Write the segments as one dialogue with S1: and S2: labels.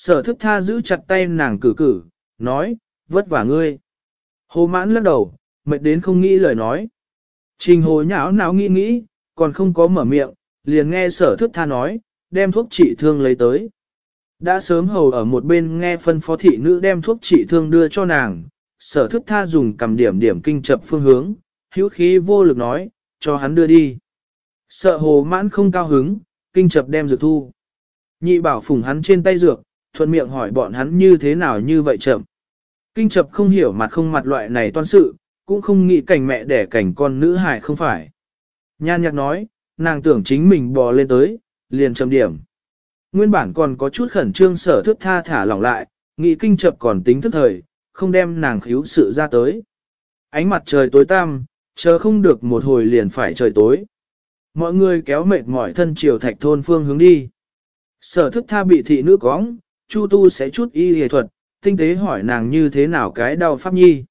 S1: Sở thức tha giữ chặt tay nàng cử cử, nói, vất vả ngươi. Hồ mãn lắc đầu, mệt đến không nghĩ lời nói. Trình hồ nhão não nghĩ nghĩ, còn không có mở miệng, liền nghe sở thức tha nói, đem thuốc trị thương lấy tới. Đã sớm hầu ở một bên nghe phân phó thị nữ đem thuốc trị thương đưa cho nàng, sở thức tha dùng cầm điểm điểm kinh chập phương hướng, hữu khí vô lực nói, cho hắn đưa đi. Sợ hồ mãn không cao hứng, kinh chập đem dược thu. Nhị bảo phủng hắn trên tay dược, thuận miệng hỏi bọn hắn như thế nào như vậy chậm. Kinh chập không hiểu mặt không mặt loại này toan sự, cũng không nghĩ cảnh mẹ đẻ cảnh con nữ hài không phải. Nhan nhạc nói, nàng tưởng chính mình bò lên tới, liền chậm điểm. Nguyên bản còn có chút khẩn trương sở thức tha thả lỏng lại, nghĩ kinh chập còn tính thức thời, không đem nàng khíu sự ra tới. Ánh mặt trời tối tăm, chờ không được một hồi liền phải trời tối. Mọi người kéo mệt mỏi thân chiều thạch thôn phương hướng đi. Sở thức tha bị thị nữ cóng, Chu Tu sẽ chút y hề thuật, tinh tế hỏi nàng như thế nào cái đau pháp nhi.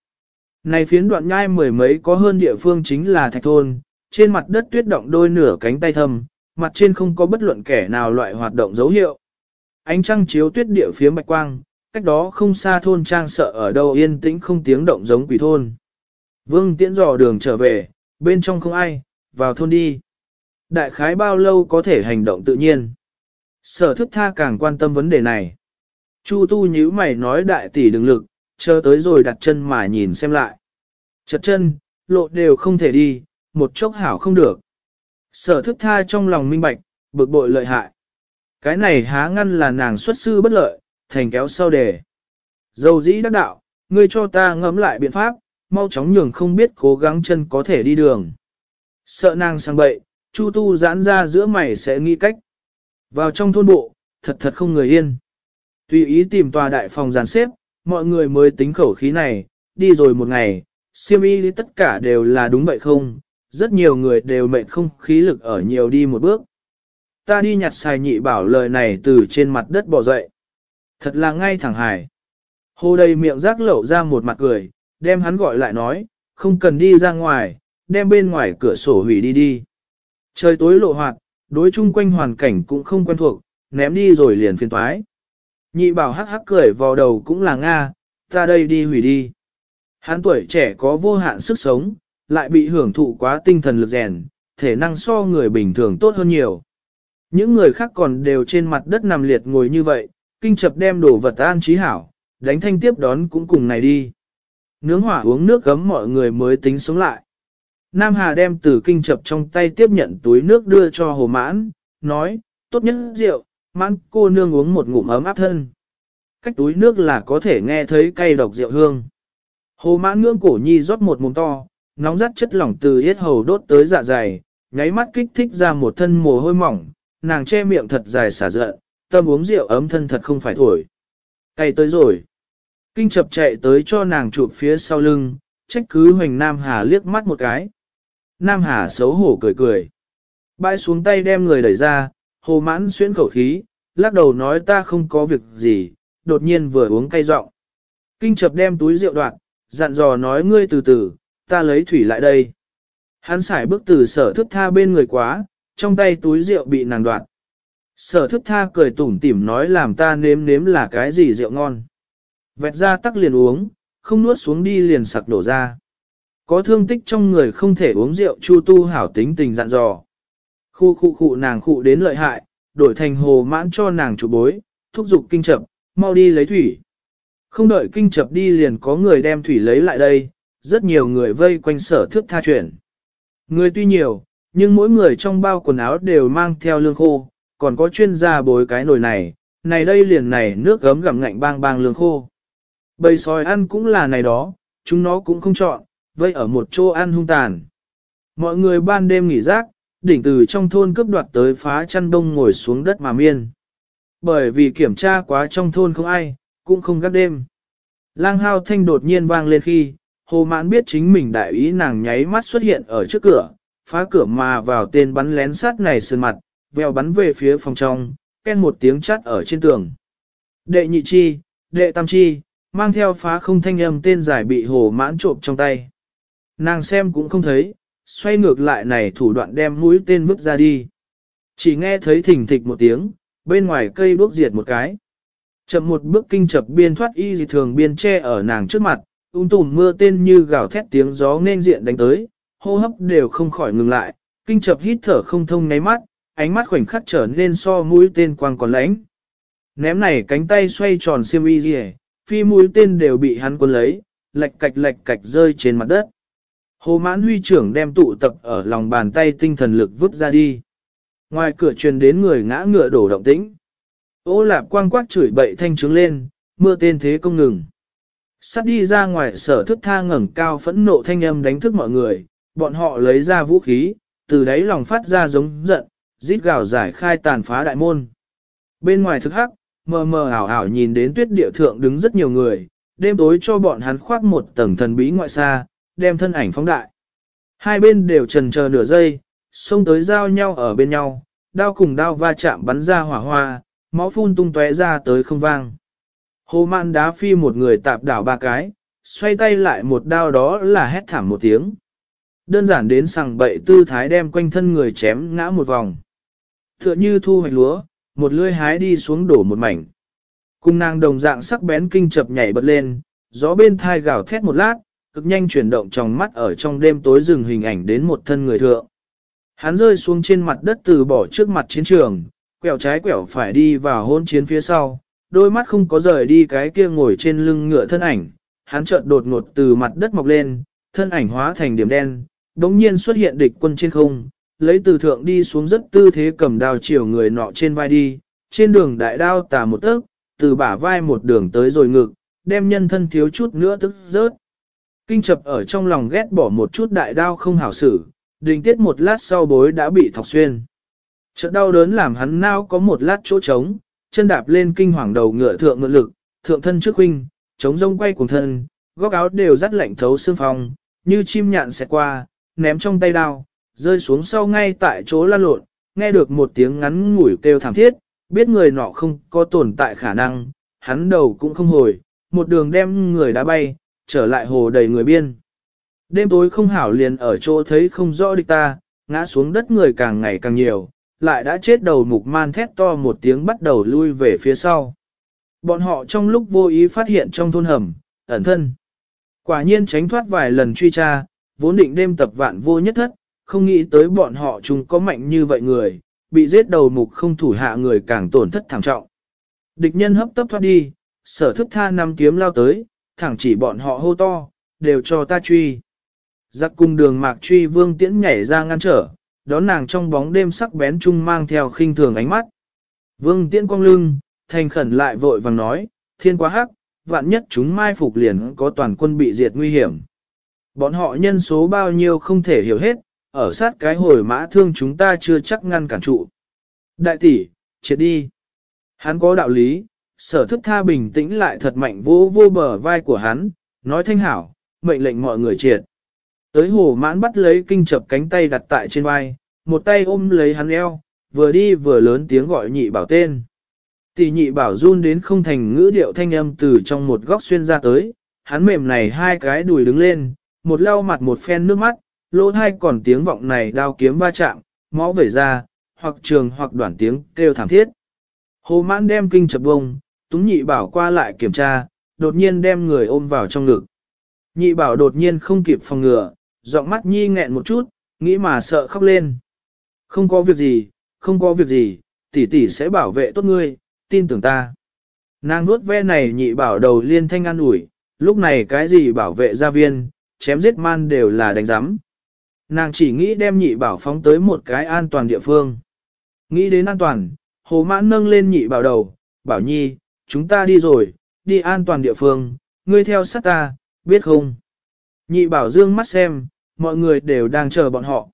S1: Này phiến đoạn nhai mười mấy có hơn địa phương chính là thạch thôn, trên mặt đất tuyết động đôi nửa cánh tay thâm, mặt trên không có bất luận kẻ nào loại hoạt động dấu hiệu. Ánh trăng chiếu tuyết địa phía bạch quang, cách đó không xa thôn trang sợ ở đâu yên tĩnh không tiếng động giống quỷ thôn. Vương tiễn dò đường trở về, bên trong không ai, vào thôn đi. Đại khái bao lâu có thể hành động tự nhiên. Sở thức tha càng quan tâm vấn đề này. Chu tu nhíu mày nói đại tỷ đừng lực, chờ tới rồi đặt chân mà nhìn xem lại. Chật chân, lộ đều không thể đi, một chốc hảo không được. Sở thức tha trong lòng minh bạch, bực bội lợi hại. Cái này há ngăn là nàng xuất sư bất lợi, thành kéo sau đề. Dầu dĩ đắc đạo, ngươi cho ta ngẫm lại biện pháp, mau chóng nhường không biết cố gắng chân có thể đi đường. Sợ nàng sang bậy, Chu tu giãn ra giữa mày sẽ nghĩ cách. Vào trong thôn bộ, thật thật không người yên. Tùy ý tìm tòa đại phòng giàn xếp, mọi người mới tính khẩu khí này, đi rồi một ngày, siêm y tất cả đều là đúng vậy không, rất nhiều người đều mệt không khí lực ở nhiều đi một bước. Ta đi nhặt xài nhị bảo lời này từ trên mặt đất bỏ dậy. Thật là ngay thẳng hài. Hồ đầy miệng rác lẩu ra một mặt cười, đem hắn gọi lại nói, không cần đi ra ngoài, đem bên ngoài cửa sổ hủy đi đi. Trời tối lộ hoạt, đối chung quanh hoàn cảnh cũng không quen thuộc, ném đi rồi liền phiền toái. Nhị bảo hắc hắc cười vào đầu cũng là Nga, ta đây đi hủy đi. Hắn tuổi trẻ có vô hạn sức sống, lại bị hưởng thụ quá tinh thần lực rèn, thể năng so người bình thường tốt hơn nhiều. Những người khác còn đều trên mặt đất nằm liệt ngồi như vậy, kinh chập đem đồ vật an trí hảo, đánh thanh tiếp đón cũng cùng này đi. Nướng hỏa uống nước gấm mọi người mới tính sống lại. Nam Hà đem từ kinh chập trong tay tiếp nhận túi nước đưa cho hồ mãn, nói, tốt nhất rượu, mãn cô nương uống một ngụm ấm áp thân. Cách túi nước là có thể nghe thấy cay độc rượu hương. Hồ mãn ngưỡng cổ nhi rót một mồm to, nóng rắt chất lỏng từ yết hầu đốt tới dạ dày, nháy mắt kích thích ra một thân mồ hôi mỏng, nàng che miệng thật dài xả giận, tâm uống rượu ấm thân thật không phải thổi. Cay tới rồi. Kinh chập chạy tới cho nàng chụp phía sau lưng, trách cứ hoành Nam Hà liếc mắt một cái. Nam Hà xấu hổ cười cười. Bãi xuống tay đem người đẩy ra, hồ mãn xuyên khẩu khí, lắc đầu nói ta không có việc gì, đột nhiên vừa uống cay rọng. Kinh chập đem túi rượu đoạn, dặn dò nói ngươi từ từ, ta lấy thủy lại đây. Hắn xài bước từ sở thức tha bên người quá, trong tay túi rượu bị nàng đoạt. Sở thức tha cười tủm tỉm nói làm ta nếm nếm là cái gì rượu ngon. Vẹt ra tắc liền uống, không nuốt xuống đi liền sặc đổ ra. Có thương tích trong người không thể uống rượu chu tu hảo tính tình dặn dò. Khu khu khu nàng khu đến lợi hại, đổi thành hồ mãn cho nàng chủ bối, thúc giục kinh chập, mau đi lấy thủy. Không đợi kinh chập đi liền có người đem thủy lấy lại đây, rất nhiều người vây quanh sở thước tha chuyển. Người tuy nhiều, nhưng mỗi người trong bao quần áo đều mang theo lương khô, còn có chuyên gia bối cái nồi này, này đây liền này nước gấm gặm ngạnh bang bang lương khô. Bầy sói ăn cũng là này đó, chúng nó cũng không chọn, vây ở một chỗ ăn hung tàn. Mọi người ban đêm nghỉ rác, đỉnh từ trong thôn cướp đoạt tới phá chăn đông ngồi xuống đất mà miên. Bởi vì kiểm tra quá trong thôn không ai, cũng không gác đêm. Lang hao thanh đột nhiên vang lên khi, hồ mãn biết chính mình đại ý nàng nháy mắt xuất hiện ở trước cửa, phá cửa mà vào tên bắn lén sát này sơn mặt, vèo bắn về phía phòng trong, ken một tiếng chát ở trên tường. Đệ nhị chi, đệ tam chi, mang theo phá không thanh âm tên giải bị hồ mãn trộm trong tay. Nàng xem cũng không thấy, xoay ngược lại này thủ đoạn đem mũi tên vứt ra đi. Chỉ nghe thấy thình thịch một tiếng, bên ngoài cây đuốc diệt một cái. Chậm một bước kinh chập biên thoát y dị thường biên che ở nàng trước mặt, ung tùm mưa tên như gào thét tiếng gió nên diện đánh tới, hô hấp đều không khỏi ngừng lại, kinh chập hít thở không thông ngáy mắt, ánh mắt khoảnh khắc trở nên so mũi tên quang còn lãnh. Ném này cánh tay xoay tròn xiêm y dị phi mũi tên đều bị hắn cuốn lấy, lạch cạch lạch cạch rơi trên mặt đất. Hồ mãn huy trưởng đem tụ tập ở lòng bàn tay tinh thần lực vứt ra đi. Ngoài cửa truyền đến người ngã ngựa đổ động tĩnh. Ô lạp quang quát chửi bậy thanh trướng lên, mưa tên thế công ngừng. Sắt đi ra ngoài sở thức tha ngẩng cao phẫn nộ thanh âm đánh thức mọi người, bọn họ lấy ra vũ khí, từ đấy lòng phát ra giống giận, rít gào giải khai tàn phá đại môn. Bên ngoài thực hắc, mờ mờ ảo ảo nhìn đến tuyết địa thượng đứng rất nhiều người, đêm tối cho bọn hắn khoác một tầng thần bí ngoại xa, đem thân ảnh phóng đại. Hai bên đều trần chờ nửa giây, xông tới giao nhau ở bên nhau, đao cùng đao va chạm bắn ra hỏa hoa, máu phun tung tóe ra tới không vang. Hồ mạn đá phi một người tạp đảo ba cái, xoay tay lại một đao đó là hét thảm một tiếng. Đơn giản đến sằng bậy tư thái đem quanh thân người chém ngã một vòng. Tựa như thu hoạch lúa, một lưỡi hái đi xuống đổ một mảnh. Cung nàng đồng dạng sắc bén kinh chập nhảy bật lên, gió bên thai gào thét một lát, cực nhanh chuyển động trong mắt ở trong đêm tối rừng hình ảnh đến một thân người thượng. Hắn rơi xuống trên mặt đất từ bỏ trước mặt chiến trường, quẹo trái quẹo phải đi vào hôn chiến phía sau, đôi mắt không có rời đi cái kia ngồi trên lưng ngựa thân ảnh, hắn chợt đột ngột từ mặt đất mọc lên, thân ảnh hóa thành điểm đen, đống nhiên xuất hiện địch quân trên không, lấy từ thượng đi xuống rất tư thế cầm đao chiều người nọ trên vai đi, trên đường đại đao tà một tấc, từ bả vai một đường tới rồi ngực, đem nhân thân thiếu chút nữa tức rớt. Kinh chập ở trong lòng ghét bỏ một chút đại đao không hảo xử, đình tiết một lát sau bối đã bị thọc xuyên. Trận đau đớn làm hắn nao có một lát chỗ trống, chân đạp lên kinh hoàng đầu ngựa thượng ngựa lực, thượng thân trước huynh, chống rông quay cùng thân, góc áo đều dắt lạnh thấu xương phòng, như chim nhạn xẹt qua, ném trong tay đao, rơi xuống sau ngay tại chỗ lăn lộn, nghe được một tiếng ngắn ngủi kêu thảm thiết, biết người nọ không có tồn tại khả năng, hắn đầu cũng không hồi, một đường đem người đá bay, trở lại hồ đầy người biên. Đêm tối không hảo liền ở chỗ thấy không rõ địch ta, ngã xuống đất người càng ngày càng nhiều, lại đã chết đầu mục man thét to một tiếng bắt đầu lui về phía sau. Bọn họ trong lúc vô ý phát hiện trong thôn hầm, ẩn thân. Quả nhiên tránh thoát vài lần truy tra, vốn định đêm tập vạn vô nhất thất, không nghĩ tới bọn họ chúng có mạnh như vậy người, bị giết đầu mục không thủ hạ người càng tổn thất thảm trọng. Địch nhân hấp tấp thoát đi, sở thức tha năm kiếm lao tới, thẳng chỉ bọn họ hô to, đều cho ta truy. Giặc cung đường mạc truy vương tiễn nhảy ra ngăn trở, đón nàng trong bóng đêm sắc bén chung mang theo khinh thường ánh mắt. Vương tiễn quang lưng, thành khẩn lại vội vàng nói, thiên quá hắc, vạn nhất chúng mai phục liền có toàn quân bị diệt nguy hiểm. Bọn họ nhân số bao nhiêu không thể hiểu hết, ở sát cái hồi mã thương chúng ta chưa chắc ngăn cản trụ. Đại tỷ, triệt đi. Hắn có đạo lý, sở thức tha bình tĩnh lại thật mạnh vô vô bờ vai của hắn, nói thanh hảo, mệnh lệnh mọi người triệt. Tới hồ mãn bắt lấy kinh chập cánh tay đặt tại trên vai, một tay ôm lấy hắn eo, vừa đi vừa lớn tiếng gọi nhị bảo tên. Tỷ nhị bảo run đến không thành ngữ điệu thanh âm từ trong một góc xuyên ra tới, hắn mềm này hai cái đùi đứng lên, một lau mặt một phen nước mắt, lỗ thai còn tiếng vọng này đao kiếm va chạm, máu vẩy ra, hoặc trường hoặc đoạn tiếng kêu thảm thiết. Hồ mãn đem kinh chập bông, túng nhị bảo qua lại kiểm tra, đột nhiên đem người ôm vào trong ngực. Nhị bảo đột nhiên không kịp phòng ngừa, giọng mắt nhi nghẹn một chút, nghĩ mà sợ khóc lên. Không có việc gì, không có việc gì, tỷ tỷ sẽ bảo vệ tốt ngươi, tin tưởng ta. Nàng nuốt ve này nhị bảo đầu liên thanh an ủi, lúc này cái gì bảo vệ gia viên, chém giết man đều là đánh giám. Nàng chỉ nghĩ đem nhị bảo phóng tới một cái an toàn địa phương. Nghĩ đến an toàn, hồ mãn nâng lên nhị bảo đầu, bảo nhi, chúng ta đi rồi, đi an toàn địa phương, ngươi theo sát ta, biết không? Nhị bảo dương mắt xem, mọi người đều đang chờ bọn họ.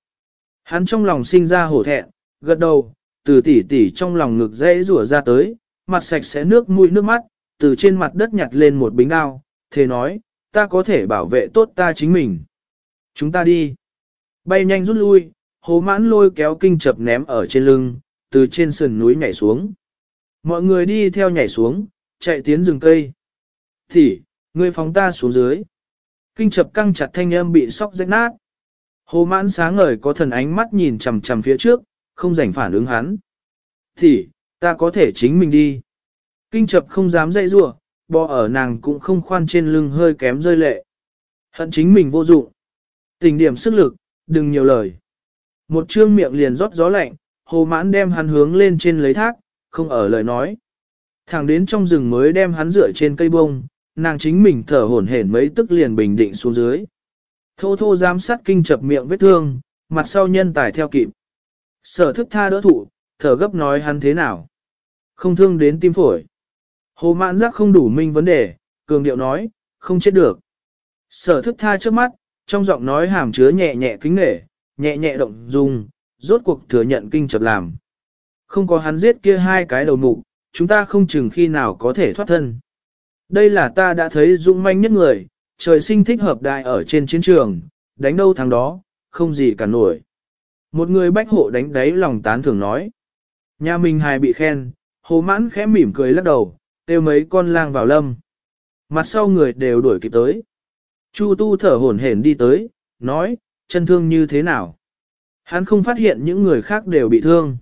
S1: Hắn trong lòng sinh ra hổ thẹn, gật đầu, từ tỉ tỉ trong lòng ngực dễ rủa ra tới, mặt sạch sẽ nước mũi nước mắt, từ trên mặt đất nhặt lên một bính đao, thề nói, ta có thể bảo vệ tốt ta chính mình. Chúng ta đi. Bay nhanh rút lui, hồ mãn lôi kéo kinh chập ném ở trên lưng, từ trên sườn núi nhảy xuống. Mọi người đi theo nhảy xuống, chạy tiến rừng cây. Thì, người phóng ta xuống dưới. Kinh chập căng chặt thanh âm bị sóc rách nát. Hồ mãn sáng ngời có thần ánh mắt nhìn chằm chằm phía trước, không rảnh phản ứng hắn. Thì, ta có thể chính mình đi. Kinh chập không dám dây rủa bò ở nàng cũng không khoan trên lưng hơi kém rơi lệ. Hận chính mình vô dụng. Tình điểm sức lực, đừng nhiều lời. Một trương miệng liền rót gió lạnh, hồ mãn đem hắn hướng lên trên lấy thác, không ở lời nói. Thẳng đến trong rừng mới đem hắn rửa trên cây bông, nàng chính mình thở hổn hển mấy tức liền bình định xuống dưới. Thô thô giám sát kinh chập miệng vết thương, mặt sau nhân tài theo kịp. Sở thức tha đỡ thụ, thở gấp nói hắn thế nào. Không thương đến tim phổi. Hồ mãn giác không đủ minh vấn đề, cường điệu nói, không chết được. Sở thức tha trước mắt, trong giọng nói hàm chứa nhẹ nhẹ kính nể, nhẹ nhẹ động dung, rốt cuộc thừa nhận kinh chập làm. Không có hắn giết kia hai cái đầu mục, chúng ta không chừng khi nào có thể thoát thân. Đây là ta đã thấy dũng manh nhất người, trời sinh thích hợp đại ở trên chiến trường, đánh đâu thằng đó, không gì cả nổi. Một người bách hộ đánh đáy lòng tán thưởng nói. Nhà mình hài bị khen, hồ mãn khẽ mỉm cười lắc đầu, kêu mấy con lang vào lâm. Mặt sau người đều đuổi kịp tới. Chu tu thở hổn hển đi tới, nói, chân thương như thế nào? Hắn không phát hiện những người khác đều bị thương.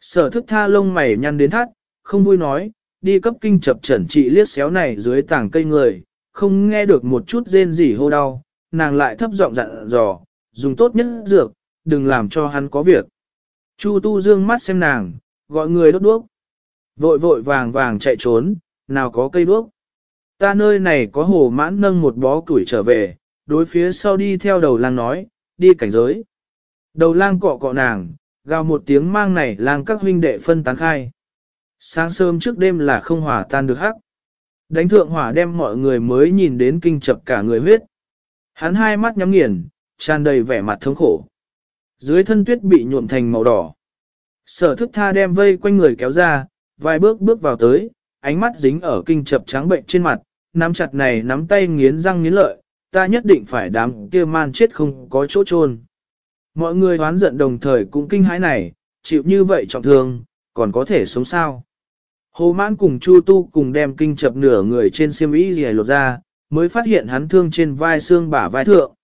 S1: Sở thức tha lông mày nhăn đến thắt, không vui nói, đi cấp kinh chập trần trị liếc xéo này dưới tảng cây người, không nghe được một chút rên gì hô đau, nàng lại thấp giọng dặn dò, dùng tốt nhất dược, đừng làm cho hắn có việc. Chu tu dương mắt xem nàng, gọi người đốt đuốc. Vội vội vàng vàng chạy trốn, nào có cây đuốc. Ta nơi này có hồ mãn nâng một bó củi trở về, đối phía sau đi theo đầu lang nói, đi cảnh giới. Đầu lang cọ cọ nàng, gào một tiếng mang này lang các huynh đệ phân tán khai. Sáng sớm trước đêm là không hỏa tan được hắc. Đánh thượng hỏa đem mọi người mới nhìn đến kinh chập cả người huyết. Hắn hai mắt nhắm nghiền, tràn đầy vẻ mặt thống khổ. Dưới thân tuyết bị nhuộm thành màu đỏ. Sở thức tha đem vây quanh người kéo ra, vài bước bước vào tới, ánh mắt dính ở kinh chập trắng bệnh trên mặt, nắm chặt này nắm tay nghiến răng nghiến lợi, ta nhất định phải đám kia man chết không có chỗ chôn. Mọi người hoán giận đồng thời cũng kinh hãi này, chịu như vậy trọng thương, còn có thể sống sao. Hồ mãn cùng Chu Tu cùng đem kinh chập nửa người trên xiêm y gì lột ra, mới phát hiện hắn thương trên vai xương bả vai thượng.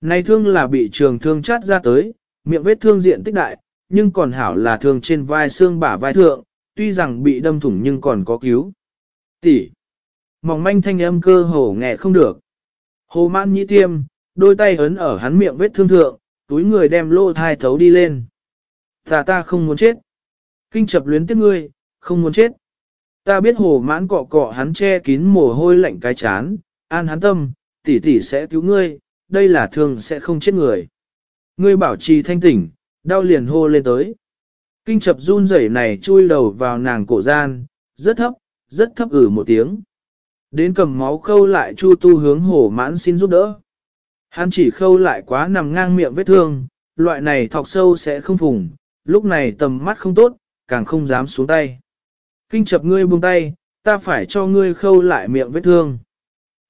S1: Này thương là bị trường thương chát ra tới, miệng vết thương diện tích đại, nhưng còn hảo là thương trên vai xương bả vai thượng, tuy rằng bị đâm thủng nhưng còn có cứu. Tỷ. Mỏng manh thanh âm cơ hồ nghe không được. Hồ mãn nhĩ tiêm, đôi tay ấn ở hắn miệng vết thương thượng, túi người đem lô thai thấu đi lên. Ta ta không muốn chết. Kinh chập luyến tiếc ngươi, không muốn chết. Ta biết hồ mãn cọ cọ hắn che kín mồ hôi lạnh cái chán, an hắn tâm, tỷ tỷ sẽ cứu ngươi, đây là thương sẽ không chết người. Ngươi bảo trì thanh tỉnh, đau liền hô lên tới. Kinh chập run rẩy này chui đầu vào nàng cổ gian, rất thấp, rất thấp ử một tiếng. Đến cầm máu khâu lại chu tu hướng hổ mãn xin giúp đỡ. Hắn chỉ khâu lại quá nằm ngang miệng vết thương, loại này thọc sâu sẽ không phùng, lúc này tầm mắt không tốt, càng không dám xuống tay. Kinh chập ngươi buông tay, ta phải cho ngươi khâu lại miệng vết thương.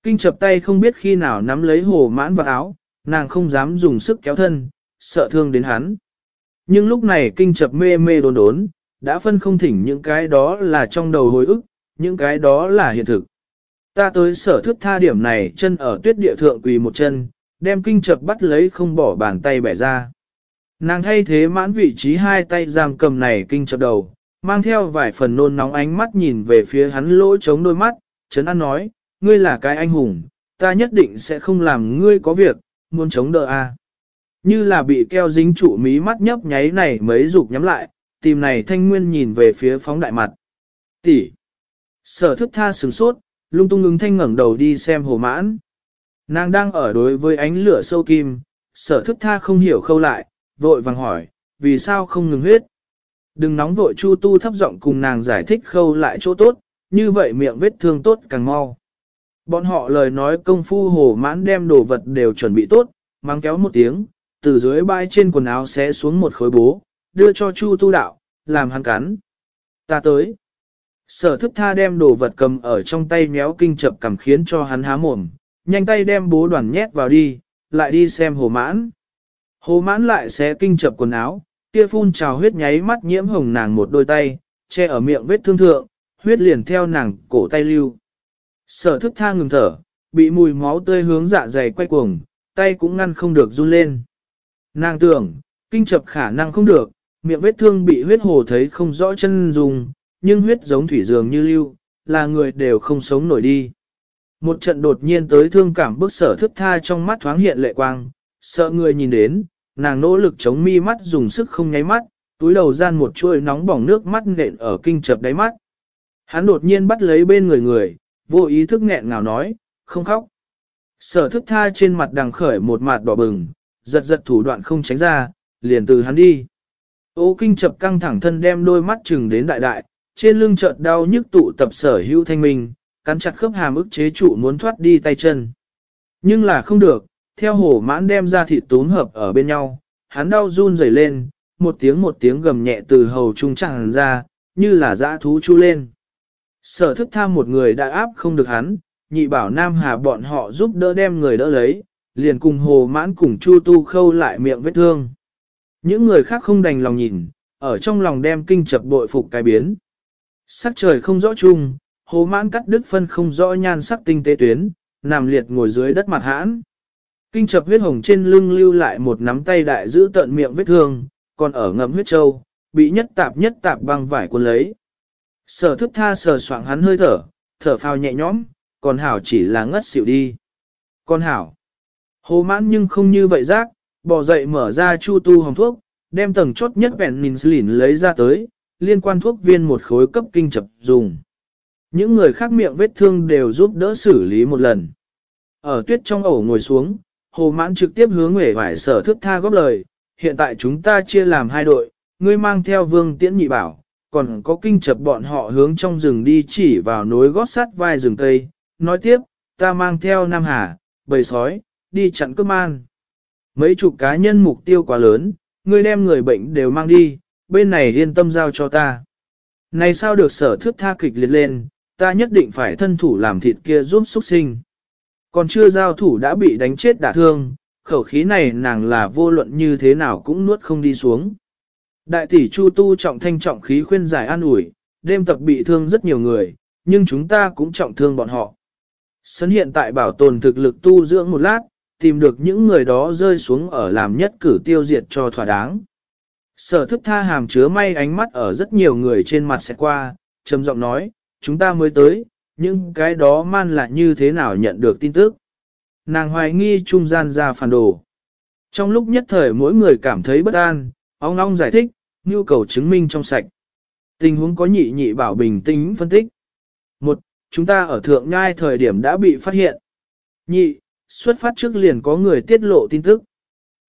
S1: Kinh chập tay không biết khi nào nắm lấy hồ mãn vào áo, nàng không dám dùng sức kéo thân, sợ thương đến hắn. Nhưng lúc này kinh chập mê mê đồn đốn, đã phân không thỉnh những cái đó là trong đầu hồi ức, những cái đó là hiện thực. Ta tới sở thức tha điểm này chân ở tuyết địa thượng quỳ một chân, đem kinh chập bắt lấy không bỏ bàn tay bẻ ra. Nàng thay thế mãn vị trí hai tay giam cầm này kinh chập đầu, mang theo vài phần nôn nóng ánh mắt nhìn về phía hắn lỗ chống đôi mắt, Trấn An nói, ngươi là cái anh hùng, ta nhất định sẽ không làm ngươi có việc, muốn chống đỡ a. Như là bị keo dính trụ mí mắt nhấp nháy này mấy dục nhắm lại, tìm này thanh nguyên nhìn về phía phóng đại mặt. Tỷ. Sở thức tha sừng sốt, lung tung ứng thanh ngẩng đầu đi xem hồ mãn. Nàng đang ở đối với ánh lửa sâu kim, sở thức tha không hiểu khâu lại, vội vàng hỏi, vì sao không ngừng huyết. Đừng nóng vội chu tu thấp giọng cùng nàng giải thích khâu lại chỗ tốt, như vậy miệng vết thương tốt càng mau. Bọn họ lời nói công phu hồ mãn đem đồ vật đều chuẩn bị tốt, mang kéo một tiếng, từ dưới bãi trên quần áo xé xuống một khối bố, đưa cho chu tu đạo, làm hắn cắn. Ta tới. Sở thức tha đem đồ vật cầm ở trong tay méo kinh chập cầm khiến cho hắn há mồm, nhanh tay đem bố đoàn nhét vào đi, lại đi xem hồ mãn. Hồ mãn lại xé kinh chập quần áo, kia phun trào huyết nháy mắt nhiễm hồng nàng một đôi tay, che ở miệng vết thương thượng, huyết liền theo nàng cổ tay lưu. Sở thức tha ngừng thở, bị mùi máu tươi hướng dạ dày quay cuồng, tay cũng ngăn không được run lên. Nàng tưởng, kinh chập khả năng không được, miệng vết thương bị huyết hồ thấy không rõ chân dùng, nhưng huyết giống thủy dường như lưu, là người đều không sống nổi đi. Một trận đột nhiên tới thương cảm bức sở thức tha trong mắt thoáng hiện lệ quang, sợ người nhìn đến, nàng nỗ lực chống mi mắt dùng sức không nháy mắt, túi đầu gian một chuỗi nóng bỏng nước mắt nện ở kinh chập đáy mắt. Hắn đột nhiên bắt lấy bên người người, vô ý thức nghẹn ngào nói, không khóc. Sở thức tha trên mặt đằng khởi một mặt đỏ bừng, giật giật thủ đoạn không tránh ra, liền từ hắn đi. Ô kinh chập căng thẳng thân đem đôi mắt chừng đến đại đại, trên lưng chợt đau nhức tụ tập sở hữu thanh minh, cắn chặt khớp hàm ức chế trụ muốn thoát đi tay chân. Nhưng là không được, theo hổ mãn đem ra thịt tún hợp ở bên nhau, hắn đau run rẩy lên, một tiếng một tiếng gầm nhẹ từ hầu trung tràn ra, như là dã thú chu lên. Sở thức tham một người đã áp không được hắn, nhị bảo Nam Hà bọn họ giúp đỡ đem người đỡ lấy, liền cùng hồ mãn cùng chu tu khâu lại miệng vết thương. Những người khác không đành lòng nhìn, ở trong lòng đem kinh chập bội phục cái biến. Sắc trời không rõ chung, hồ mãn cắt đứt phân không rõ nhan sắc tinh tế tuyến, nằm liệt ngồi dưới đất mặt hãn. Kinh chập huyết hồng trên lưng lưu lại một nắm tay đại giữ tận miệng vết thương, còn ở ngậm huyết châu, bị nhất tạp nhất tạp băng vải cuốn lấy. Sở thức tha sờ soạng hắn hơi thở, thở phào nhẹ nhõm, còn hảo chỉ là ngất xỉu đi. Con hảo. Hồ mãn nhưng không như vậy rác, bỏ dậy mở ra chu tu hồng thuốc, đem tầng chốt nhất vẹn lìn lấy ra tới, liên quan thuốc viên một khối cấp kinh chập dùng. Những người khác miệng vết thương đều giúp đỡ xử lý một lần. Ở tuyết trong ổ ngồi xuống, hồ mãn trực tiếp hướng về vải sở thức tha góp lời, hiện tại chúng ta chia làm hai đội, ngươi mang theo vương tiễn nhị bảo, còn có kinh chập bọn họ hướng trong rừng đi chỉ vào nối gót sắt vai rừng tây. Nói tiếp, ta mang theo Nam Hà, bầy sói, đi chặn cướp man. Mấy chục cá nhân mục tiêu quá lớn, ngươi đem người bệnh đều mang đi, bên này yên tâm giao cho ta. Này sao được sở thước tha kịch liệt lên, ta nhất định phải thân thủ làm thịt kia giúp xuất sinh. Còn chưa giao thủ đã bị đánh chết đả thương, khẩu khí này nàng là vô luận như thế nào cũng nuốt không đi xuống. Đại tỷ Chu Tu trọng thanh trọng khí khuyên giải an ủi, đêm tập bị thương rất nhiều người, nhưng chúng ta cũng trọng thương bọn họ. Sấn hiện tại bảo tồn thực lực tu dưỡng một lát, tìm được những người đó rơi xuống ở làm nhất cử tiêu diệt cho thỏa đáng. Sở thức tha hàm chứa may ánh mắt ở rất nhiều người trên mặt sẽ qua, trầm giọng nói, chúng ta mới tới, nhưng cái đó man là như thế nào nhận được tin tức. Nàng hoài nghi trung gian ra phản đồ. Trong lúc nhất thời mỗi người cảm thấy bất an, ông long giải thích, nhu cầu chứng minh trong sạch. Tình huống có nhị nhị bảo bình tĩnh phân tích. Một, chúng ta ở thượng nhai thời điểm đã bị phát hiện. Nhị, xuất phát trước liền có người tiết lộ tin tức.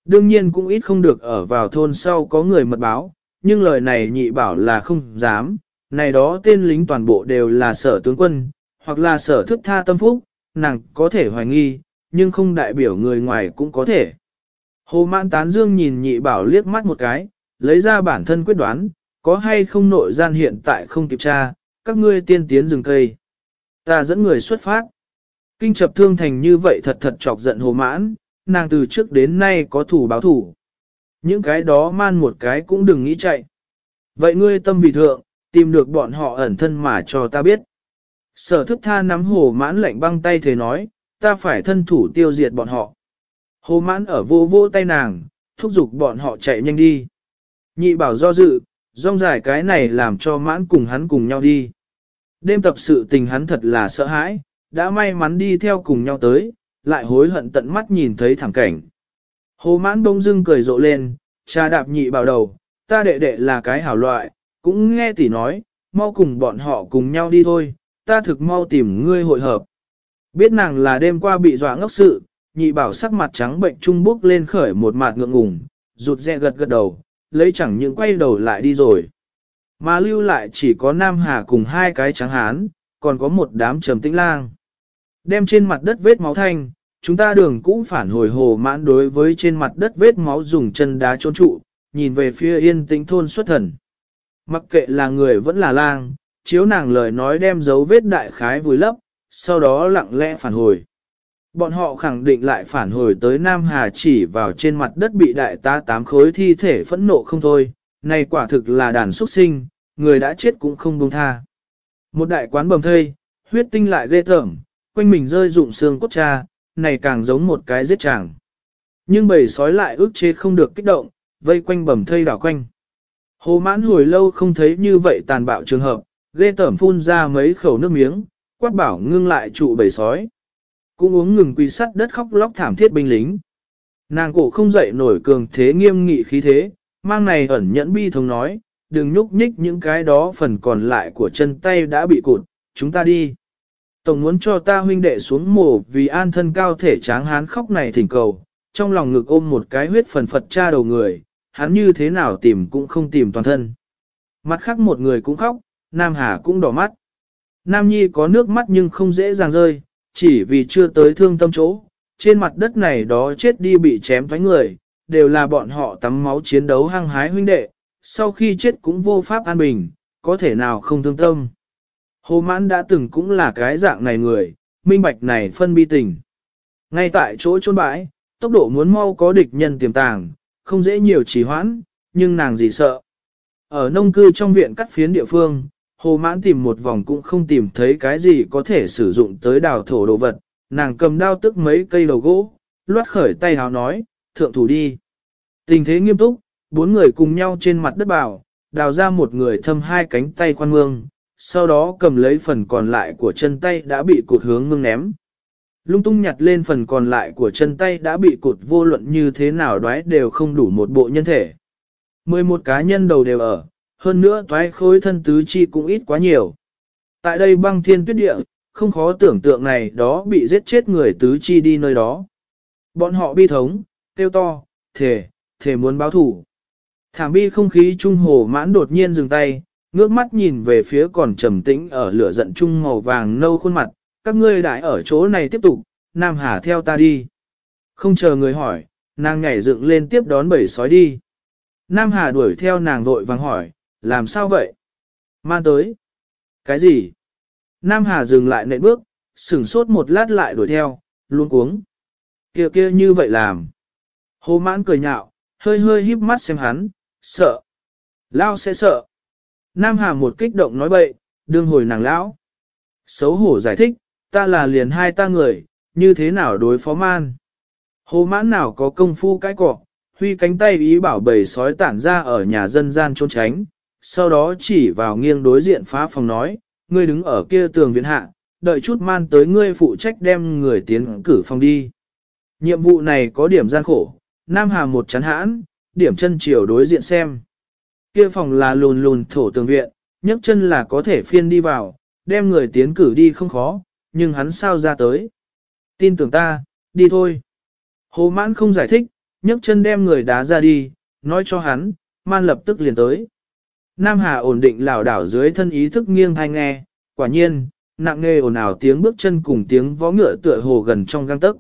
S1: Đương nhiên cũng ít không được ở vào thôn sau có người mật báo, nhưng lời này nhị bảo là không dám, này đó tên lính toàn bộ đều là sở tướng quân, hoặc là sở thức tha tâm phúc, nàng có thể hoài nghi, nhưng không đại biểu người ngoài cũng có thể. Hồ mãn tán dương nhìn nhị bảo liếc mắt một cái, lấy ra bản thân quyết đoán, có hay không nội gian hiện tại không kịp tra, các ngươi tiên tiến rừng cây. Ta dẫn người xuất phát. Kinh chập thương thành như vậy thật thật chọc giận hồ mãn, nàng từ trước đến nay có thủ báo thủ. Những cái đó man một cái cũng đừng nghĩ chạy. Vậy ngươi tâm vị thượng, tìm được bọn họ ẩn thân mà cho ta biết. Sở thức tha nắm hồ mãn lạnh băng tay thế nói, ta phải thân thủ tiêu diệt bọn họ. Hồ mãn ở vô vô tay nàng, thúc giục bọn họ chạy nhanh đi. Nhị bảo do dự, rong dài cái này làm cho mãn cùng hắn cùng nhau đi. Đêm tập sự tình hắn thật là sợ hãi, đã may mắn đi theo cùng nhau tới, lại hối hận tận mắt nhìn thấy thẳng cảnh. Hồ mãn bông dưng cười rộ lên, cha đạp nhị bảo đầu, ta đệ đệ là cái hảo loại, cũng nghe tỷ nói, mau cùng bọn họ cùng nhau đi thôi, ta thực mau tìm ngươi hội hợp. Biết nàng là đêm qua bị dọa ngốc sự, nhị bảo sắc mặt trắng bệnh trung bốc lên khởi một mặt ngượng ngùng, rụt rè gật gật đầu, lấy chẳng những quay đầu lại đi rồi. Mà lưu lại chỉ có Nam Hà cùng hai cái trắng hán, còn có một đám trầm tĩnh lang. Đem trên mặt đất vết máu thanh, chúng ta đường cũ phản hồi hồ mãn đối với trên mặt đất vết máu dùng chân đá trôn trụ, nhìn về phía yên tĩnh thôn xuất thần. Mặc kệ là người vẫn là lang, chiếu nàng lời nói đem dấu vết đại khái vùi lấp, sau đó lặng lẽ phản hồi. Bọn họ khẳng định lại phản hồi tới Nam Hà chỉ vào trên mặt đất bị đại tá tám khối thi thể phẫn nộ không thôi, này quả thực là đàn xuất sinh, người đã chết cũng không buông tha. Một đại quán bầm thây, huyết tinh lại ghê tởm, quanh mình rơi rụng xương cốt cha, này càng giống một cái giết chàng. Nhưng bầy sói lại ước chế không được kích động, vây quanh bầm thây đảo quanh. Hồ mãn hồi lâu không thấy như vậy tàn bạo trường hợp, ghê tởm phun ra mấy khẩu nước miếng, quát bảo ngưng lại trụ bầy sói. Cũng uống ngừng quỳ sắt đất khóc lóc thảm thiết binh lính. Nàng cổ không dậy nổi cường thế nghiêm nghị khí thế, mang này ẩn nhẫn bi thống nói, đừng nhúc nhích những cái đó phần còn lại của chân tay đã bị cụt, chúng ta đi. Tổng muốn cho ta huynh đệ xuống mồ vì an thân cao thể tráng hán khóc này thỉnh cầu, trong lòng ngực ôm một cái huyết phần phật cha đầu người, hắn như thế nào tìm cũng không tìm toàn thân. Mặt khác một người cũng khóc, Nam Hà cũng đỏ mắt. Nam Nhi có nước mắt nhưng không dễ dàng rơi, chỉ vì chưa tới thương tâm chỗ. Trên mặt đất này đó chết đi bị chém thoái người, đều là bọn họ tắm máu chiến đấu hăng hái huynh đệ, sau khi chết cũng vô pháp an bình, có thể nào không thương tâm. Hồ mãn đã từng cũng là cái dạng này người, minh bạch này phân bi tình. Ngay tại chỗ chôn bãi, tốc độ muốn mau có địch nhân tiềm tàng, không dễ nhiều trì hoãn, nhưng nàng gì sợ. Ở nông cư trong viện cắt phiến địa phương, hồ mãn tìm một vòng cũng không tìm thấy cái gì có thể sử dụng tới đào thổ đồ vật, nàng cầm đao tức mấy cây đầu gỗ, loát khởi tay hào nói, thượng thủ đi. Tình thế nghiêm túc, bốn người cùng nhau trên mặt đất bảo, đào ra một người thâm hai cánh tay khoan mương, sau đó cầm lấy phần còn lại của chân tay đã bị cụt hướng mương ném. Lung tung nhặt lên phần còn lại của chân tay đã bị cột vô luận như thế nào đoái đều không đủ một bộ nhân thể. 11 cá nhân đầu đều ở, hơn nữa toái khối thân tứ chi cũng ít quá nhiều. Tại đây băng thiên tuyết địa, không khó tưởng tượng này đó bị giết chết người tứ chi đi nơi đó. Bọn họ bi thống, tiêu to, thể thể muốn báo thủ. Thảm bi không khí trung hồ mãn đột nhiên dừng tay, ngước mắt nhìn về phía còn trầm tĩnh ở lửa giận trung màu vàng nâu khuôn mặt, các ngươi đại ở chỗ này tiếp tục, Nam Hà theo ta đi. Không chờ người hỏi, nàng nhảy dựng lên tiếp đón bầy sói đi. Nam Hà đuổi theo nàng vội vàng hỏi, làm sao vậy? Man tới. Cái gì? Nam Hà dừng lại nệ bước, sửng sốt một lát lại đuổi theo, luôn cuống. kia kia như vậy làm. Hồ mãn cười nhạo, hơi hơi híp mắt xem hắn, sợ. Lao sẽ sợ. Nam Hà một kích động nói bậy, đương hồi nàng lão. Xấu hổ giải thích, ta là liền hai ta người, như thế nào đối phó man. Hồ mãn nào có công phu cái cọ, huy cánh tay ý bảo bầy sói tản ra ở nhà dân gian trốn tránh, sau đó chỉ vào nghiêng đối diện phá phòng nói, ngươi đứng ở kia tường viện hạ, đợi chút man tới ngươi phụ trách đem người tiến cử phòng đi. Nhiệm vụ này có điểm gian khổ, Nam Hà một chắn hãn, điểm chân chiều đối diện xem. Kia phòng là lùn lùn thổ tường viện, nhấc chân là có thể phiên đi vào, đem người tiến cử đi không khó, nhưng hắn sao ra tới. Tin tưởng ta, đi thôi. Hồ mãn không giải thích, nhấc chân đem người đá ra đi, nói cho hắn, man lập tức liền tới. Nam Hà ổn định lảo đảo dưới thân ý thức nghiêng hay nghe, quả nhiên, nặng nghe ồn ào tiếng bước chân cùng tiếng vó ngựa tựa hồ gần trong găng tấc.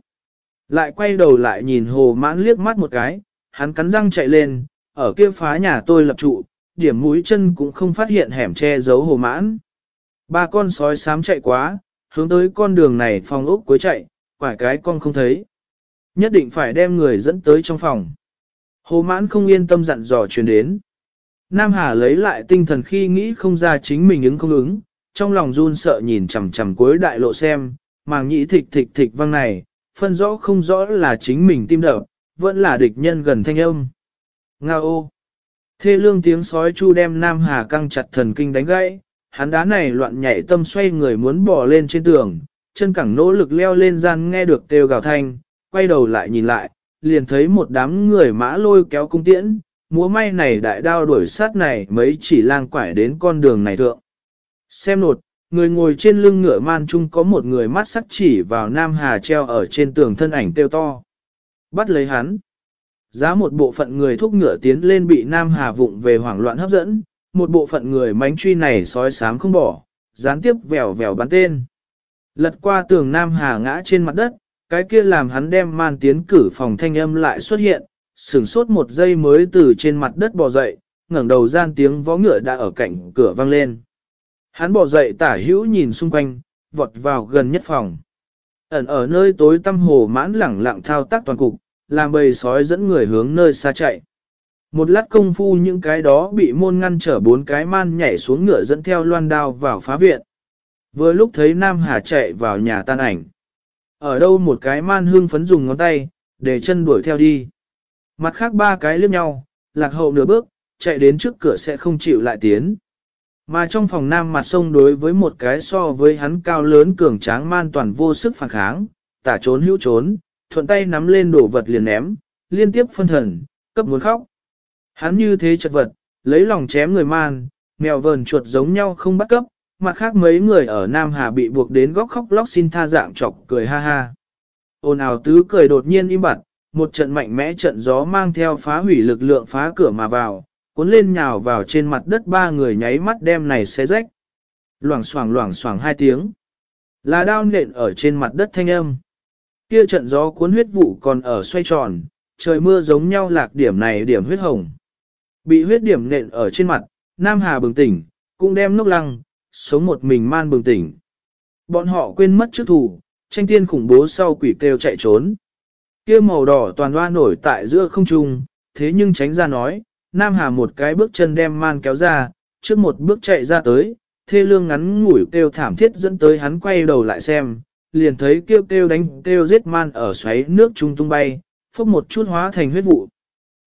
S1: Lại quay đầu lại nhìn hồ mãn liếc mắt một cái, hắn cắn răng chạy lên, ở kia phá nhà tôi lập trụ, điểm mũi chân cũng không phát hiện hẻm che giấu hồ mãn. Ba con sói xám chạy quá, hướng tới con đường này phòng ốc cuối chạy, quải cái con không thấy. Nhất định phải đem người dẫn tới trong phòng. Hồ mãn không yên tâm dặn dò truyền đến. Nam Hà lấy lại tinh thần khi nghĩ không ra chính mình ứng không ứng, trong lòng run sợ nhìn chằm chằm cuối đại lộ xem, màng nhĩ thịch thịch thịch văng này, phân rõ không rõ là chính mình tim đập, vẫn là địch nhân gần thanh âm. Nga ô! Thê lương tiếng sói chu đem Nam Hà căng chặt thần kinh đánh gãy, hắn đá này loạn nhảy tâm xoay người muốn bỏ lên trên tường, chân cẳng nỗ lực leo lên gian nghe được kêu gào thanh, quay đầu lại nhìn lại, liền thấy một đám người mã lôi kéo cung tiễn, múa may này đại đao đuổi sát này mấy chỉ lang quải đến con đường này thượng. Xem nột, người ngồi trên lưng ngựa man chung có một người mắt sắc chỉ vào Nam Hà treo ở trên tường thân ảnh tiêu to. Bắt lấy hắn. Giá một bộ phận người thúc ngựa tiến lên bị Nam Hà vụng về hoảng loạn hấp dẫn, một bộ phận người mánh truy này sói sám không bỏ, gián tiếp vèo vèo bắn tên. Lật qua tường Nam Hà ngã trên mặt đất, cái kia làm hắn đem man tiến cử phòng thanh âm lại xuất hiện, sửng sốt một giây mới từ trên mặt đất bò dậy, ngẩng đầu gian tiếng vó ngựa đã ở cạnh cửa vang lên. Hắn bò dậy tả hữu nhìn xung quanh, vọt vào gần nhất phòng. Ẩn ở nơi tối tăm hồ mãn lẳng lặng thao tác toàn cục, làm bầy sói dẫn người hướng nơi xa chạy. Một lát công phu những cái đó bị môn ngăn trở bốn cái man nhảy xuống ngựa dẫn theo loan đao vào phá viện. Vừa lúc thấy Nam Hà chạy vào nhà tan ảnh. Ở đâu một cái man hương phấn dùng ngón tay, để chân đuổi theo đi. Mặt khác ba cái liếc nhau, lạc hậu nửa bước, chạy đến trước cửa sẽ không chịu lại tiến. Mà trong phòng nam mặt sông đối với một cái so với hắn cao lớn cường tráng man toàn vô sức phản kháng, tả trốn hữu trốn, thuận tay nắm lên đổ vật liền ném, liên tiếp phân thần, cấp muốn khóc. Hắn như thế chật vật, lấy lòng chém người man, mèo vờn chuột giống nhau không bắt cấp, mặt khác mấy người ở Nam Hà bị buộc đến góc khóc lóc xin tha dạng chọc cười ha ha. Ôn ào tứ cười đột nhiên im bặt, một trận mạnh mẽ trận gió mang theo phá hủy lực lượng phá cửa mà vào, cuốn lên nhào vào trên mặt đất ba người nháy mắt đem này xé rách. Loảng xoảng loảng xoảng hai tiếng. Là đao nện ở trên mặt đất thanh âm. Kia trận gió cuốn huyết vụ còn ở xoay tròn, trời mưa giống nhau lạc điểm này điểm huyết hồng. Bị huyết điểm nện ở trên mặt, Nam Hà bừng tỉnh, cũng đem nốc lăng, sống một mình man bừng tỉnh. Bọn họ quên mất trước thủ, tranh tiên khủng bố sau quỷ kêu chạy trốn. Kia màu đỏ toàn hoa nổi tại giữa không trung, thế nhưng tránh ra nói, Nam Hà một cái bước chân đem man kéo ra, trước một bước chạy ra tới, thê lương ngắn ngủi kêu thảm thiết dẫn tới hắn quay đầu lại xem, liền thấy kêu kêu đánh kêu giết man ở xoáy nước trung tung bay, phốc một chút hóa thành huyết vụ.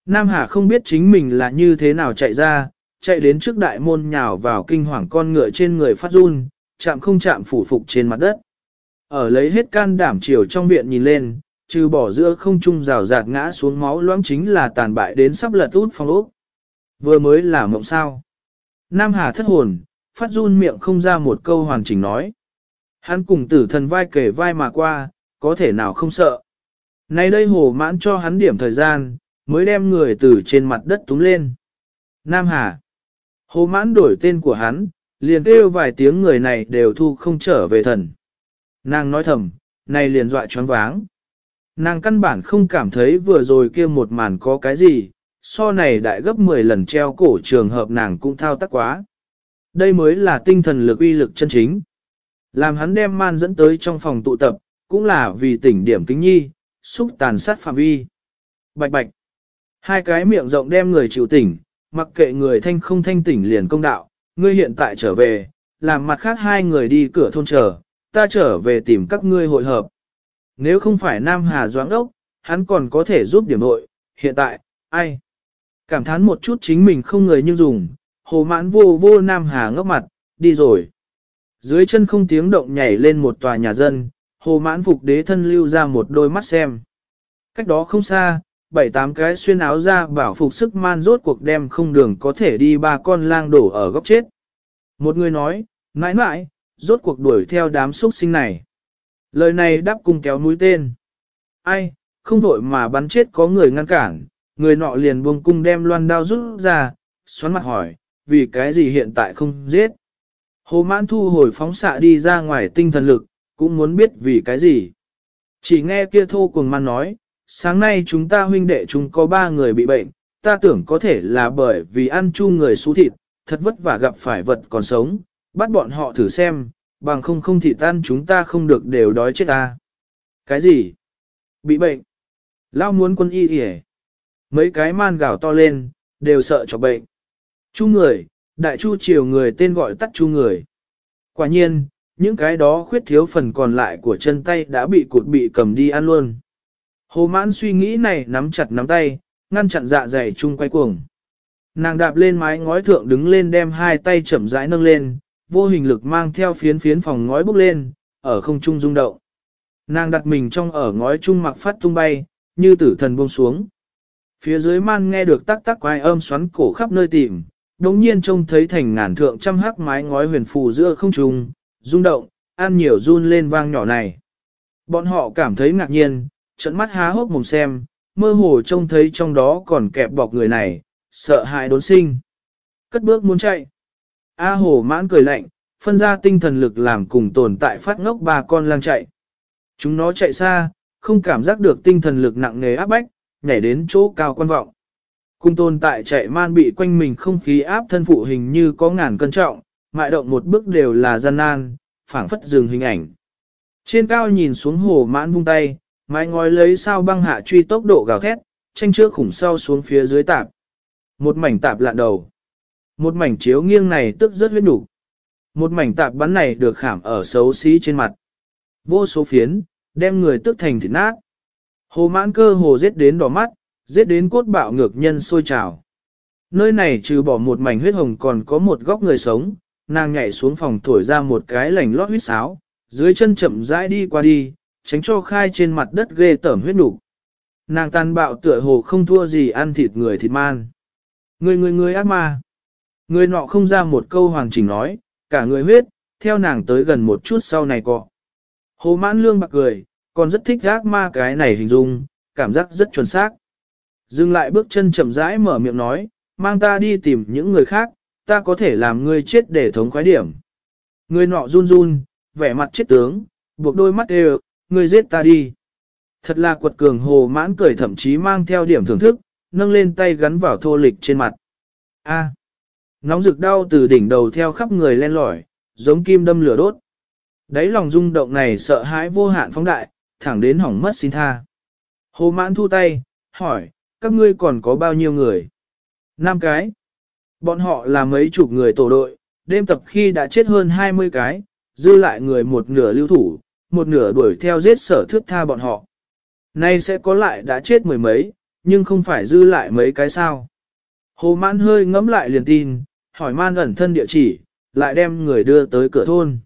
S1: Nam Hà không biết chính mình là như thế nào chạy ra, chạy đến trước đại môn nhào vào kinh hoàng con ngựa trên người phát run, chạm không chạm phủ phục trên mặt đất. Ở lấy hết can đảm chiều trong viện nhìn lên, trừ bỏ giữa không trung rào rạt ngã xuống máu loãng chính là tàn bại đến sắp lật út phong ốc. Vừa mới là mộng sao. Nam Hà thất hồn, phát run miệng không ra một câu hoàn chỉnh nói. Hắn cùng tử thần vai kể vai mà qua, có thể nào không sợ. Nay đây hồ mãn cho hắn điểm thời gian, mới đem người từ trên mặt đất túm lên. Nam Hà. Hồ mãn đổi tên của hắn, liền kêu vài tiếng người này đều thu không trở về thần. Nàng nói thầm, này liền dọa choáng váng. Nàng căn bản không cảm thấy vừa rồi kia một màn có cái gì, so này đại gấp 10 lần treo cổ trường hợp nàng cũng thao tác quá. Đây mới là tinh thần lực uy lực chân chính. Làm hắn đem man dẫn tới trong phòng tụ tập, cũng là vì tỉnh điểm kính nhi, xúc tàn sát phạm vi. Bạch bạch. Hai cái miệng rộng đem người chịu tỉnh, mặc kệ người thanh không thanh tỉnh liền công đạo, ngươi hiện tại trở về, làm mặt khác hai người đi cửa thôn chờ, ta trở về tìm các ngươi hội hợp. Nếu không phải Nam Hà Doãn Đốc, hắn còn có thể giúp điểm nội, hiện tại, ai? Cảm thán một chút chính mình không người như dùng, hồ mãn vô vô Nam Hà ngốc mặt, đi rồi. Dưới chân không tiếng động nhảy lên một tòa nhà dân, hồ mãn phục đế thân lưu ra một đôi mắt xem. Cách đó không xa, bảy tám cái xuyên áo ra bảo phục sức man rốt cuộc đem không đường có thể đi ba con lang đổ ở góc chết. Một người nói, mãi mãi, rốt cuộc đuổi theo đám xuất sinh này. Lời này đáp cùng kéo mũi tên. Ai, không vội mà bắn chết có người ngăn cản, người nọ liền buông cung đem loan đao rút ra, xoắn mặt hỏi, vì cái gì hiện tại không giết. Hồ mãn thu hồi phóng xạ đi ra ngoài tinh thần lực, cũng muốn biết vì cái gì. Chỉ nghe kia thô cùng man nói, sáng nay chúng ta huynh đệ chúng có ba người bị bệnh, ta tưởng có thể là bởi vì ăn chu người xú thịt, thật vất vả gặp phải vật còn sống, bắt bọn họ thử xem, bằng không không thịt tan chúng ta không được đều đói chết ta. Cái gì? Bị bệnh? Lao muốn quân y hề. Mấy cái man gạo to lên, đều sợ cho bệnh. Chu người, đại chu triều người tên gọi tắt chu người. Quả nhiên, những cái đó khuyết thiếu phần còn lại của chân tay đã bị cụt bị cầm đi ăn luôn. Hồ mãn suy nghĩ này nắm chặt nắm tay, ngăn chặn dạ dày chung quay cuồng. Nàng đạp lên mái ngói thượng đứng lên đem hai tay chậm rãi nâng lên, vô hình lực mang theo phiến phiến phòng ngói bốc lên, ở không trung rung động. Nàng đặt mình trong ở ngói trung mặc phát tung bay, như tử thần buông xuống. Phía dưới man nghe được tắc tắc quái âm xoắn cổ khắp nơi tìm, đồng nhiên trông thấy thành ngàn thượng trăm hắc mái ngói huyền phù giữa không trung, rung động, ăn nhiều run lên vang nhỏ này. Bọn họ cảm thấy ngạc nhiên, trận mắt há hốc mồm xem, mơ hồ trông thấy trong đó còn kẹp bọc người này, sợ hãi đốn sinh. Cất bước muốn chạy. A hồ mãn cười lạnh, phân ra tinh thần lực làm cùng tồn tại phát ngốc ba con lang chạy. Chúng nó chạy xa, không cảm giác được tinh thần lực nặng nề áp bách, nhảy đến chỗ cao quan vọng. Cùng tồn tại chạy man bị quanh mình không khí áp thân phụ hình như có ngàn cân trọng, mại động một bước đều là gian nan, phảng phất dừng hình ảnh. Trên cao nhìn xuống hồ mãn vung tay, mái ngói lấy sao băng hạ truy tốc độ gào thét, tranh trước khủng sau xuống phía dưới tạp. Một mảnh tạp lạn đầu. Một mảnh chiếu nghiêng này tức rất huyết đủ. Một mảnh tạp bắn này được khảm ở xấu xí trên mặt. Vô số phiến, đem người tức thành thịt nát. Hồ mãn cơ hồ giết đến đỏ mắt, giết đến cốt bạo ngược nhân sôi trào. Nơi này trừ bỏ một mảnh huyết hồng còn có một góc người sống, nàng nhảy xuống phòng thổi ra một cái lành lót huyết sáo, dưới chân chậm rãi đi qua đi, tránh cho khai trên mặt đất ghê tởm huyết nục. Nàng tàn bạo tựa hồ không thua gì ăn thịt người thịt man. Người người người ác ma. Người nọ không ra một câu hoàn chỉnh nói, cả người huyết, theo nàng tới gần một chút sau này cọ. Hồ mãn lương bạc cười, còn rất thích ác ma cái này hình dung, cảm giác rất chuẩn xác. Dừng lại bước chân chậm rãi mở miệng nói, mang ta đi tìm những người khác, ta có thể làm ngươi chết để thống khoái điểm. Người nọ run run, vẻ mặt chết tướng, buộc đôi mắt đều, ngươi giết ta đi. Thật là quật cường hồ mãn cười thậm chí mang theo điểm thưởng thức, nâng lên tay gắn vào thô lịch trên mặt. A. À. nóng rực đau từ đỉnh đầu theo khắp người len lỏi, giống kim đâm lửa đốt. Đấy lòng rung động này sợ hãi vô hạn phóng đại, thẳng đến hỏng mất xin tha. Hồ mãn thu tay, hỏi, các ngươi còn có bao nhiêu người? Năm cái. Bọn họ là mấy chục người tổ đội, đêm tập khi đã chết hơn 20 cái, dư lại người một nửa lưu thủ, một nửa đuổi theo giết sở thước tha bọn họ. Nay sẽ có lại đã chết mười mấy, nhưng không phải dư lại mấy cái sao. Hồ mãn hơi ngẫm lại liền tin, hỏi man ẩn thân địa chỉ, lại đem người đưa tới cửa thôn.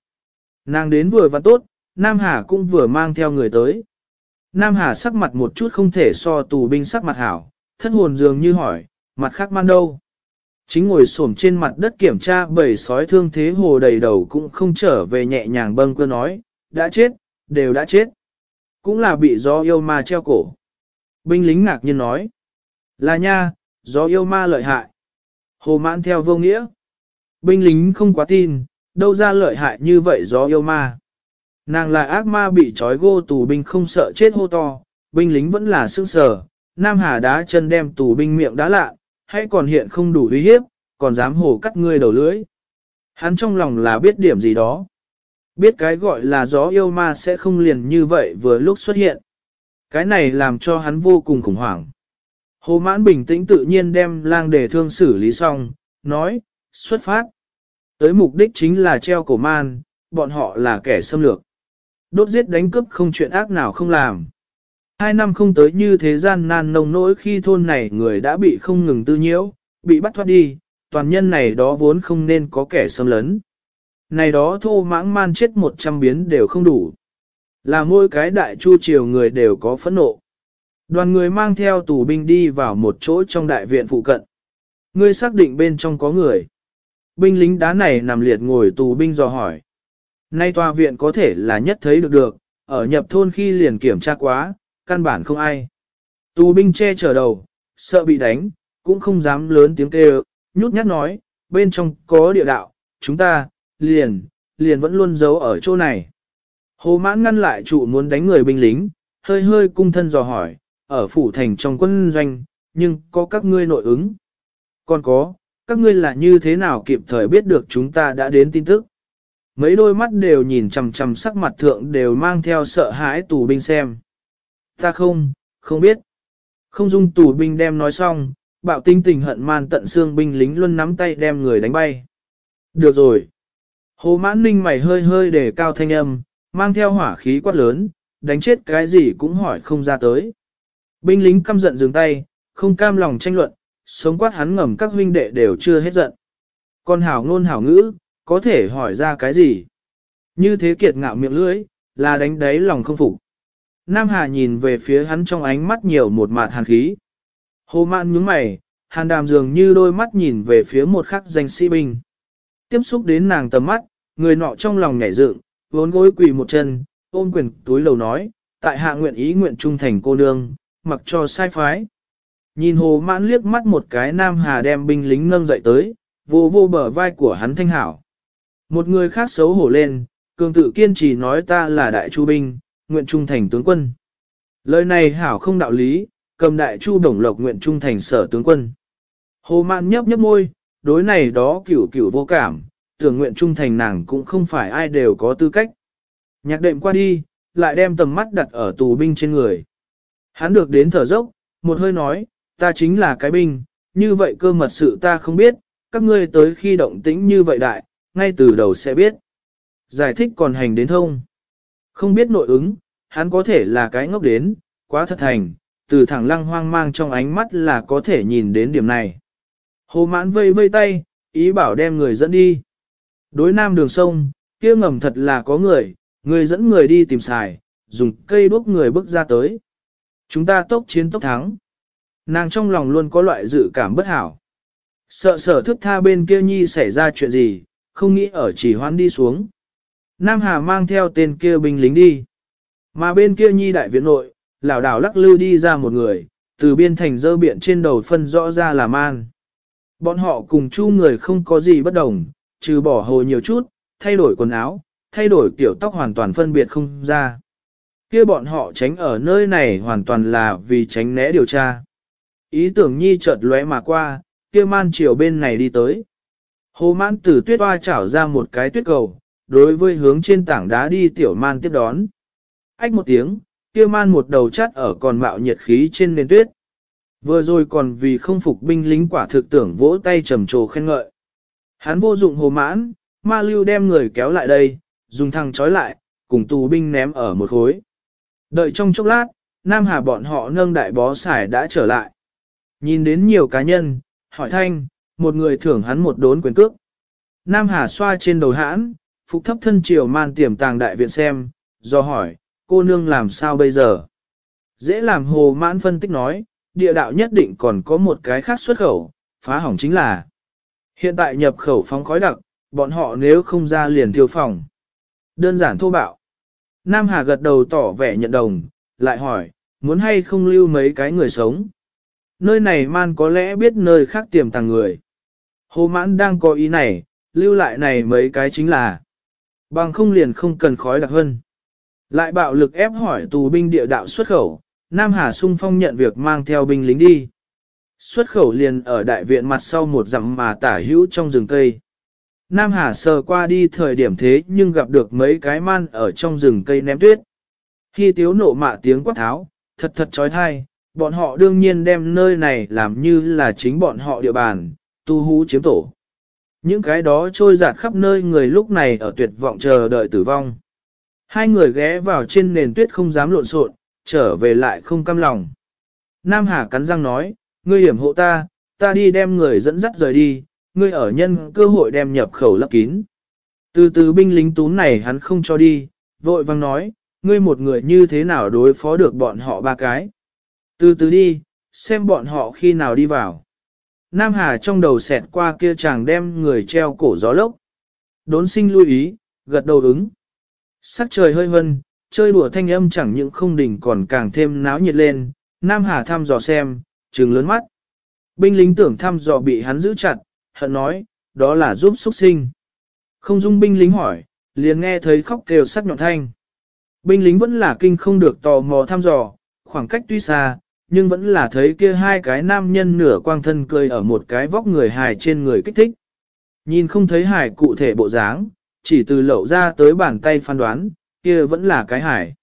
S1: Nàng đến vừa và tốt, Nam Hà cũng vừa mang theo người tới. Nam Hà sắc mặt một chút không thể so tù binh sắc mặt hảo, thân hồn dường như hỏi, mặt khác man đâu. Chính ngồi xổm trên mặt đất kiểm tra bầy sói thương thế hồ đầy đầu cũng không trở về nhẹ nhàng bâng cơ nói, đã chết, đều đã chết. Cũng là bị gió yêu ma treo cổ. Binh lính ngạc nhiên nói, là nha, gió yêu ma lợi hại. Hồ mãn theo vô nghĩa. Binh lính không quá tin, đâu ra lợi hại như vậy gió yêu ma. Nàng là ác ma bị trói gô tù binh không sợ chết hô to, binh lính vẫn là sức sờ, Nam Hà đá chân đem tù binh miệng đá lạ, hay còn hiện không đủ uy hiếp, còn dám hổ cắt ngươi đầu lưỡi. Hắn trong lòng là biết điểm gì đó. Biết cái gọi là gió yêu ma sẽ không liền như vậy vừa lúc xuất hiện. Cái này làm cho hắn vô cùng khủng hoảng. Hồ mãn bình tĩnh tự nhiên đem lang đề thương xử lý xong, nói, xuất phát. Tới mục đích chính là treo cổ man, bọn họ là kẻ xâm lược. Đốt giết đánh cướp không chuyện ác nào không làm. Hai năm không tới như thế gian nan nông nỗi khi thôn này người đã bị không ngừng tư nhiễu, bị bắt thoát đi, toàn nhân này đó vốn không nên có kẻ xâm lấn. Này đó thô mãng man chết một trăm biến đều không đủ. Là mỗi cái đại chu triều người đều có phẫn nộ. Đoàn người mang theo tù binh đi vào một chỗ trong đại viện phụ cận. Ngươi xác định bên trong có người. Binh lính đá này nằm liệt ngồi tù binh dò hỏi. Nay tòa viện có thể là nhất thấy được được, ở nhập thôn khi liền kiểm tra quá, căn bản không ai. Tù binh che chở đầu, sợ bị đánh, cũng không dám lớn tiếng kêu, nhút nhát nói, bên trong có địa đạo, chúng ta, liền, liền vẫn luôn giấu ở chỗ này. Hồ mãn ngăn lại trụ muốn đánh người binh lính, hơi hơi cung thân dò hỏi, ở phủ thành trong quân doanh, nhưng có các ngươi nội ứng. Còn có, các ngươi là như thế nào kịp thời biết được chúng ta đã đến tin tức. Mấy đôi mắt đều nhìn chằm chằm sắc mặt thượng đều mang theo sợ hãi tù binh xem. Ta không, không biết. Không dung tù binh đem nói xong, bạo tinh tình hận man tận xương binh lính luôn nắm tay đem người đánh bay. Được rồi. Hồ mãn ninh mày hơi hơi để cao thanh âm, mang theo hỏa khí quát lớn, đánh chết cái gì cũng hỏi không ra tới. Binh lính căm giận dừng tay, không cam lòng tranh luận, sống quát hắn ngầm các huynh đệ đều chưa hết giận. Con hảo ngôn hảo ngữ, có thể hỏi ra cái gì? Như thế kiệt ngạo miệng lưỡi, là đánh đáy lòng không phục. Nam Hà nhìn về phía hắn trong ánh mắt nhiều một mạt hàn khí. Hồ mạn nhướng mày, hàn đàm dường như đôi mắt nhìn về phía một khắc danh sĩ binh. Tiếp xúc đến nàng tầm mắt, người nọ trong lòng nhảy dựng, vốn gối quỳ một chân, ôm quyền túi lầu nói, tại hạ nguyện ý nguyện trung thành cô nương, mặc cho sai phái. Nhìn hồ mãn liếc mắt một cái Nam Hà đem binh lính nâng dậy tới, vô vô bờ vai của hắn thanh hảo. Một người khác xấu hổ lên, cường tự kiên trì nói ta là đại chu binh, nguyện trung thành tướng quân. Lời này hảo không đạo lý, cầm đại chu đồng lộc nguyện trung thành sở tướng quân. Hồ mạn nhấp nhấp môi, đối này đó cửu cửu vô cảm, tưởng nguyện trung thành nàng cũng không phải ai đều có tư cách. Nhạc đệm qua đi, lại đem tầm mắt đặt ở tù binh trên người. Hắn được đến thở dốc, một hơi nói, ta chính là cái binh, như vậy cơ mật sự ta không biết, các ngươi tới khi động tĩnh như vậy đại, ngay từ đầu sẽ biết. Giải thích còn hành đến thông. Không biết nội ứng, hắn có thể là cái ngốc đến, quá thật thành, từ thẳng lăng hoang mang trong ánh mắt là có thể nhìn đến điểm này. Hồ mãn vây vây tay, ý bảo đem người dẫn đi. Đối nam đường sông, kia ngầm thật là có người, người dẫn người đi tìm xài, dùng cây đuốc người bước ra tới. Chúng ta tốc chiến tốc thắng. Nàng trong lòng luôn có loại dự cảm bất hảo. Sợ sở thức tha bên kia nhi xảy ra chuyện gì, không nghĩ ở chỉ hoãn đi xuống. Nam Hà mang theo tên kia binh lính đi. Mà bên kia nhi đại viện nội, lão đảo lắc lư đi ra một người, từ biên thành dơ biện trên đầu phân rõ ra là man. Bọn họ cùng chu người không có gì bất đồng, trừ bỏ hồ nhiều chút, thay đổi quần áo, thay đổi kiểu tóc hoàn toàn phân biệt không ra. kia bọn họ tránh ở nơi này hoàn toàn là vì tránh né điều tra. Ý tưởng nhi chợt lóe mà qua, kia man chiều bên này đi tới. Hồ mãn từ tuyết hoa chảo ra một cái tuyết cầu, đối với hướng trên tảng đá đi tiểu man tiếp đón. Ách một tiếng, kia man một đầu chát ở còn mạo nhiệt khí trên nền tuyết. Vừa rồi còn vì không phục binh lính quả thực tưởng vỗ tay trầm trồ khen ngợi. Hắn vô dụng hồ mãn, ma lưu đem người kéo lại đây, dùng thằng trói lại, cùng tù binh ném ở một khối. Đợi trong chốc lát, Nam Hà bọn họ nâng đại bó xài đã trở lại. Nhìn đến nhiều cá nhân, hỏi thanh, một người thưởng hắn một đốn quyền cước. Nam Hà xoa trên đầu hãn, phục thấp thân triều man tiềm tàng đại viện xem, do hỏi, cô nương làm sao bây giờ? Dễ làm hồ mãn phân tích nói, địa đạo nhất định còn có một cái khác xuất khẩu, phá hỏng chính là hiện tại nhập khẩu phóng khói đặc, bọn họ nếu không ra liền thiêu phòng. Đơn giản thô bạo. Nam Hà gật đầu tỏ vẻ nhận đồng, lại hỏi, muốn hay không lưu mấy cái người sống? Nơi này man có lẽ biết nơi khác tiềm tàng người. Hồ mãn đang có ý này, lưu lại này mấy cái chính là bằng không liền không cần khói đặc hơn. Lại bạo lực ép hỏi tù binh địa đạo xuất khẩu, Nam Hà sung phong nhận việc mang theo binh lính đi. Xuất khẩu liền ở đại viện mặt sau một dặm mà tả hữu trong rừng cây. Nam Hà sờ qua đi thời điểm thế nhưng gặp được mấy cái man ở trong rừng cây ném tuyết. Khi tiếu nộ mạ tiếng quát tháo, thật thật trói thai, bọn họ đương nhiên đem nơi này làm như là chính bọn họ địa bàn, tu hú chiếm tổ. Những cái đó trôi giạt khắp nơi người lúc này ở tuyệt vọng chờ đợi tử vong. Hai người ghé vào trên nền tuyết không dám lộn xộn, trở về lại không cam lòng. Nam Hà cắn răng nói, ngươi hiểm hộ ta, ta đi đem người dẫn dắt rời đi, ngươi ở nhân cơ hội đem nhập khẩu lấp kín. Từ từ binh lính tún này hắn không cho đi, vội vang nói, ngươi một người như thế nào đối phó được bọn họ ba cái. Từ từ đi, xem bọn họ khi nào đi vào. Nam Hà trong đầu xẹt qua kia chàng đem người treo cổ gió lốc. Đốn sinh lưu ý, gật đầu ứng. Sắc trời hơi vân, chơi đùa thanh âm chẳng những không đỉnh còn càng thêm náo nhiệt lên. Nam Hà thăm dò xem, trừng lớn mắt. Binh lính tưởng thăm dò bị hắn giữ chặt, hận nói, đó là giúp xuất sinh. Không dung binh lính hỏi, liền nghe thấy khóc kêu sắc nhọn thanh. Binh lính vẫn là kinh không được tò mò thăm dò, khoảng cách tuy xa, nhưng vẫn là thấy kia hai cái nam nhân nửa quang thân cười ở một cái vóc người hài trên người kích thích. Nhìn không thấy hài cụ thể bộ dáng, chỉ từ lậu ra tới bàn tay phán đoán, kia vẫn là cái hải.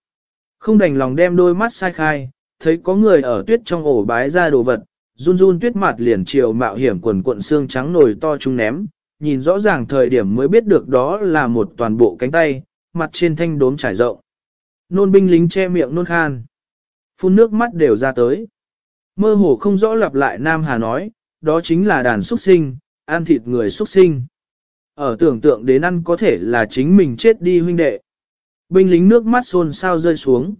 S1: Không đành lòng đem đôi mắt sai khai, thấy có người ở tuyết trong ổ bái ra đồ vật, run run tuyết mặt liền chiều mạo hiểm quần cuộn xương trắng nổi to trung ném, nhìn rõ ràng thời điểm mới biết được đó là một toàn bộ cánh tay, mặt trên thanh đốm trải rộng. Nôn binh lính che miệng nôn khan. Phun nước mắt đều ra tới. Mơ hồ không rõ lặp lại Nam Hà nói, đó chính là đàn xuất sinh, ăn thịt người xuất sinh. Ở tưởng tượng đến ăn có thể là chính mình chết đi huynh đệ. Binh lính nước mắt xôn sao rơi xuống.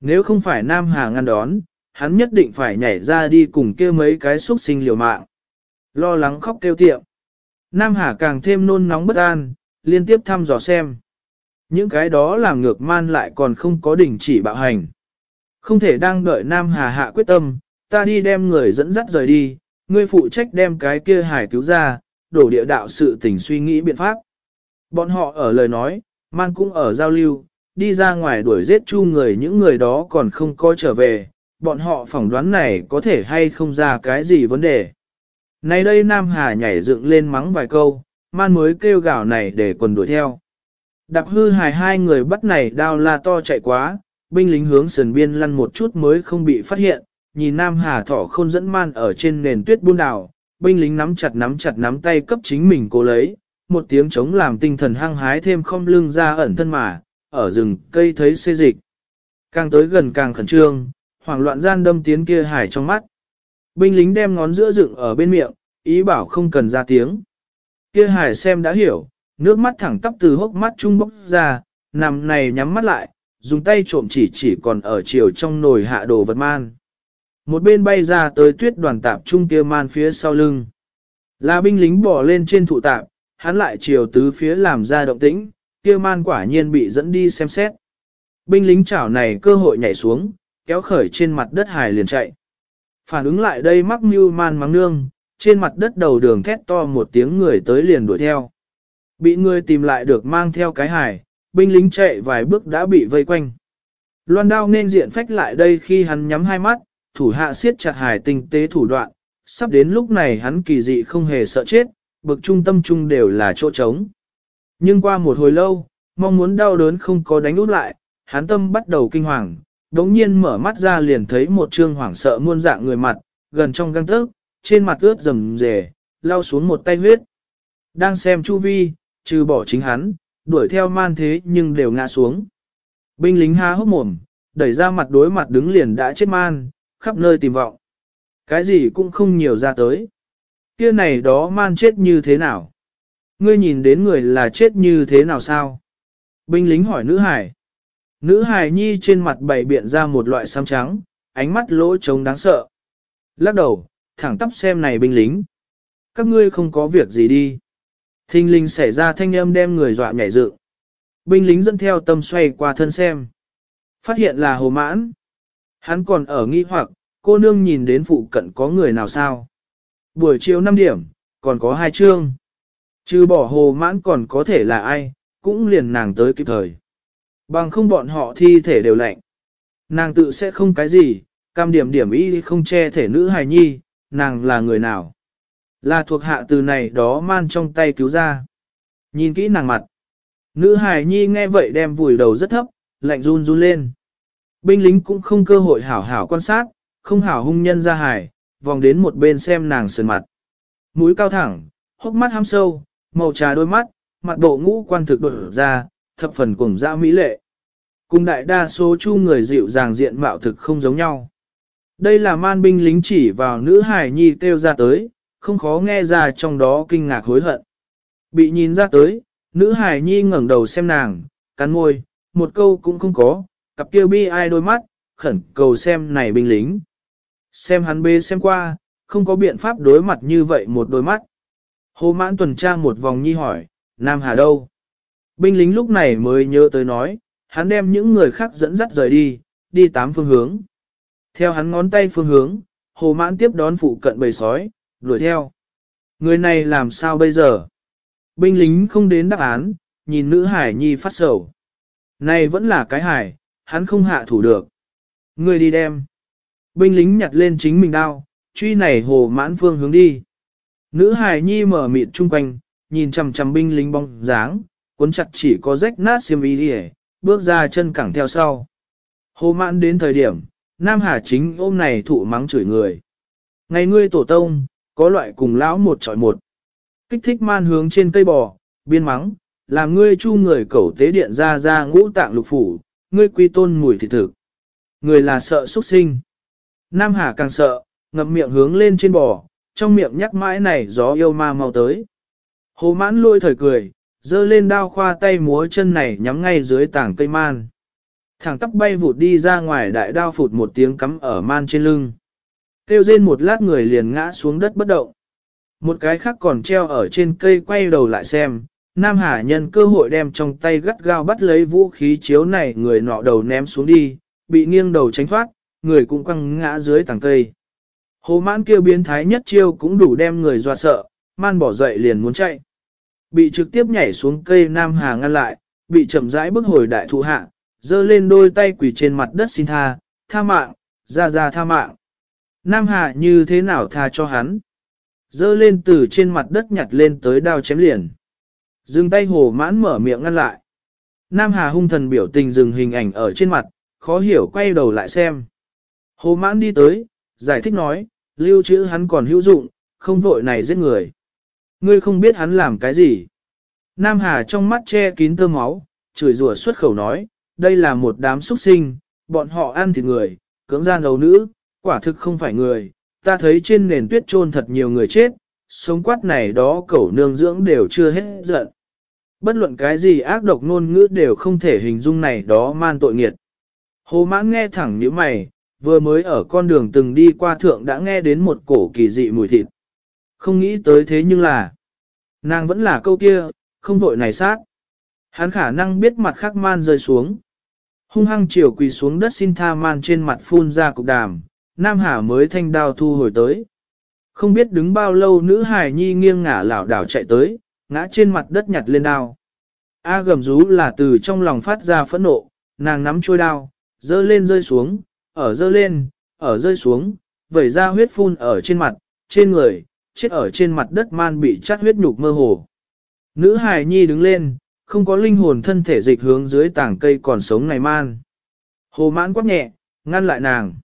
S1: Nếu không phải Nam Hà ngăn đón, hắn nhất định phải nhảy ra đi cùng kia mấy cái xuất sinh liều mạng. Lo lắng khóc kêu tiệm. Nam Hà càng thêm nôn nóng bất an, liên tiếp thăm dò xem. Những cái đó làm ngược man lại còn không có đỉnh chỉ bạo hành. Không thể đang đợi Nam Hà hạ quyết tâm, ta đi đem người dẫn dắt rời đi, ngươi phụ trách đem cái kia hải cứu ra, đổ địa đạo sự tình suy nghĩ biện pháp. Bọn họ ở lời nói, man cũng ở giao lưu, đi ra ngoài đuổi giết chu người những người đó còn không có trở về, bọn họ phỏng đoán này có thể hay không ra cái gì vấn đề. Này đây Nam Hà nhảy dựng lên mắng vài câu, man mới kêu gào này để quần đuổi theo. Đạp hư hài hai người bắt này đao la to chạy quá, binh lính hướng sườn biên lăn một chút mới không bị phát hiện, nhìn Nam Hà thỏ khôn dẫn man ở trên nền tuyết buôn đảo, binh lính nắm chặt nắm chặt nắm tay cấp chính mình cố lấy, một tiếng chống làm tinh thần hăng hái thêm không lưng ra ẩn thân mà, ở rừng cây thấy xê dịch. Càng tới gần càng khẩn trương, hoảng loạn gian đâm tiến kia hải trong mắt. Binh lính đem ngón giữa dựng ở bên miệng, ý bảo không cần ra tiếng. Kia hải xem đã hiểu, Nước mắt thẳng tắp từ hốc mắt trung bốc ra, nằm này nhắm mắt lại, dùng tay trộm chỉ chỉ còn ở chiều trong nồi hạ đồ vật man. Một bên bay ra tới tuyết đoàn tạp trung kia man phía sau lưng. Là binh lính bỏ lên trên thụ tạp, hắn lại chiều tứ phía làm ra động tĩnh, kia man quả nhiên bị dẫn đi xem xét. Binh lính chảo này cơ hội nhảy xuống, kéo khởi trên mặt đất hài liền chạy. Phản ứng lại đây mắc mưu man mắng nương, trên mặt đất đầu đường thét to một tiếng người tới liền đuổi theo. Bị người tìm lại được mang theo cái hài, binh lính chạy vài bước đã bị vây quanh. Loan đao nên diện phách lại đây khi hắn nhắm hai mắt, thủ hạ siết chặt hài tinh tế thủ đoạn, sắp đến lúc này hắn kỳ dị không hề sợ chết, bực trung tâm trung đều là chỗ trống. Nhưng qua một hồi lâu, mong muốn đau đớn không có đánh út lại, hắn tâm bắt đầu kinh hoàng, đống nhiên mở mắt ra liền thấy một trương hoảng sợ muôn dạng người mặt, gần trong găng tớc, trên mặt ướt rầm rề, lao xuống một tay huyết. Đang xem chu vi, trừ bỏ chính hắn, đuổi theo man thế nhưng đều ngã xuống. Binh lính há hốc mồm, đẩy ra mặt đối mặt đứng liền đã chết man, khắp nơi tìm vọng. Cái gì cũng không nhiều ra tới. Kia này đó man chết như thế nào? Ngươi nhìn đến người là chết như thế nào sao? Binh lính hỏi nữ hải. Nữ hải nhi trên mặt bày biện ra một loại xám trắng, ánh mắt lỗ trống đáng sợ. Lắc đầu, thẳng tắp xem này binh lính. Các ngươi không có việc gì đi. Thinh linh xảy ra thanh âm đem người dọa nhảy dựng. Binh lính dẫn theo tâm xoay qua thân xem. Phát hiện là hồ mãn. Hắn còn ở nghi hoặc, cô nương nhìn đến phụ cận có người nào sao. Buổi chiều 5 điểm, còn có hai chương. Trừ bỏ hồ mãn còn có thể là ai, cũng liền nàng tới kịp thời. Bằng không bọn họ thi thể đều lạnh. Nàng tự sẽ không cái gì, cam điểm điểm y không che thể nữ hài nhi, nàng là người nào. Là thuộc hạ từ này đó man trong tay cứu ra. Nhìn kỹ nàng mặt. Nữ hài nhi nghe vậy đem vùi đầu rất thấp, lạnh run run lên. Binh lính cũng không cơ hội hảo hảo quan sát, không hảo hung nhân ra hài, vòng đến một bên xem nàng sườn mặt. Mũi cao thẳng, hốc mắt ham sâu, màu trà đôi mắt, mặt bộ ngũ quan thực đột ra, thập phần cùng dã mỹ lệ. Cùng đại đa số chu người dịu dàng diện mạo thực không giống nhau. Đây là man binh lính chỉ vào nữ hải nhi kêu ra tới, không khó nghe ra trong đó kinh ngạc hối hận. Bị nhìn ra tới, nữ hải nhi ngẩng đầu xem nàng, cắn môi, một câu cũng không có, cặp kia bi ai đôi mắt, khẩn cầu xem này binh lính. Xem hắn bê xem qua, không có biện pháp đối mặt như vậy một đôi mắt. Hồ mãn tuần tra một vòng nhi hỏi, Nam Hà đâu? Binh lính lúc này mới nhớ tới nói, hắn đem những người khác dẫn dắt rời đi, đi tám phương hướng. Theo hắn ngón tay phương hướng, hồ mãn tiếp đón phụ cận bầy sói, đuổi theo. Người này làm sao bây giờ? Binh lính không đến đáp án, nhìn nữ hải nhi phát sầu. Này vẫn là cái hải, hắn không hạ thủ được. Người đi đem. Binh lính nhặt lên chính mình đao, truy này hồ mãn phương hướng đi. Nữ hài nhi mở mịt chung quanh, nhìn chằm chằm binh lính bóng dáng, cuốn chặt chỉ có rách nát xiêm y đi bước ra chân cẳng theo sau. Hồ mãn đến thời điểm, Nam Hà chính ôm này thụ mắng chửi người. Ngày ngươi tổ tông, có loại cùng lão một trọi một. Kích thích man hướng trên cây bò, biên mắng, làm ngươi chu người cẩu tế điện ra ra ngũ tạng lục phủ, ngươi quy tôn mùi thịt thực. Người là sợ xuất sinh. Nam Hà càng sợ, ngậm miệng hướng lên trên bò, trong miệng nhắc mãi này gió yêu ma mau tới. Hồ mãn lôi thời cười, dơ lên đao khoa tay múa chân này nhắm ngay dưới tảng cây man. Thẳng tắp bay vụt đi ra ngoài đại đao phụt một tiếng cắm ở man trên lưng. Tiêu rên một lát người liền ngã xuống đất bất động. Một cái khác còn treo ở trên cây quay đầu lại xem, Nam Hà nhân cơ hội đem trong tay gắt gao bắt lấy vũ khí chiếu này người nọ đầu ném xuống đi, bị nghiêng đầu tránh thoát, người cũng quăng ngã dưới tảng cây. Hồ mãn kêu biến thái nhất chiêu cũng đủ đem người dọa sợ, man bỏ dậy liền muốn chạy. Bị trực tiếp nhảy xuống cây Nam Hà ngăn lại, bị chậm rãi bước hồi đại thụ hạ, dơ lên đôi tay quỳ trên mặt đất xin tha, tha mạng, ra ra tha mạng. Nam Hà như thế nào tha cho hắn? Dơ lên từ trên mặt đất nhặt lên tới đao chém liền. Dừng tay hồ mãn mở miệng ngăn lại. Nam Hà hung thần biểu tình dừng hình ảnh ở trên mặt, khó hiểu quay đầu lại xem. Hồ mãn đi tới, giải thích nói, lưu trữ hắn còn hữu dụng, không vội này giết người. Ngươi không biết hắn làm cái gì. Nam Hà trong mắt che kín tơ máu, chửi rủa xuất khẩu nói, đây là một đám xuất sinh, bọn họ ăn thịt người, cưỡng gian đầu nữ, quả thực không phải người, ta thấy trên nền tuyết trôn thật nhiều người chết, sống quát này đó cẩu nương dưỡng đều chưa hết giận. Bất luận cái gì ác độc ngôn ngữ đều không thể hình dung này đó man tội nghiệt. Hồ mãn nghe thẳng như mày, vừa mới ở con đường từng đi qua thượng đã nghe đến một cổ kỳ dị mùi thịt. Không nghĩ tới thế nhưng là, nàng vẫn là câu kia, không vội này sát. Hắn khả năng biết mặt khắc man rơi xuống. Hung hăng chiều quỳ xuống đất xin tha man trên mặt phun ra cục đàm, Nam Hà mới thanh đao thu hồi tới. Không biết đứng bao lâu nữ hài nhi nghiêng ngả lảo đảo chạy tới, ngã trên mặt đất nhặt lên đao. A gầm rú là từ trong lòng phát ra phẫn nộ, nàng nắm trôi đao, dơ lên rơi xuống, ở dơ lên, ở rơi xuống, vẩy ra huyết phun ở trên mặt, trên người, chết ở trên mặt đất man bị chát huyết nhục mơ hồ. Nữ hài nhi đứng lên, không có linh hồn thân thể dịch hướng dưới tảng cây còn sống này man. Hồ mãn quát nhẹ, ngăn lại nàng.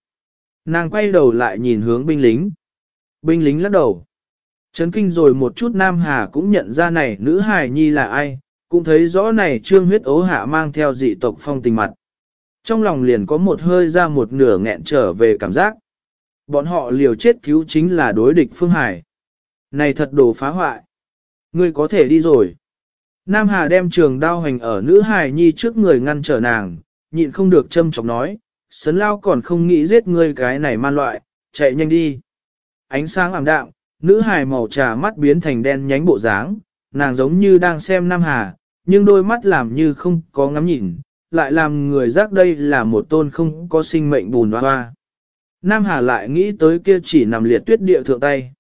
S1: Nàng quay đầu lại nhìn hướng binh lính. Binh lính lắc đầu. chấn kinh rồi một chút Nam Hà cũng nhận ra này nữ hài nhi là ai, cũng thấy rõ này trương huyết ố hạ mang theo dị tộc phong tình mặt. Trong lòng liền có một hơi ra một nửa nghẹn trở về cảm giác. Bọn họ liều chết cứu chính là đối địch Phương Hải. Này thật đồ phá hoại. Ngươi có thể đi rồi. Nam Hà đem trường đao hành ở nữ hài nhi trước người ngăn trở nàng, nhịn không được châm chọc nói, sấn lao còn không nghĩ giết ngươi cái này man loại, chạy nhanh đi. Ánh sáng ảm đạm, nữ hài màu trà mắt biến thành đen nhánh bộ dáng, nàng giống như đang xem Nam Hà, nhưng đôi mắt làm như không có ngắm nhìn, lại làm người giác đây là một tôn không có sinh mệnh bùn hoa hoa. Nam Hà lại nghĩ tới kia chỉ nằm liệt tuyết địa thượng tay.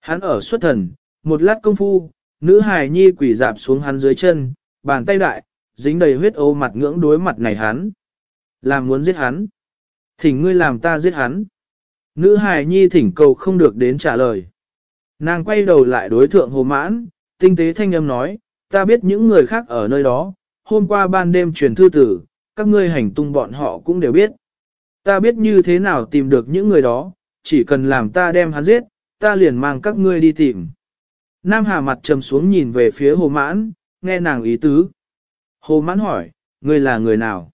S1: Hắn ở xuất thần, một lát công phu, nữ hài nhi quỷ dạp xuống hắn dưới chân, bàn tay đại, dính đầy huyết ô mặt ngưỡng đối mặt này hắn. Làm muốn giết hắn. Thỉnh ngươi làm ta giết hắn. Nữ hài nhi thỉnh cầu không được đến trả lời. Nàng quay đầu lại đối thượng hồ mãn, tinh tế thanh âm nói, ta biết những người khác ở nơi đó, hôm qua ban đêm truyền thư tử, các ngươi hành tung bọn họ cũng đều biết. Ta biết như thế nào tìm được những người đó, chỉ cần làm ta đem hắn giết, ta liền mang các ngươi đi tìm. Nam Hà mặt trầm xuống nhìn về phía hồ mãn, nghe nàng ý tứ. Hồ mãn hỏi, ngươi là người nào?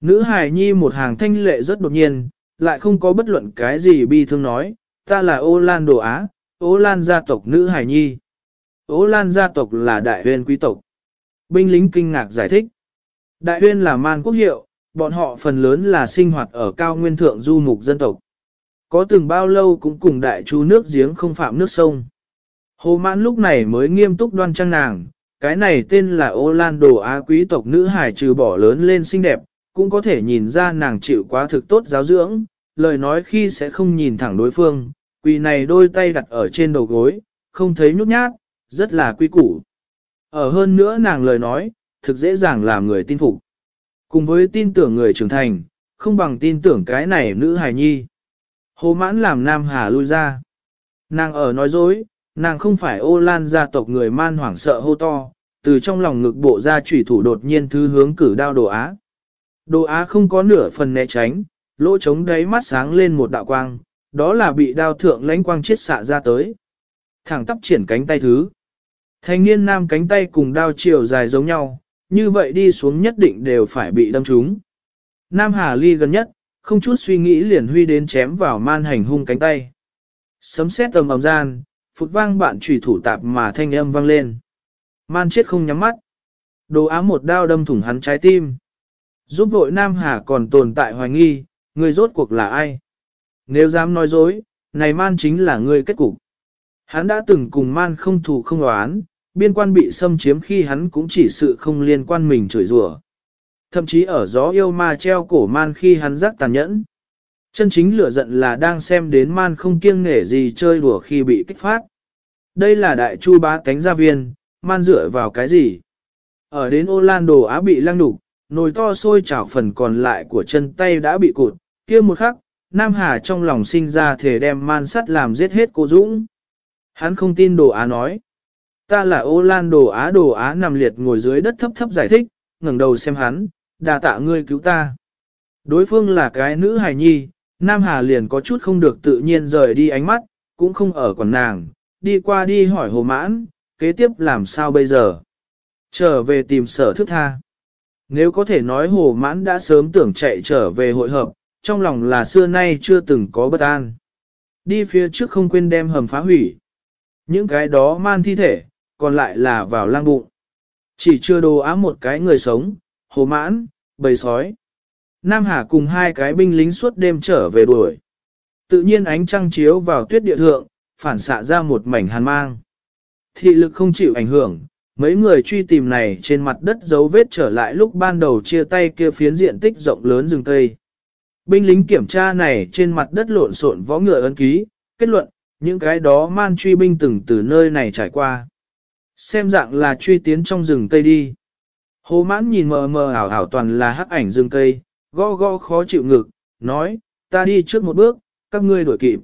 S1: Nữ hài nhi một hàng thanh lệ rất đột nhiên, lại không có bất luận cái gì bi thương nói, ta là ô lan đồ á, ô lan gia tộc nữ hài nhi. Ô lan gia tộc là đại huyền quý tộc. Binh lính kinh ngạc giải thích. Đại huyên là man quốc hiệu, bọn họ phần lớn là sinh hoạt ở cao nguyên thượng du mục dân tộc. Có từng bao lâu cũng cùng đại chú nước giếng không phạm nước sông. Hồ mãn lúc này mới nghiêm túc đoan trang nàng, cái này tên là ô lan đồ á quý tộc nữ hải trừ bỏ lớn lên xinh đẹp, cũng có thể nhìn ra nàng chịu quá thực tốt giáo dưỡng, lời nói khi sẽ không nhìn thẳng đối phương, quỳ này đôi tay đặt ở trên đầu gối, không thấy nhút nhát, rất là quy củ. Ở hơn nữa nàng lời nói, thực dễ dàng làm người tin phục. Cùng với tin tưởng người trưởng thành, không bằng tin tưởng cái này nữ hài nhi. Hồ mãn làm Nam Hà lui ra. Nàng ở nói dối, nàng không phải ô lan gia tộc người man hoảng sợ hô to, từ trong lòng ngực bộ ra chủy thủ đột nhiên thứ hướng cử đao đồ á. Đồ á không có nửa phần né tránh, lỗ trống đáy mắt sáng lên một đạo quang, đó là bị đao thượng lãnh quang chết xạ ra tới. Thẳng tắp triển cánh tay thứ. Thanh niên nam cánh tay cùng đao chiều dài giống nhau, như vậy đi xuống nhất định đều phải bị đâm trúng. Nam Hà Ly gần nhất, không chút suy nghĩ liền huy đến chém vào man hành hung cánh tay. Sấm sét tầm ầm gian, phụt vang bạn trùy thủ tạp mà thanh âm vang lên. Man chết không nhắm mắt. Đồ ám một đao đâm thủng hắn trái tim. Giúp vội Nam Hà còn tồn tại hoài nghi, người rốt cuộc là ai? Nếu dám nói dối, này man chính là người kết cục. Hắn đã từng cùng man không thù không oán, biên quan bị xâm chiếm khi hắn cũng chỉ sự không liên quan mình chửi rủa. Thậm chí ở gió yêu ma treo cổ man khi hắn giác tàn nhẫn. Chân chính lửa giận là đang xem đến man không kiêng nể gì chơi đùa khi bị kích phát. Đây là đại chu bá cánh gia viên, man dựa vào cái gì? Ở đến Orlando Á bị lăng đục, nồi to sôi chảo phần còn lại của chân tay đã bị cụt, kia một khắc, Nam Hà trong lòng sinh ra thể đem man sắt làm giết hết cô Dũng. Hắn không tin đồ Á nói. Ta là ô lan đồ Á đồ Á nằm liệt ngồi dưới đất thấp thấp giải thích, ngẩng đầu xem hắn, đà tạ ngươi cứu ta. Đối phương là cái nữ hài nhi, Nam Hà liền có chút không được tự nhiên rời đi ánh mắt, cũng không ở còn nàng, đi qua đi hỏi hồ mãn, kế tiếp làm sao bây giờ? Trở về tìm sở thức tha. Nếu có thể nói hồ mãn đã sớm tưởng chạy trở về hội hợp, trong lòng là xưa nay chưa từng có bất an. Đi phía trước không quên đem hầm phá hủy. Những cái đó man thi thể, còn lại là vào lang bụng. Chỉ chưa đồ ám một cái người sống, hồ mãn, bầy sói. Nam Hà cùng hai cái binh lính suốt đêm trở về đuổi. Tự nhiên ánh trăng chiếu vào tuyết địa thượng, phản xạ ra một mảnh hàn mang. Thị lực không chịu ảnh hưởng, mấy người truy tìm này trên mặt đất dấu vết trở lại lúc ban đầu chia tay kia phiến diện tích rộng lớn rừng cây. Binh lính kiểm tra này trên mặt đất lộn xộn võ ngựa ấn ký, kết luận, những cái đó man truy binh từng từ nơi này trải qua. Xem dạng là truy tiến trong rừng cây đi. Hồ mãn nhìn mờ mờ ảo ảo toàn là hắc ảnh rừng cây, go go khó chịu ngực, nói, ta đi trước một bước, các ngươi đuổi kịp.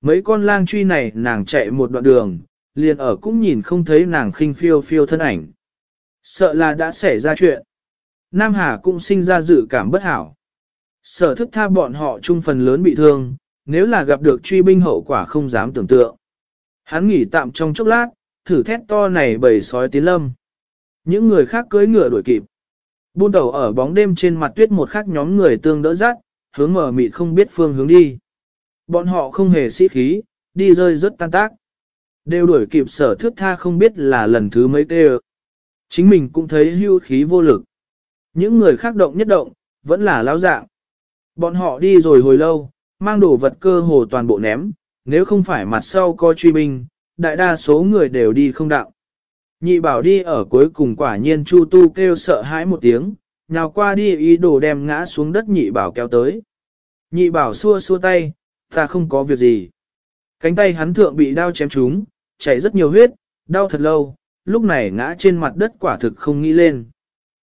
S1: Mấy con lang truy này nàng chạy một đoạn đường, liền ở cũng nhìn không thấy nàng khinh phiêu phiêu thân ảnh. Sợ là đã xảy ra chuyện. Nam Hà cũng sinh ra dự cảm bất hảo. Sở thức tha bọn họ chung phần lớn bị thương, nếu là gặp được truy binh hậu quả không dám tưởng tượng. Hắn nghỉ tạm trong chốc lát, thử thét to này bầy sói tiến lâm. Những người khác cưỡi ngựa đuổi kịp. Buôn đầu ở bóng đêm trên mặt tuyết một khắc nhóm người tương đỡ dắt, hướng mở mịt không biết phương hướng đi. Bọn họ không hề sĩ khí, đi rơi rất tan tác. Đều đuổi kịp sở thước tha không biết là lần thứ mấy tê Chính mình cũng thấy hưu khí vô lực. Những người khác động nhất động, vẫn là lao dạng. Bọn họ đi rồi hồi lâu, mang đồ vật cơ hồ toàn bộ ném, nếu không phải mặt sau có truy binh, đại đa số người đều đi không đạo. Nhị bảo đi ở cuối cùng quả nhiên Chu Tu kêu sợ hãi một tiếng, nhào qua đi ý đồ đem ngã xuống đất nhị bảo kéo tới. Nhị bảo xua xua tay, ta không có việc gì. Cánh tay hắn thượng bị đau chém trúng, chảy rất nhiều huyết, đau thật lâu, lúc này ngã trên mặt đất quả thực không nghĩ lên.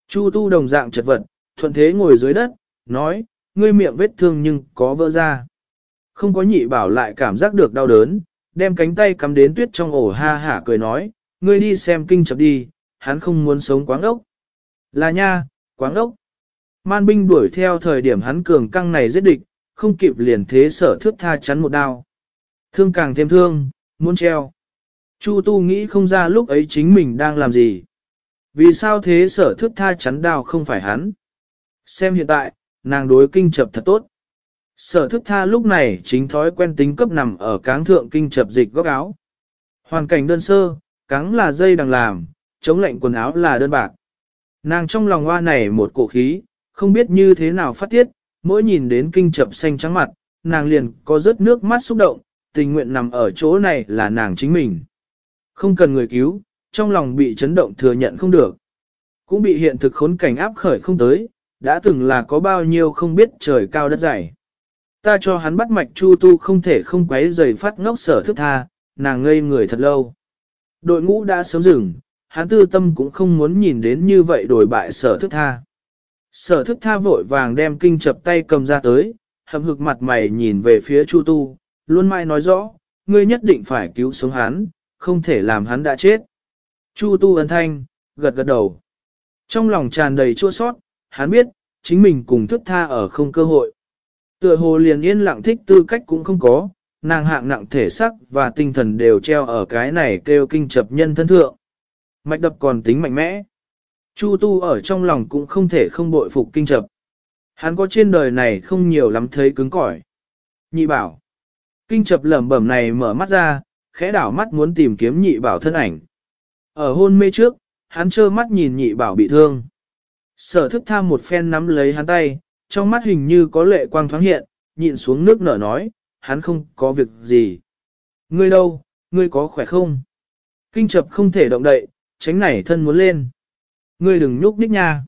S1: Chu tu đồng dạng chật vật, thuận thế ngồi dưới đất, nói, ngươi miệng vết thương nhưng có vỡ ra. Không có nhị bảo lại cảm giác được đau đớn, đem cánh tay cắm đến tuyết trong ổ ha hả cười nói, ngươi đi xem kinh chập đi, hắn không muốn sống quáng ốc. Là nha, quáng ốc. Man binh đuổi theo thời điểm hắn cường căng này giết địch, không kịp liền thế sở thước tha chắn một đao. Thương càng thêm thương, muốn treo. Chu tu nghĩ không ra lúc ấy chính mình đang làm gì. Vì sao thế sở thước tha chắn đao không phải hắn? Xem hiện tại, nàng đối kinh chập thật tốt. Sở thức tha lúc này chính thói quen tính cấp nằm ở cáng thượng kinh chập dịch góc áo. Hoàn cảnh đơn sơ, cáng là dây đằng làm, chống lạnh quần áo là đơn bạc. Nàng trong lòng hoa này một cổ khí, không biết như thế nào phát tiết, mỗi nhìn đến kinh chập xanh trắng mặt, nàng liền có rớt nước mắt xúc động, tình nguyện nằm ở chỗ này là nàng chính mình. Không cần người cứu, trong lòng bị chấn động thừa nhận không được. Cũng bị hiện thực khốn cảnh áp khởi không tới, đã từng là có bao nhiêu không biết trời cao đất dày. Ta cho hắn bắt mạch chu tu không thể không quấy giày phát ngốc sở thức tha, nàng ngây người thật lâu. Đội ngũ đã sớm dừng, hắn tư tâm cũng không muốn nhìn đến như vậy đổi bại sở thức tha. Sở thức tha vội vàng đem kinh chập tay cầm ra tới, hầm hực mặt mày nhìn về phía chu tu, luôn mai nói rõ, ngươi nhất định phải cứu sống hắn, không thể làm hắn đã chết. Chu tu ấn thanh, gật gật đầu. Trong lòng tràn đầy chua sót, hắn biết, chính mình cùng thức tha ở không cơ hội. Tựa hồ liền yên lặng thích tư cách cũng không có, nàng hạng nặng thể sắc và tinh thần đều treo ở cái này kêu kinh chập nhân thân thượng. Mạch đập còn tính mạnh mẽ. Chu tu ở trong lòng cũng không thể không bội phục kinh chập. Hắn có trên đời này không nhiều lắm thấy cứng cỏi. Nhị bảo. Kinh chập lẩm bẩm này mở mắt ra, khẽ đảo mắt muốn tìm kiếm nhị bảo thân ảnh. Ở hôn mê trước, hắn trơ mắt nhìn nhị bảo bị thương. Sở thức tham một phen nắm lấy hắn tay, trong mắt hình như có lệ quang thoáng hiện, nhịn xuống nước nở nói, hắn không có việc gì. Ngươi đâu, ngươi có khỏe không? Kinh chập không thể động đậy, tránh nảy thân muốn lên. Ngươi đừng nhúc nhích nha.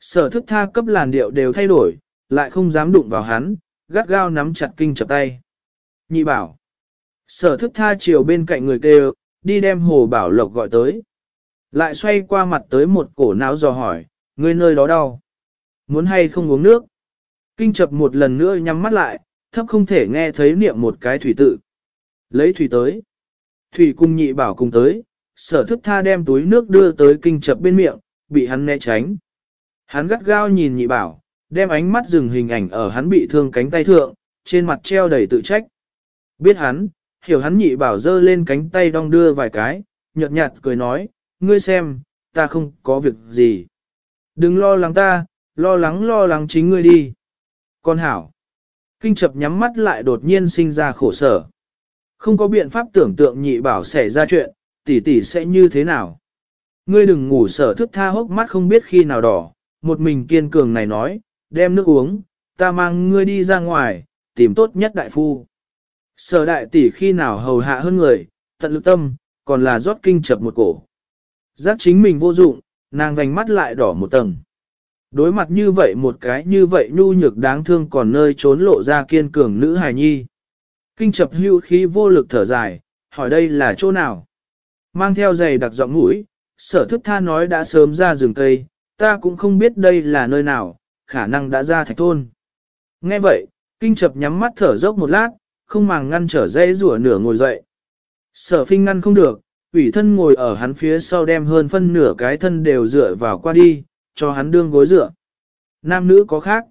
S1: Sở thức tha cấp làn điệu đều thay đổi, lại không dám đụng vào hắn, gắt gao nắm chặt kinh chập tay. Nhị bảo. Sở thức tha chiều bên cạnh người kêu, đi đem hồ bảo lộc gọi tới. Lại xoay qua mặt tới một cổ não dò hỏi, ngươi nơi đó đau. Muốn hay không uống nước? Kinh chập một lần nữa nhắm mắt lại, thấp không thể nghe thấy niệm một cái thủy tự. Lấy thủy tới. Thủy cung nhị bảo cùng tới, sở thức tha đem túi nước đưa tới kinh chập bên miệng, bị hắn né tránh. Hắn gắt gao nhìn nhị bảo, đem ánh mắt dừng hình ảnh ở hắn bị thương cánh tay thượng, trên mặt treo đầy tự trách. Biết hắn, hiểu hắn nhị bảo dơ lên cánh tay đong đưa vài cái, nhợt nhạt cười nói, ngươi xem, ta không có việc gì. Đừng lo lắng ta, lo lắng lo lắng chính ngươi đi. Con hảo. Kinh chập nhắm mắt lại đột nhiên sinh ra khổ sở. Không có biện pháp tưởng tượng nhị bảo xảy ra chuyện, tỷ tỷ sẽ như thế nào. Ngươi đừng ngủ sở thức tha hốc mắt không biết khi nào đỏ, một mình kiên cường này nói, đem nước uống, ta mang ngươi đi ra ngoài, tìm tốt nhất đại phu. Sở đại tỷ khi nào hầu hạ hơn người, tận lực tâm, còn là rót kinh chập một cổ. Giác chính mình vô dụng, nàng vành mắt lại đỏ một tầng. Đối mặt như vậy một cái như vậy nhu nhược đáng thương còn nơi trốn lộ ra kiên cường nữ hài nhi. Kinh chập hưu khí vô lực thở dài, hỏi đây là chỗ nào? Mang theo giày đặc giọng mũi, sở thức tha nói đã sớm ra rừng cây, ta cũng không biết đây là nơi nào, khả năng đã ra thạch thôn. Nghe vậy, kinh chập nhắm mắt thở dốc một lát, không màng ngăn trở dây rủa nửa ngồi dậy. Sở phinh ngăn không được, ủy thân ngồi ở hắn phía sau đem hơn phân nửa cái thân đều dựa vào qua đi, cho hắn đương gối dựa. Nam nữ có khác.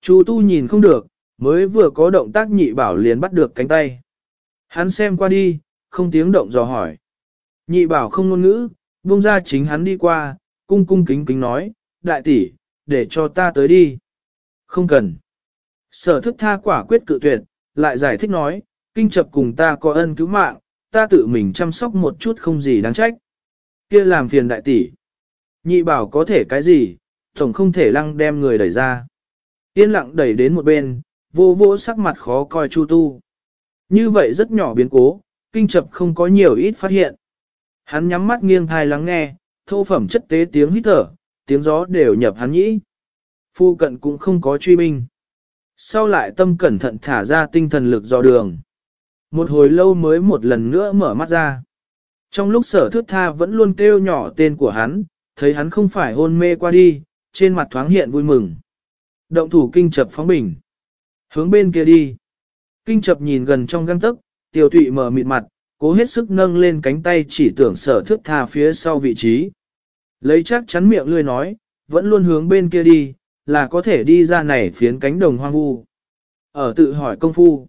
S1: Chu tu nhìn không được, mới vừa có động tác nhị bảo liền bắt được cánh tay. Hắn xem qua đi, không tiếng động dò hỏi. Nhị bảo không ngôn ngữ, buông ra chính hắn đi qua, cung cung kính kính nói, đại tỷ, để cho ta tới đi. Không cần. Sở thức tha quả quyết cự tuyệt, lại giải thích nói, kinh chập cùng ta có ân cứu mạng, ta tự mình chăm sóc một chút không gì đáng trách. kia làm phiền đại tỷ. Nhị bảo có thể cái gì, tổng không thể lăng đem người đẩy ra. Yên lặng đẩy đến một bên, vô vô sắc mặt khó coi chu tu. Như vậy rất nhỏ biến cố, kinh chập không có nhiều ít phát hiện. Hắn nhắm mắt nghiêng thai lắng nghe, thô phẩm chất tế tiếng hít thở, tiếng gió đều nhập hắn nhĩ. Phu cận cũng không có truy binh. Sau lại tâm cẩn thận thả ra tinh thần lực dò đường. Một hồi lâu mới một lần nữa mở mắt ra. Trong lúc sở thước tha vẫn luôn kêu nhỏ tên của hắn, thấy hắn không phải hôn mê qua đi, trên mặt thoáng hiện vui mừng. Động thủ kinh chập phóng bình. Hướng bên kia đi. Kinh chập nhìn gần trong găng tức, tiểu tụy mở mịt mặt, cố hết sức nâng lên cánh tay chỉ tưởng sở thước tha phía sau vị trí. Lấy chắc chắn miệng lươi nói, vẫn luôn hướng bên kia đi, là có thể đi ra này phiến cánh đồng hoang vu. Ở tự hỏi công phu.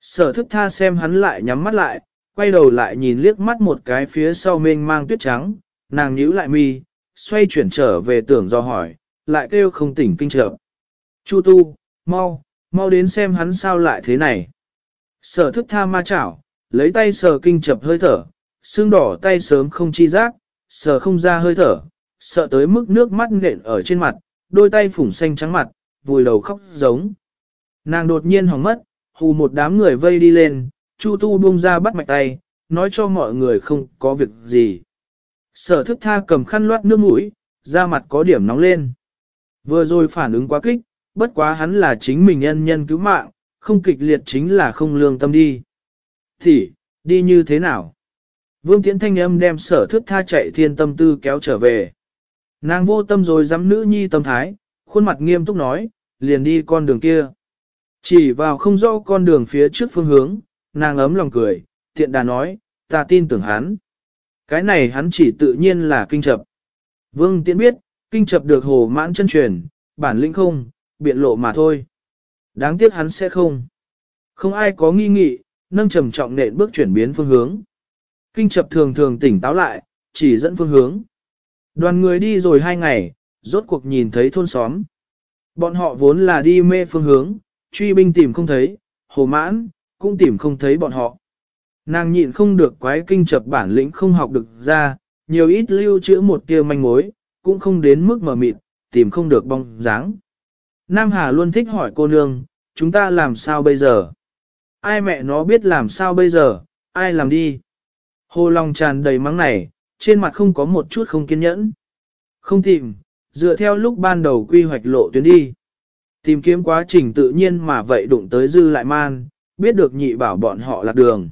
S1: Sở thức tha xem hắn lại nhắm mắt lại, quay đầu lại nhìn liếc mắt một cái phía sau mênh mang tuyết trắng, nàng nhíu lại mi, xoay chuyển trở về tưởng do hỏi, lại kêu không tỉnh kinh trợ. Chu tu, mau, mau đến xem hắn sao lại thế này. Sở thức tha ma chảo, lấy tay sờ kinh chập hơi thở, xương đỏ tay sớm không chi giác, sờ không ra hơi thở, sợ tới mức nước mắt nện ở trên mặt, đôi tay phủng xanh trắng mặt, vùi đầu khóc giống. Nàng đột nhiên hỏng mất, hù một đám người vây đi lên, Chu Tu buông ra bắt mạch tay, nói cho mọi người không có việc gì. Sở thức tha cầm khăn loát nước mũi, da mặt có điểm nóng lên. Vừa rồi phản ứng quá kích, bất quá hắn là chính mình nhân nhân cứu mạng, không kịch liệt chính là không lương tâm đi. Thì, đi như thế nào? Vương Tiễn Thanh Âm đem sở thức tha chạy thiên tâm tư kéo trở về. Nàng vô tâm rồi dám nữ nhi tâm thái, khuôn mặt nghiêm túc nói, liền đi con đường kia. Chỉ vào không rõ con đường phía trước phương hướng, nàng ấm lòng cười, tiện đà nói, ta tin tưởng hắn. Cái này hắn chỉ tự nhiên là kinh chập. Vương tiễn biết, kinh chập được hồ mãn chân truyền, bản lĩnh không, biện lộ mà thôi. Đáng tiếc hắn sẽ không. Không ai có nghi nghị, nâng trầm trọng nện bước chuyển biến phương hướng. Kinh chập thường thường tỉnh táo lại, chỉ dẫn phương hướng. Đoàn người đi rồi hai ngày, rốt cuộc nhìn thấy thôn xóm. Bọn họ vốn là đi mê phương hướng, truy binh tìm không thấy, hồ mãn, cũng tìm không thấy bọn họ. Nàng nhịn không được quái kinh chập bản lĩnh không học được ra, nhiều ít lưu trữ một tia manh mối, cũng không đến mức mở mịt, tìm không được bóng dáng. Nam Hà luôn thích hỏi cô nương, chúng ta làm sao bây giờ? Ai mẹ nó biết làm sao bây giờ, ai làm đi? Hồ lòng tràn đầy mắng này, trên mặt không có một chút không kiên nhẫn. Không tìm, dựa theo lúc ban đầu quy hoạch lộ tuyến đi. Tìm kiếm quá trình tự nhiên mà vậy đụng tới dư lại man, biết được nhị bảo bọn họ lạc đường.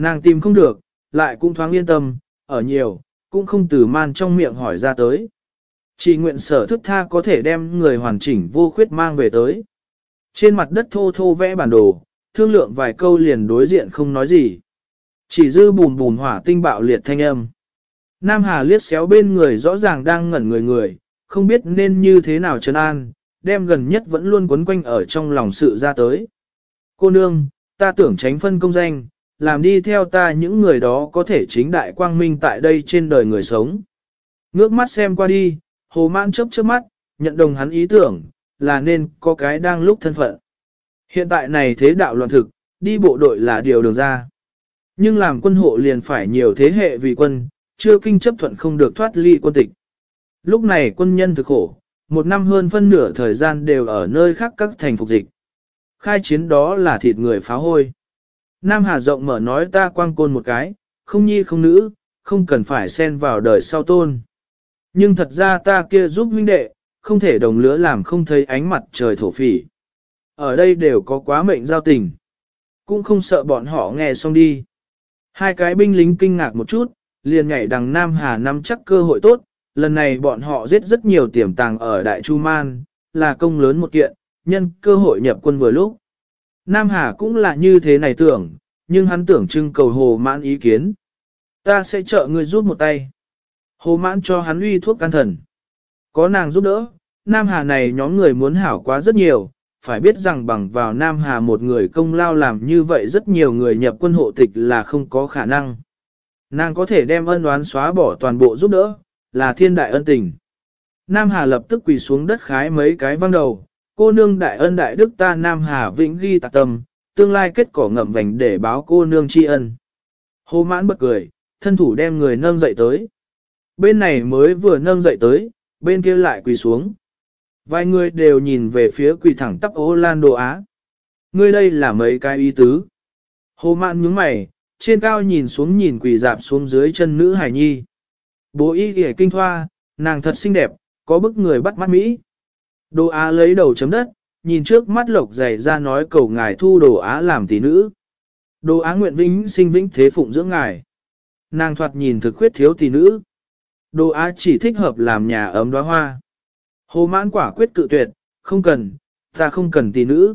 S1: Nàng tìm không được, lại cũng thoáng yên tâm, ở nhiều, cũng không từ man trong miệng hỏi ra tới. Chỉ nguyện sở thức tha có thể đem người hoàn chỉnh vô khuyết mang về tới. Trên mặt đất thô thô vẽ bản đồ, thương lượng vài câu liền đối diện không nói gì. Chỉ dư bùn bùn hỏa tinh bạo liệt thanh âm. Nam Hà liếc xéo bên người rõ ràng đang ngẩn người người, không biết nên như thế nào trấn an, đem gần nhất vẫn luôn quấn quanh ở trong lòng sự ra tới. Cô nương, ta tưởng tránh phân công danh, làm đi theo ta những người đó có thể chính đại quang minh tại đây trên đời người sống. Ngước mắt xem qua đi, hồ mãn chớp chớp mắt, nhận đồng hắn ý tưởng, là nên có cái đang lúc thân phận. Hiện tại này thế đạo loạn thực, đi bộ đội là điều đường ra. Nhưng làm quân hộ liền phải nhiều thế hệ vì quân, chưa kinh chấp thuận không được thoát ly quân tịch. Lúc này quân nhân thực khổ, một năm hơn phân nửa thời gian đều ở nơi khác các thành phục dịch. Khai chiến đó là thịt người phá hôi. Nam Hà rộng mở nói ta quang côn một cái, không nhi không nữ, không cần phải xen vào đời sau tôn. Nhưng thật ra ta kia giúp huynh đệ, không thể đồng lứa làm không thấy ánh mặt trời thổ phỉ. Ở đây đều có quá mệnh giao tình. Cũng không sợ bọn họ nghe xong đi. Hai cái binh lính kinh ngạc một chút, liền nhảy đằng Nam Hà nắm chắc cơ hội tốt, lần này bọn họ giết rất nhiều tiềm tàng ở Đại Chu Man, là công lớn một kiện, nhân cơ hội nhập quân vừa lúc. Nam Hà cũng là như thế này tưởng, nhưng hắn tưởng trưng cầu hồ mãn ý kiến. Ta sẽ trợ người giúp một tay. Hồ mãn cho hắn uy thuốc can thần. Có nàng giúp đỡ, Nam Hà này nhóm người muốn hảo quá rất nhiều, phải biết rằng bằng vào Nam Hà một người công lao làm như vậy rất nhiều người nhập quân hộ tịch là không có khả năng. Nàng có thể đem ân đoán xóa bỏ toàn bộ giúp đỡ, là thiên đại ân tình. Nam Hà lập tức quỳ xuống đất khái mấy cái văng đầu, cô nương đại ân đại đức ta Nam Hà vĩnh ghi tạc tâm, tương lai kết cỏ ngậm vành để báo cô nương tri ân. Hồ mãn bật cười, thân thủ đem người nâng dậy tới. Bên này mới vừa nâng dậy tới, bên kia lại quỳ xuống. Vài người đều nhìn về phía quỳ thẳng tắp ô lan đồ á. Ngươi đây là mấy cái ý tứ. Hồ mạn nhướng mày, trên cao nhìn xuống nhìn quỳ dạp xuống dưới chân nữ hải nhi. Bố y kìa kinh thoa, nàng thật xinh đẹp, có bức người bắt mắt Mỹ. Đồ á lấy đầu chấm đất, nhìn trước mắt lộc dày ra nói cầu ngài thu đồ á làm tỷ nữ. Đồ á nguyện vĩnh sinh vĩnh thế phụng dưỡng ngài. Nàng thoạt nhìn thực khuyết thiếu tỷ nữ. Đồ á chỉ thích hợp làm nhà ấm đóa hoa. Hồ mãn quả quyết cự tuyệt, không cần, ta không cần tỷ nữ.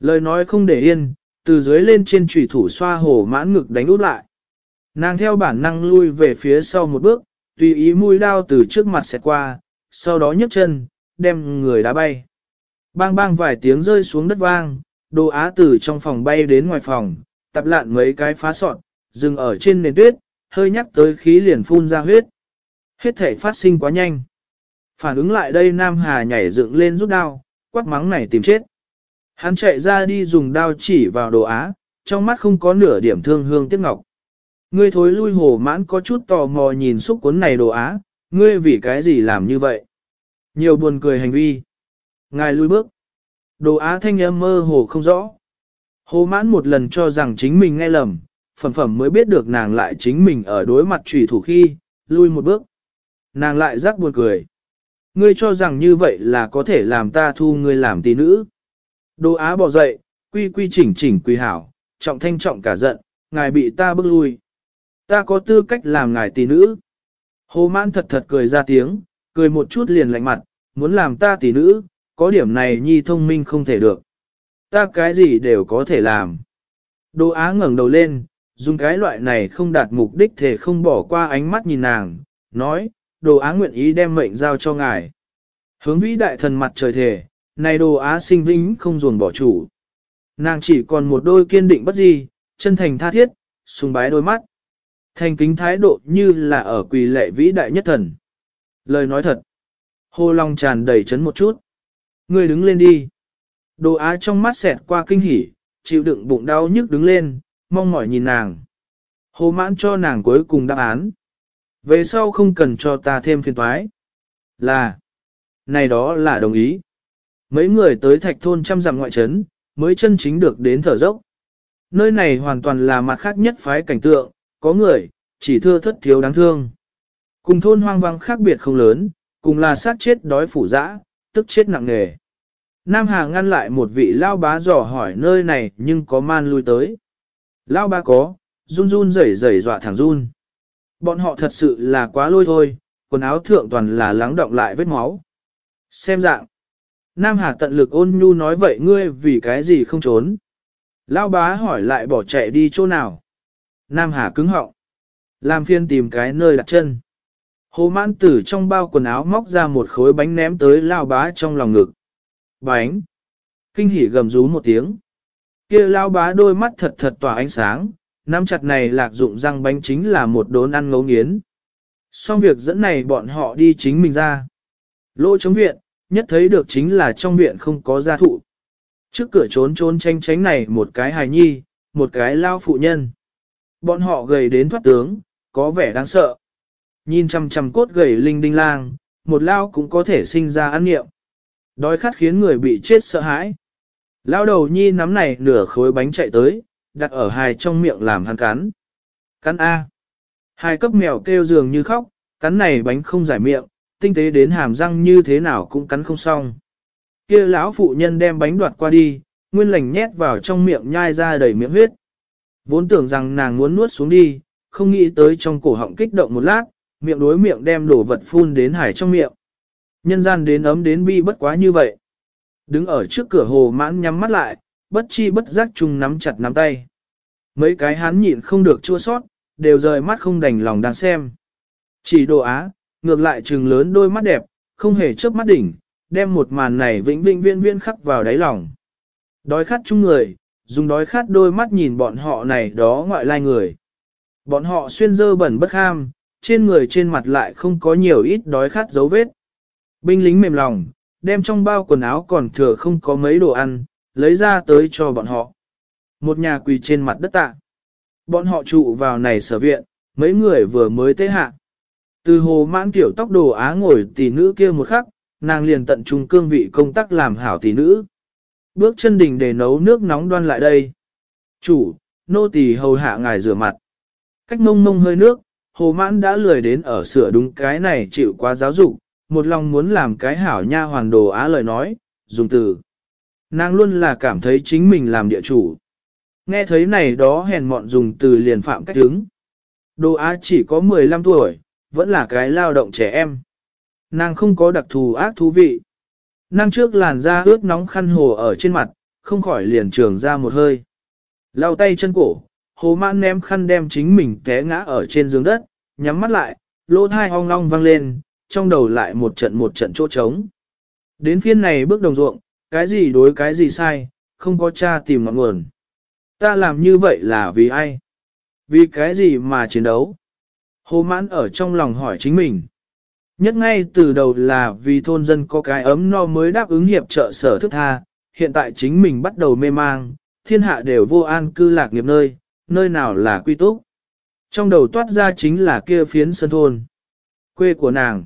S1: Lời nói không để yên, từ dưới lên trên trùy thủ xoa hồ mãn ngực đánh út lại. Nàng theo bản năng lui về phía sau một bước, tùy ý mũi đao từ trước mặt xẹt qua, sau đó nhấc chân, đem người đá bay. Bang bang vài tiếng rơi xuống đất vang, đồ á từ trong phòng bay đến ngoài phòng, tập lạn mấy cái phá sọt, dừng ở trên nền tuyết, hơi nhắc tới khí liền phun ra huyết. Hết thể phát sinh quá nhanh. Phản ứng lại đây Nam Hà nhảy dựng lên rút đao, quát mắng này tìm chết. Hắn chạy ra đi dùng đao chỉ vào đồ á, trong mắt không có nửa điểm thương hương tiếc ngọc. Ngươi thối lui hồ mãn có chút tò mò nhìn xúc cuốn này đồ á, ngươi vì cái gì làm như vậy? Nhiều buồn cười hành vi. Ngài lui bước. Đồ á thanh âm mơ hồ không rõ. Hồ mãn một lần cho rằng chính mình nghe lầm, phẩm phẩm mới biết được nàng lại chính mình ở đối mặt trùy thủ khi, lui một bước. Nàng lại rắc buồn cười. Ngươi cho rằng như vậy là có thể làm ta thu ngươi làm tí nữ. Đồ á bỏ dậy, quy quy chỉnh chỉnh quy hảo, trọng thanh trọng cả giận, ngài bị ta bức lui. Ta có tư cách làm ngài tỷ nữ. Hồ mãn thật thật cười ra tiếng, cười một chút liền lạnh mặt, muốn làm ta tỷ nữ, có điểm này nhi thông minh không thể được. Ta cái gì đều có thể làm. Đồ á ngẩng đầu lên, dùng cái loại này không đạt mục đích thể không bỏ qua ánh mắt nhìn nàng, nói, đồ á nguyện ý đem mệnh giao cho ngài. Hướng vĩ đại thần mặt trời thể, này đồ á sinh vĩnh không ruồn bỏ chủ. Nàng chỉ còn một đôi kiên định bất di, chân thành tha thiết, sùng bái đôi mắt. Thành kính thái độ như là ở quỳ lệ vĩ đại nhất thần. Lời nói thật. Hồ Long tràn đầy chấn một chút. Người đứng lên đi. Đồ á trong mắt xẹt qua kinh hỉ, chịu đựng bụng đau nhức đứng lên, mong mỏi nhìn nàng. Hồ mãn cho nàng cuối cùng đáp án. Về sau không cần cho ta thêm phiền toái. Là. Này đó là đồng ý. Mấy người tới thạch thôn trăm dặm ngoại trấn, mới chân chính được đến thở dốc. Nơi này hoàn toàn là mặt khác nhất phái cảnh tượng, có người, chỉ thưa thất thiếu đáng thương. Cùng thôn hoang vắng khác biệt không lớn, cùng là sát chết đói phủ dã, tức chết nặng nề. Nam Hà ngăn lại một vị lao bá dò hỏi nơi này nhưng có man lui tới. Lao bá có, run run rẩy rẩy dọa thẳng run. Bọn họ thật sự là quá lôi thôi, quần áo thượng toàn là lắng động lại vết máu. Xem dạng. Nam Hà tận lực ôn nhu nói vậy ngươi vì cái gì không trốn. Lao bá hỏi lại bỏ chạy đi chỗ nào. Nam Hà cứng họng. Làm phiên tìm cái nơi đặt chân. Hồ mãn tử trong bao quần áo móc ra một khối bánh ném tới lao bá trong lòng ngực. Bánh. Kinh hỉ gầm rú một tiếng. kia lao bá đôi mắt thật thật tỏa ánh sáng, nắm chặt này lạc dụng răng bánh chính là một đốn ăn ngấu nghiến. Xong việc dẫn này bọn họ đi chính mình ra. Lỗ chống viện, nhất thấy được chính là trong viện không có gia thụ. Trước cửa trốn trốn tranh tránh này một cái hài nhi, một cái lao phụ nhân. Bọn họ gầy đến thoát tướng, có vẻ đáng sợ. Nhìn chằm chằm cốt gầy linh đinh lang, một lao cũng có thể sinh ra ăn nghiệm. Đói khát khiến người bị chết sợ hãi. Lao đầu nhi nắm này nửa khối bánh chạy tới, đặt ở hài trong miệng làm hắn cắn. Cắn A. Hai cấp mèo kêu dường như khóc, cắn này bánh không giải miệng, tinh tế đến hàm răng như thế nào cũng cắn không xong. Kia lão phụ nhân đem bánh đoạt qua đi, nguyên lành nhét vào trong miệng nhai ra đầy miệng huyết. Vốn tưởng rằng nàng muốn nuốt xuống đi, không nghĩ tới trong cổ họng kích động một lát, miệng đối miệng đem đổ vật phun đến hải trong miệng. Nhân gian đến ấm đến bi bất quá như vậy. Đứng ở trước cửa hồ mãn nhắm mắt lại, bất chi bất giác chung nắm chặt nắm tay. Mấy cái hán nhịn không được chua sót, đều rời mắt không đành lòng đang xem. Chỉ đồ á, ngược lại trừng lớn đôi mắt đẹp, không hề chớp mắt đỉnh, đem một màn này vĩnh vĩnh viên viên khắc vào đáy lòng. Đói khát chung người, dùng đói khát đôi mắt nhìn bọn họ này đó ngoại lai người. Bọn họ xuyên dơ bẩn bất ham, trên người trên mặt lại không có nhiều ít đói khát dấu vết. Binh lính mềm lòng, đem trong bao quần áo còn thừa không có mấy đồ ăn, lấy ra tới cho bọn họ. Một nhà quỳ trên mặt đất tạ. Bọn họ trụ vào này sở viện, mấy người vừa mới tế hạ. Từ hồ mãn kiểu tóc đồ á ngồi tỷ nữ kia một khắc, nàng liền tận trung cương vị công tác làm hảo tỷ nữ. Bước chân đỉnh để nấu nước nóng đoan lại đây. Chủ, nô tỳ hầu hạ ngài rửa mặt. Cách mông mông hơi nước, hồ mãn đã lười đến ở sửa đúng cái này chịu quá giáo dục, một lòng muốn làm cái hảo nha hoàn đồ á lời nói, dùng từ. Nàng luôn là cảm thấy chính mình làm địa chủ. Nghe thấy này đó hèn mọn dùng từ liền phạm cách đứng. Đồ á chỉ có 15 tuổi, vẫn là cái lao động trẻ em. Nàng không có đặc thù ác thú vị. Nàng trước làn da ướt nóng khăn hồ ở trên mặt, không khỏi liền trường ra một hơi. Lau tay chân cổ, hồ mãn ném khăn đem chính mình té ngã ở trên giường đất, nhắm mắt lại, lỗ thai ong long vang lên, trong đầu lại một trận một trận chỗ trống. Đến phiên này bước đồng ruộng, cái gì đối cái gì sai, không có cha tìm ngọn nguồn. Ta làm như vậy là vì ai? Vì cái gì mà chiến đấu? Hồ mãn ở trong lòng hỏi chính mình. Nhất ngay từ đầu là vì thôn dân có cái ấm no mới đáp ứng hiệp trợ sở thức tha, hiện tại chính mình bắt đầu mê mang, thiên hạ đều vô an cư lạc nghiệp nơi, nơi nào là quy túc. Trong đầu toát ra chính là kia phiến sân thôn. Quê của nàng.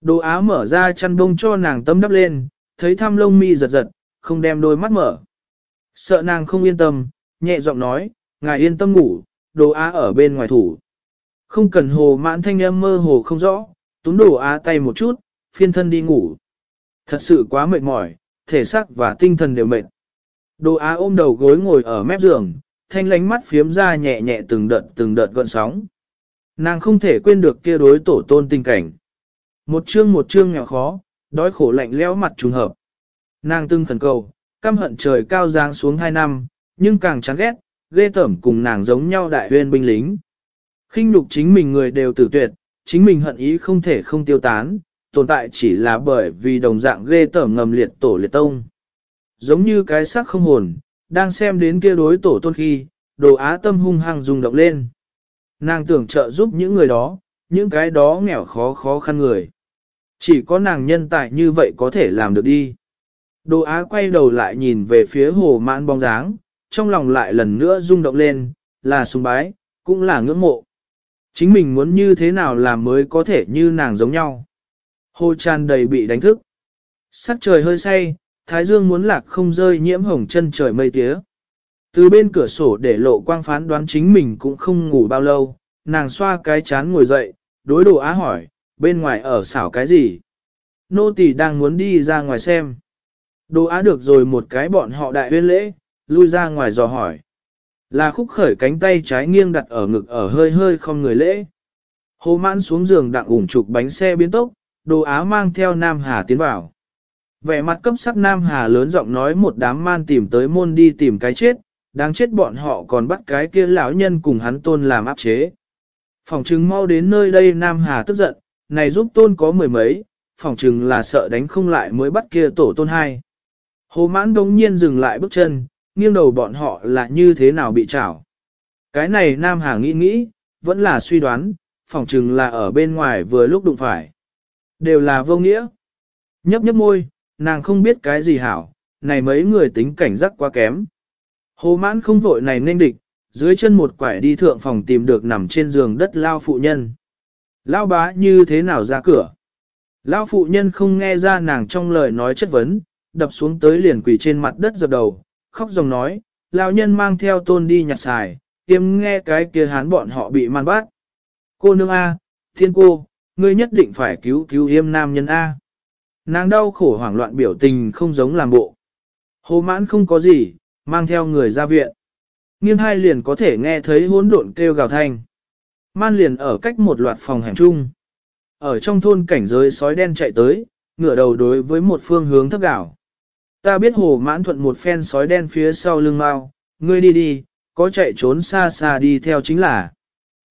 S1: Đồ áo mở ra chăn bông cho nàng tâm đắp lên, thấy thăm lông mi giật giật, không đem đôi mắt mở. Sợ nàng không yên tâm, nhẹ giọng nói, ngài yên tâm ngủ, đồ á ở bên ngoài thủ. Không cần hồ mãn thanh âm mơ hồ không rõ, túm đồ á tay một chút, phiên thân đi ngủ. Thật sự quá mệt mỏi, thể xác và tinh thần đều mệt. Đồ á ôm đầu gối ngồi ở mép giường, thanh lánh mắt phiếm ra nhẹ nhẹ từng đợt từng đợt gọn sóng. Nàng không thể quên được kia đối tổ tôn tình cảnh. Một chương một chương nghèo khó, đói khổ lạnh lẽo mặt trùng hợp. Nàng từng khẩn cầu, căm hận trời cao giáng xuống hai năm, nhưng càng chán ghét, ghê tởm cùng nàng giống nhau đại huyên binh lính. khinh nhục chính mình người đều tử tuyệt, chính mình hận ý không thể không tiêu tán, tồn tại chỉ là bởi vì đồng dạng ghê tởm ngầm liệt tổ liệt tông. Giống như cái xác không hồn, đang xem đến kia đối tổ tôn khi, đồ á tâm hung hăng rung động lên. Nàng tưởng trợ giúp những người đó, những cái đó nghèo khó khó khăn người. Chỉ có nàng nhân tài như vậy có thể làm được đi. Đồ á quay đầu lại nhìn về phía hồ mãn bóng dáng, trong lòng lại lần nữa rung động lên, là sùng bái, cũng là ngưỡng mộ. Chính mình muốn như thế nào làm mới có thể như nàng giống nhau. Hồ tràn đầy bị đánh thức. Sắc trời hơi say, thái dương muốn lạc không rơi nhiễm hồng chân trời mây tía. Từ bên cửa sổ để lộ quang phán đoán chính mình cũng không ngủ bao lâu, nàng xoa cái chán ngồi dậy, đối đồ á hỏi, bên ngoài ở xảo cái gì? Nô tỳ đang muốn đi ra ngoài xem. Đồ á được rồi một cái bọn họ đại huyên lễ, lui ra ngoài dò hỏi. Là khúc khởi cánh tay trái nghiêng đặt ở ngực ở hơi hơi không người lễ. Hồ mãn xuống giường đặng ủng chụp bánh xe biến tốc, đồ á mang theo Nam Hà tiến vào. Vẻ mặt cấp sắc Nam Hà lớn giọng nói một đám man tìm tới môn đi tìm cái chết, đáng chết bọn họ còn bắt cái kia lão nhân cùng hắn tôn làm áp chế. Phòng trừng mau đến nơi đây Nam Hà tức giận, này giúp tôn có mười mấy, phòng trừng là sợ đánh không lại mới bắt kia tổ tôn hai. Hồ mãn đống nhiên dừng lại bước chân, nghiêng đầu bọn họ là như thế nào bị trảo. Cái này Nam Hà nghĩ nghĩ, vẫn là suy đoán, phỏng chừng là ở bên ngoài vừa lúc đụng phải. Đều là vô nghĩa. Nhấp nhấp môi, nàng không biết cái gì hảo, này mấy người tính cảnh giác quá kém. Hồ mãn không vội này nên địch, dưới chân một quải đi thượng phòng tìm được nằm trên giường đất lao phụ nhân. lao bá như thế nào ra cửa? lao phụ nhân không nghe ra nàng trong lời nói chất vấn, đập xuống tới liền quỳ trên mặt đất dập đầu, khóc dòng nói, lao nhân mang theo tôn đi nhặt xài, tiêm nghe cái kia hán bọn họ bị man bát. Cô nương A, thiên cô, ngươi nhất định phải cứu cứu yêm nam nhân A. Nàng đau khổ hoảng loạn biểu tình không giống làm bộ. Hồ mãn không có gì, mang theo người ra viện. Nghiêng hai liền có thể nghe thấy hỗn độn kêu gào thanh. Man liền ở cách một loạt phòng hẻm chung. Ở trong thôn cảnh giới sói đen chạy tới, ngửa đầu đối với một phương hướng thấp gạo. Ta biết hồ mãn thuận một phen sói đen phía sau lưng mau, ngươi đi đi, có chạy trốn xa xa đi theo chính là.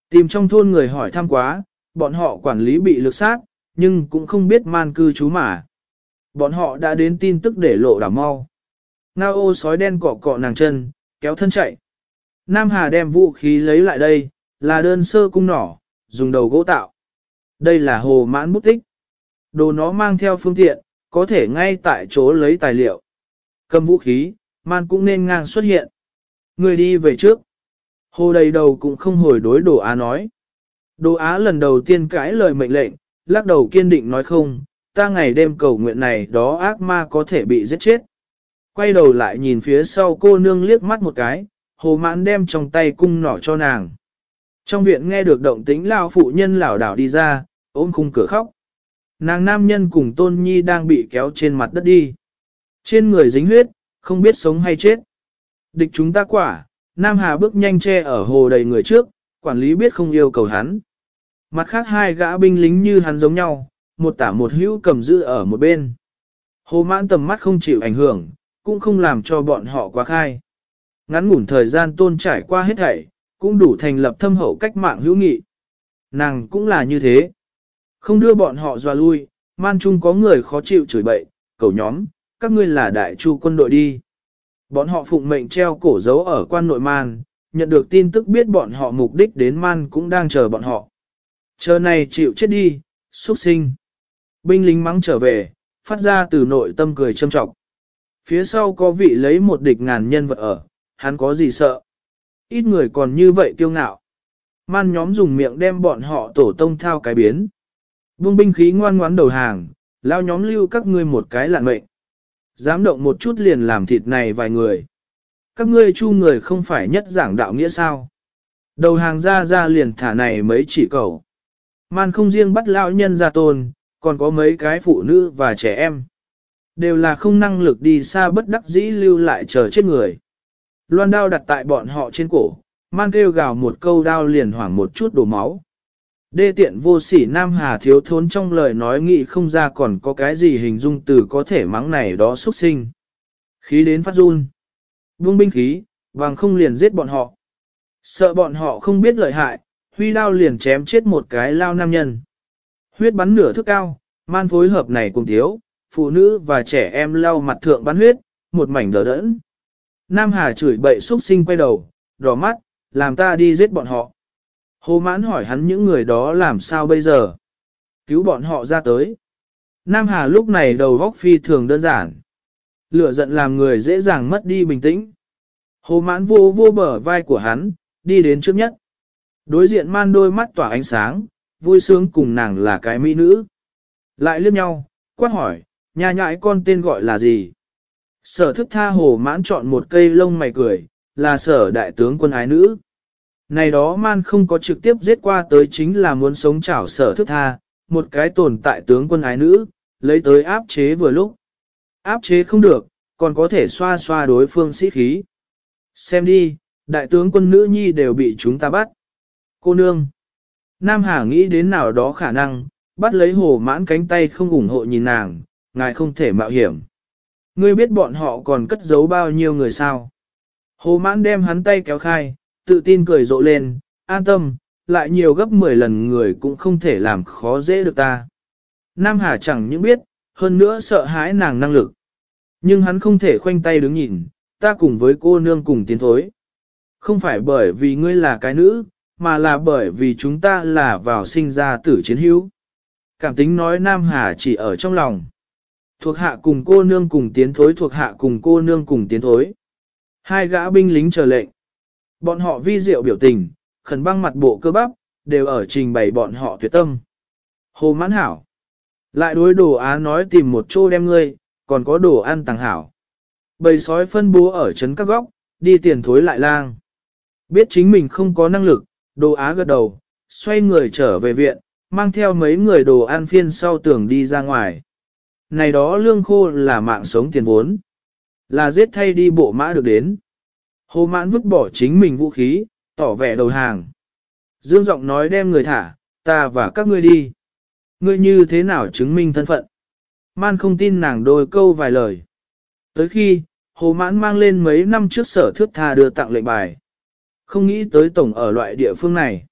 S1: Tìm trong thôn người hỏi thăm quá, bọn họ quản lý bị lực sát, nhưng cũng không biết man cư trú mà. Bọn họ đã đến tin tức để lộ đảo mau. Ngao ô sói đen cọ cọ nàng chân, kéo thân chạy. Nam Hà đem vũ khí lấy lại đây, là đơn sơ cung nỏ, dùng đầu gỗ tạo. Đây là hồ mãn bút tích. Đồ nó mang theo phương tiện, có thể ngay tại chỗ lấy tài liệu. Cầm vũ khí, man cũng nên ngang xuất hiện. Người đi về trước. Hồ đầy đầu cũng không hồi đối đồ á nói. Đồ á lần đầu tiên cãi lời mệnh lệnh, lắc đầu kiên định nói không, ta ngày đêm cầu nguyện này đó ác ma có thể bị giết chết. Quay đầu lại nhìn phía sau cô nương liếc mắt một cái, hồ mãn đem trong tay cung nỏ cho nàng. Trong viện nghe được động tĩnh lao phụ nhân lảo đảo đi ra, ôm khung cửa khóc. Nàng nam nhân cùng tôn nhi đang bị kéo trên mặt đất đi. Trên người dính huyết, không biết sống hay chết. Địch chúng ta quả, Nam Hà bước nhanh che ở hồ đầy người trước, quản lý biết không yêu cầu hắn. Mặt khác hai gã binh lính như hắn giống nhau, một tả một hữu cầm giữ ở một bên. Hồ mãn tầm mắt không chịu ảnh hưởng, cũng không làm cho bọn họ quá khai. Ngắn ngủn thời gian tôn trải qua hết thảy, cũng đủ thành lập thâm hậu cách mạng hữu nghị. Nàng cũng là như thế. Không đưa bọn họ dọa lui, man chung có người khó chịu chửi bậy, cầu nhóm, các ngươi là đại chu quân đội đi. Bọn họ phụng mệnh treo cổ dấu ở quan nội man, nhận được tin tức biết bọn họ mục đích đến man cũng đang chờ bọn họ. Chờ này chịu chết đi, xuất sinh. Binh lính mắng trở về, phát ra từ nội tâm cười châm trọng. Phía sau có vị lấy một địch ngàn nhân vật ở, hắn có gì sợ. Ít người còn như vậy kiêu ngạo. Man nhóm dùng miệng đem bọn họ tổ tông thao cái biến. Vương binh khí ngoan ngoãn đầu hàng, lao nhóm lưu các ngươi một cái lạn mệnh. Dám động một chút liền làm thịt này vài người. Các ngươi chu người không phải nhất giảng đạo nghĩa sao. Đầu hàng ra ra liền thả này mấy chỉ cầu. Man không riêng bắt lão nhân ra tôn, còn có mấy cái phụ nữ và trẻ em. Đều là không năng lực đi xa bất đắc dĩ lưu lại chờ chết người. Loan đao đặt tại bọn họ trên cổ, man kêu gào một câu đao liền hoảng một chút đổ máu. Đê tiện vô sỉ Nam Hà thiếu thốn trong lời nói nghĩ không ra còn có cái gì hình dung từ có thể mắng này đó xuất sinh. Khí đến phát run. Vung binh khí, vàng không liền giết bọn họ. Sợ bọn họ không biết lợi hại, huy đao liền chém chết một cái lao nam nhân. Huyết bắn nửa thước cao, man phối hợp này cùng thiếu, phụ nữ và trẻ em lau mặt thượng bắn huyết, một mảnh đỡ đẫn. Nam Hà chửi bậy xuất sinh quay đầu, đỏ mắt, làm ta đi giết bọn họ. Hồ mãn hỏi hắn những người đó làm sao bây giờ? Cứu bọn họ ra tới. Nam Hà lúc này đầu góc phi thường đơn giản. Lửa giận làm người dễ dàng mất đi bình tĩnh. Hồ mãn vô vô bờ vai của hắn, đi đến trước nhất. Đối diện man đôi mắt tỏa ánh sáng, vui sướng cùng nàng là cái mỹ nữ. Lại liếc nhau, quát hỏi, nhà nhãi con tên gọi là gì? Sở thức tha hồ mãn chọn một cây lông mày cười, là sở đại tướng quân ái nữ. Này đó man không có trực tiếp giết qua tới chính là muốn sống chảo sở thức tha, một cái tồn tại tướng quân ái nữ, lấy tới áp chế vừa lúc. Áp chế không được, còn có thể xoa xoa đối phương sĩ khí. Xem đi, đại tướng quân nữ nhi đều bị chúng ta bắt. Cô nương. Nam Hà nghĩ đến nào đó khả năng, bắt lấy hồ mãn cánh tay không ủng hộ nhìn nàng, ngài không thể mạo hiểm. Ngươi biết bọn họ còn cất giấu bao nhiêu người sao? Hồ mãn đem hắn tay kéo khai, tự tin cười rộ lên, an tâm, lại nhiều gấp 10 lần người cũng không thể làm khó dễ được ta. Nam Hà chẳng những biết, hơn nữa sợ hãi nàng năng lực. Nhưng hắn không thể khoanh tay đứng nhìn, ta cùng với cô nương cùng tiến thối. Không phải bởi vì ngươi là cái nữ, mà là bởi vì chúng ta là vào sinh ra tử chiến hữu. Cảm tính nói Nam Hà chỉ ở trong lòng. Thuộc hạ cùng cô nương cùng tiến thối thuộc hạ cùng cô nương cùng tiến thối. Hai gã binh lính chờ lệnh. Bọn họ vi diệu biểu tình, khẩn băng mặt bộ cơ bắp, đều ở trình bày bọn họ tuyệt tâm. Hồ mãn hảo. Lại đối đồ á nói tìm một chỗ đem ngươi, còn có đồ ăn tàng hảo. Bầy sói phân bố ở trấn các góc, đi tiền thối lại lang. Biết chính mình không có năng lực, đồ á gật đầu, xoay người trở về viện, mang theo mấy người đồ ăn phiên sau tường đi ra ngoài. Này đó lương khô là mạng sống tiền vốn. Là giết thay đi bộ mã được đến. Hồ mãn vứt bỏ chính mình vũ khí, tỏ vẻ đầu hàng. Dương giọng nói đem người thả, ta và các ngươi đi. Ngươi như thế nào chứng minh thân phận? Man không tin nàng đôi câu vài lời. Tới khi, hồ mãn mang lên mấy năm trước sở thước tha đưa tặng lệnh bài. Không nghĩ tới tổng ở loại địa phương này.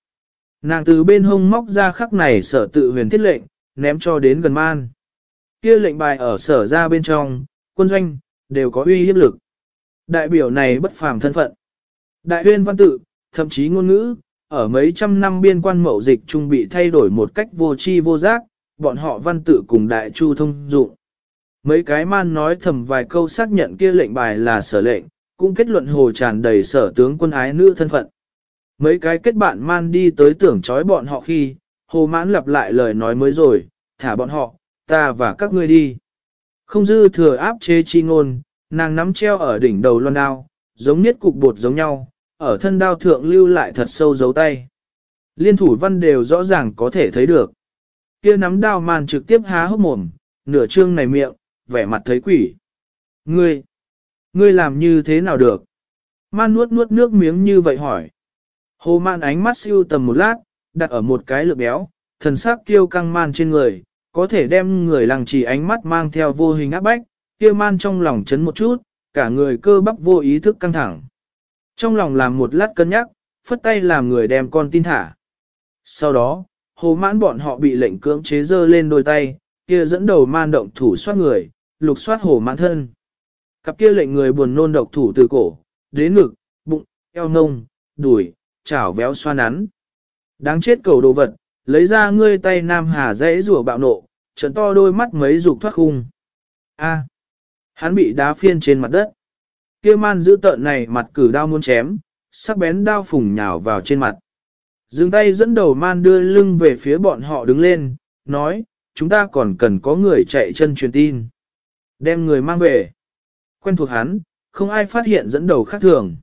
S1: Nàng từ bên hông móc ra khắc này sở tự huyền thiết lệnh, ném cho đến gần man. Kia lệnh bài ở sở ra bên trong, quân doanh, đều có uy hiếp lực. Đại biểu này bất phàm thân phận. Đại huyên văn tự, thậm chí ngôn ngữ, ở mấy trăm năm biên quan mậu dịch trung bị thay đổi một cách vô tri vô giác, bọn họ văn tự cùng đại chu thông dụng. Mấy cái man nói thầm vài câu xác nhận kia lệnh bài là sở lệnh, cũng kết luận hồ tràn đầy sở tướng quân ái nữ thân phận. Mấy cái kết bạn man đi tới tưởng trói bọn họ khi, hồ mãn lặp lại lời nói mới rồi, thả bọn họ, ta và các ngươi đi. Không dư thừa áp chế chi ngôn, nàng nắm treo ở đỉnh đầu loan đao, giống niết cục bột giống nhau, ở thân đao thượng lưu lại thật sâu dấu tay. Liên thủ văn đều rõ ràng có thể thấy được. Kia nắm đao màn trực tiếp há hốc mồm, nửa trương này miệng, vẻ mặt thấy quỷ. Ngươi, ngươi làm như thế nào được? Man nuốt nuốt nước miếng như vậy hỏi. Hồ man ánh mắt siêu tầm một lát, đặt ở một cái lược béo, thần sắc kiêu căng man trên người, có thể đem người làng trì ánh mắt mang theo vô hình áp bách, kia man trong lòng chấn một chút, cả người cơ bắp vô ý thức căng thẳng. Trong lòng làm một lát cân nhắc, phất tay làm người đem con tin thả. Sau đó, hồ mãn bọn họ bị lệnh cưỡng chế dơ lên đôi tay, kia dẫn đầu man động thủ soát người, lục soát hồ mãn thân. Cặp kia lệnh người buồn nôn độc thủ từ cổ, đến ngực, bụng, eo ngông, đùi, chảo véo xoa nắn. Đáng chết cầu đồ vật, lấy ra ngươi tay nam hà rẽ rùa bạo nộ, trận to đôi mắt mấy dục thoát khung. A. À, hắn bị đá phiên trên mặt đất. Kia man giữ tợn này mặt cử đao muốn chém, sắc bén đao phùng nhào vào trên mặt. Dừng tay dẫn đầu man đưa lưng về phía bọn họ đứng lên, nói, chúng ta còn cần có người chạy chân truyền tin. Đem người mang về. Quen thuộc hắn, không ai phát hiện dẫn đầu khác thường.